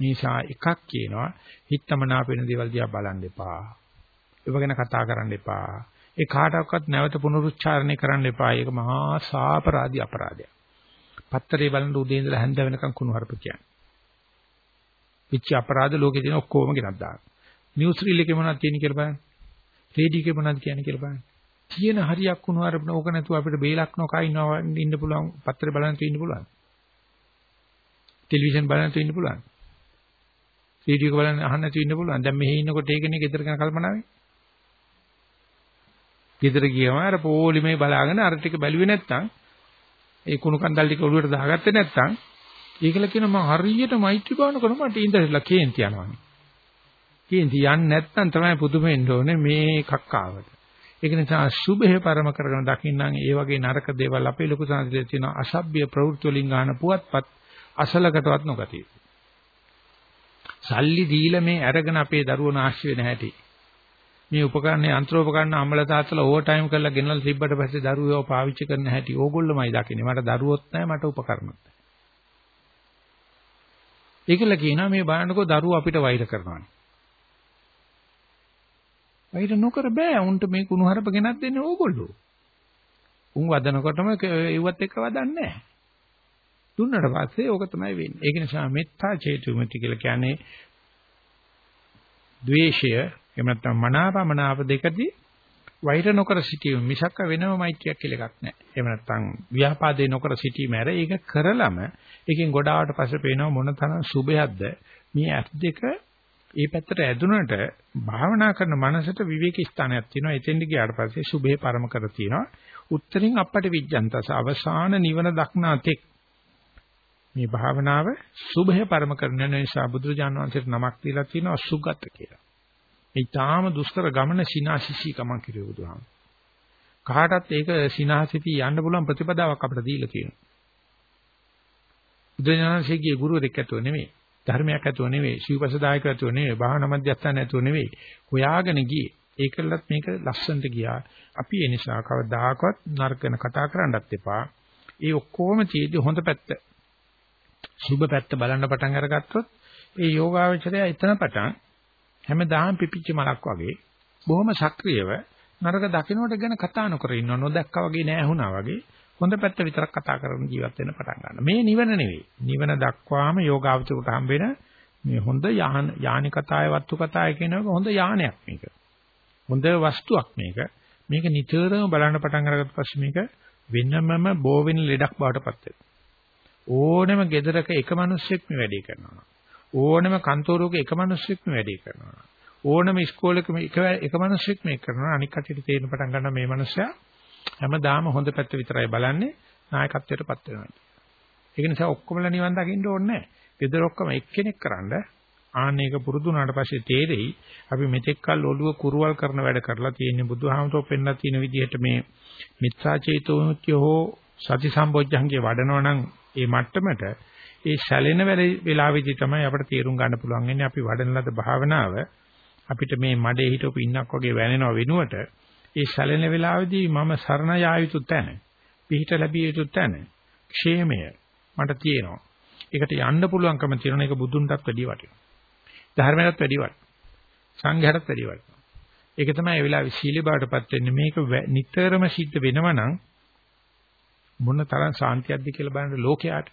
නිසා එකක් කියනවා හිතමනාප වෙන දේවල් දිහා බලන්න එපා. ඒව ගැන කතා කරන්න එපා. ඒ කාටවත් නැවත පුනරුච්චාරණය කරන්න එපා. ඒක මහා සාපරාධි අපරාධයක්. පත්තරේ බලන උදේ ඉඳලා හැන්ද වෙනකන් කුණු හarp කියන්නේ. පිච්ච අපරාධ ලෝකේ තියෙන ඔක්කොම ගෙනත් දාන්න. නිවුස් රීල් එකේ මොනවද තියෙන්නේ කියලා බලන්න. රේඩියෝ එකේ මොනවද කියන්නේ කියලා බලන්න. තියෙන හරියක් කුණු හarp නෝක නැතුව අපිට බේලක් නොකා ඉන්නවා ඉන්න පුළුවන්. පත්තරේ බලන්න තියෙන්න පුළුවන්. ටෙලිවිෂන් බලන්න තියෙන්න පුළුවන්. රේඩියෝ එක බලන්න අහන්න නැතුව ඉන්න පුළුවන්. දැන් මෙහි ඉන්නකොට ඒකනේ ගෙදර ගැන කල්පනා වෙන්නේ. ගෙදර ගියම අර පොලිමේ බලාගෙන අර ටික බැලුවේ නැත්තම් ඒ කුණු කන්දල් ටික ඔළුවට දාගත්තේ නැත්තම් ඒකල කියන මම හරියට මෛත්‍රී භාවන කරනවා මට ඉඳලා කේන්ති යනවානේ. කේන්ති යන්නේ නැත්තම් තමයි පුදුම වෙන්න ඕනේ මේ කක්කාවට. ඒක නිසා සුභය පරම කරගෙන දකින්නම් ඒ වගේ නරක දේවල් අපේ ලොකු සංස්කෘතියේ තියෙන අසභ්‍ය ප්‍රවෘත්ති වලින් ගන්න පුවත්පත් අසලකටවත් නොගතියි. සල්ලි දීලා මේ අරගෙන අපේ දරුවෝ නාස්ති වෙන හැටි මේ උපකරණ යන්ත්‍රෝපකරණ අම්මලා තාත්තලා ඕවර් ටයිම් කරලා ගෙනල්ලා තිබ්බට පස්සේ දරුවෝ පාවිච්චි කරන හැටි ඕගොල්ලෝමයි දකින්නේ. මට දරුවොත් නැහැ මට උපකරණත් නැහැ. ඒකල කියනවා මේ බලන්නකෝ දරුවෝ අපිට වෛර කරනවානේ. වෛර නොකර බෑ. උන්ට මේ කුණුහරුප ගෙනත් දෙන්නේ ඕගොල්ලෝ. උන් වදනකොටම ඒවත් එක්ක වදන්නේ නැහැ. දුන්නට පස්සේ ඕක තමයි වෙන්නේ. ඒක නිසා මෙත්තා චේතුමති කියලා කියන්නේ ද්වේෂය එහෙම නැත්නම් මනාපමනාප දෙකදී වෛර නොකර සිටීම මිසක් වෙනම මෛත්‍රියක් කියලා එකක් නැහැ. එහෙම නැත්නම් ව්‍යාපාදේ නොකර සිටීම ඇර ඒක කරලම ඒකෙන් ගොඩාවට පස්සේ පේනවා මොන තරම් සුභයක්ද මේ ඇස් දෙක ඒ පැත්තට ඇදුනට භාවනා කරන මනසට විවේක ස්ථානයක් තියෙනවා. එතෙන්ට ගියාට පස්සේ සුභේ පරම කර තියෙනවා. උත්තරින් අපට විඥාන්තස අවසාන නිවන දක්නාතෙක් මේ භාවනාව සුභය පරම කරන නිසා බුදුරජාණන් වහන්සේට නමක් දීලා තියෙනවා සුගත කියලා. ඒ තාම දුෂ්කර ගමන සිනාසිසී ගමන් කිරුවේ බුදුහාම. කාටත් ඒක සිනාසිතී යන්න පුළුවන් ප්‍රතිපදාවක් අපිට දීලා තියෙනවා. බුදුරජාණන්සේගේ ගුරුවරයෙක් ඇතුව නෙමෙයි, ධර්මයක් ඇතුව නෙමෙයි, ශීවපසදායක ඇතුව නෙමෙයි, භාවනා මධ්‍යස්ථාන ඇතුව නෙමෙයි. හොයාගෙන ගියේ. ඒකලත් මේක ලස්සනට ගියා. අපි ඒ නිසා කවදාකවත් නරක වෙන කතා කරන්නත් එපා. ඒ ඔක්කොම තියෙදි හොඳ පැත්ත සුබ පැත්ත බලන්න පටන් අරගත්තොත් ඒ යෝගාවචරය එතන පටන් හැමදාම පිපිච්ච මලක් වගේ බොහොම සක්‍රියව නරක දකින්නට ගැන කතා නොකර ඉන්නව නොදැක්කා වගේ නෑ වුණා වගේ හොඳ පැත්ත විතරක් කතා කරන ජීවත් වෙන්න පටන් ගන්නවා. මේ නිවන නෙවෙයි. නිවන දක්වාම යෝගාවචරයට හම්බ වෙන මේ හොඳ යාන යානිකතාය වත්තු කතාය කියනක හොඳ යානයක් මේක. හොඳ වස්තුවක් මේක. මේක නිතරම බලන්න පටන් අරගත්ත පස්සේ මේක වෙනමම බෝ වෙන ලෙඩක් බවට පත් වෙනවා. ඕනෙම ගෙදරක එක මිනිස්සෙක් මේ වැඩේ කරනවා. ඕනෙම කන්තෝරුවක එක මිනිස්සෙක් මේ වැඩේ කරනවා. ඕනෙම ඉස්කෝලේක එක එක මිනිස්සෙක් මේ කරනවා. අනික් කටියට තේරෙන පටන් ගන්නවා මේ මිනිස්සයා හැමදාම හොඳ පැත්ත විතරයි බලන්නේ නායකත්වයටපත් වෙනවා. ඒක නිසා ඔක්කොමලා නිවන් දකින්න ඕනේ නැහැ. ගෙදර ඔක්කොම එක්කෙනෙක් කරන්ඩ ආන්නේක පුරුදු වුණාට පස්සේ තේරෙයි අපි මෙතෙක් කල් ඔළුව කුරුවල් කරන වැඩ කරලා තියෙන්නේ බුදුහාමතෝ පෙන්ලා තියෙන විදිහට මේ මිත්‍යා චේතෝමුත්‍ය හෝ සති සම්බොජ්ජංගේ වඩනවා නම් ඒ මට්ටමට ඒ සැලෙන වෙලාවෙදි තමයි අපිට තේරුම් ගන්න පුළුවන් වෙන්නේ අපි වඩන ලද භාවනාව. අපිට මේ මඩේ හිටපු ඉන්නක් වගේ වැනෙනව වෙනුවට ඒ සැලෙන වෙලාවේදී මම සරණ යා යුතු තැන පිහිට ලැබිය යුතු තැන ക്ഷേමය මට තියෙනවා. ඒකට යන්න පුළුවන්කම තියෙනවා. ඒක බුදුන්ටත් වැඩිය වටිනවා. ධර්මයටත් වැඩිය වටිනවා. සංඝයාටත් වැඩිය වටිනවා. ඒක තමයි ඒ වෙලාවේ සීල බවටපත් වෙන්නේ. මේක නිතරම සිද්ධ වෙනවා නම් මොන තරම් සාන්තියක්ද කියලා බලන්න ලෝකයාට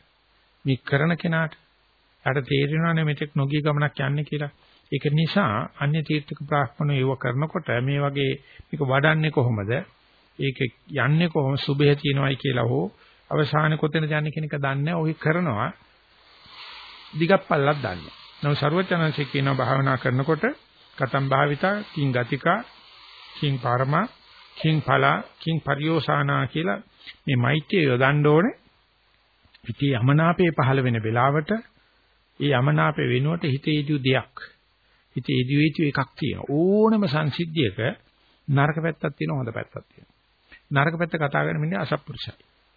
මේ කරන කෙනාට යාට තේරෙනවා නේ මෙතෙක් නොගිය ගමනක් යන්නේ කියලා. ඒක නිසා අන්‍ය තීර්ථක ප්‍රාප්තනෝ ඒව කරනකොට මේ වගේ මේක වඩන්නේ කොහොමද? ඒක යන්නේ කොහොම සුභය තියනවායි කියලා හෝ අවසානේ කොතනද යන්නේ කියන එක දන්නේ නැහැ. ඔහි කරනවා දිගප්පල්ලක් දන්නේ. නමුත් ਸਰවචනංශ කියනවා භාවනා කරනකොට කතම් භාවිතා කිං ගතිකා කිං පරමා කිං ඵලා කිං පරියෝසానా කියලා මේ මෛත්‍රිය යොදන්න ඕනේ හිතේ යමනාපේ පහළ වෙන වෙලාවට ඒ යමනාපේ වෙනුවට හිතේදී දෙයක්. හිතේදී වේතු එකක් තියෙනවා. ඕනම සංසිද්ධියක නරක පැත්තක් තියෙනවා හොඳ පැත්තක් තියෙනවා. නරක පැත්ත කතා කරන මිනිහ අසත්පුරුෂයි.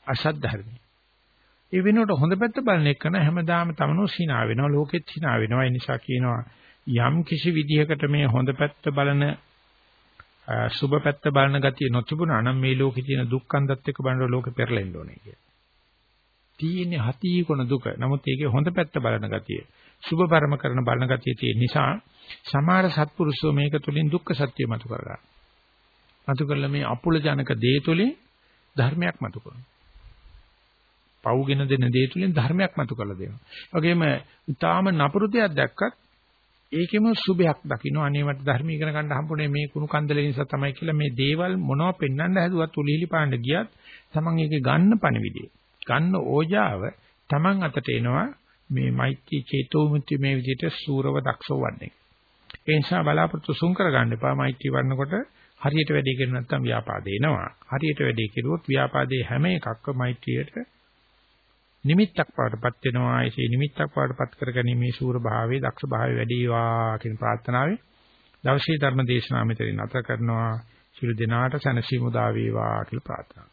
අසත් ධර්මයි ඒ වෙනුවට හොඳ පැත්ත බලන එක නම් හැමදාම තමනෝ සිනා වෙනවා ලෝකෙත් සිනා වෙනවා. ඒ නිසා කියනවා යම් කිසි විදිහකට මේ හොඳ පැත්ත බලන සුබ පැත්ත බලන ගතිය නොතිබුණා නම් මේ ලෝකේ තියෙන දුක්ඛන්දත් එක්ක බලන ලෝකෙ පෙරලෙන්න ඕනේ කියලා. තියෙන්නේ හති කොන දුක. නමුත් ඒකේ හොඳ පැත්ත බලන ගතිය, සුබ පරම කරන බලන ගතිය තියෙන නිසා සමහර සත්පුරුෂෝ මේක තුලින් දුක්ඛ සත්‍ය මතු කරගන්නවා. මතු කරලා මේ අපුල ජනක දේ තුලින් ධර්මයක් මතු කරනවා. පව්ගෙන දෙන දේ තුලින් ධර්මයක් මතු කරලා දෙනවා. ඒ වගේම ඊටාම නපුරු දෙයක් දැක්කත් ඒකෙම සුභයක් දකින්න අනේ මට ධර්ම ඉගෙන ගන්න හම්බුනේ මේ කුණු කන්දලේ නිසා තමයි කියලා මේ දේවල් මොනව පෙන්වන්න හැදුවත් උලිලි පාන්න ගියත් Taman ඒකේ ගන්න පණවිඩිය ගන්න ඕජාව Taman අතට එනවා මේ මෛත්‍රී චේතෝමුක්ති මේ විදිහට සූරව දක්ෂව වන්නේ. ඒ නිසා බලාපොරොත්තු සුන් කරගන්න එපා. මෛත්‍රී වඩනකොට හරියට වැඩේ කරේ නැත්නම් ව්‍යාපාදේ එනවා. හරියට වැඩේ කෙරුවොත් ව්‍යාපාදේ හැම එකක්ම මෛත්‍රියට නිමිත්තක් පාඩපත් වෙනවා. ඒසේ නිමිත්තක් පාඩපත් කරගැනීමේ ශූර භාවයේ දක්ෂ භාවයේ වැඩිවා කියන ප්‍රාර්ථනාවෙන් දවසේ ධර්ම දේශනාව මෙතනින් නැත කරනවා. සිළු දිනාට සනසීමු දා වේවා කියලා ප්‍රාර්ථනා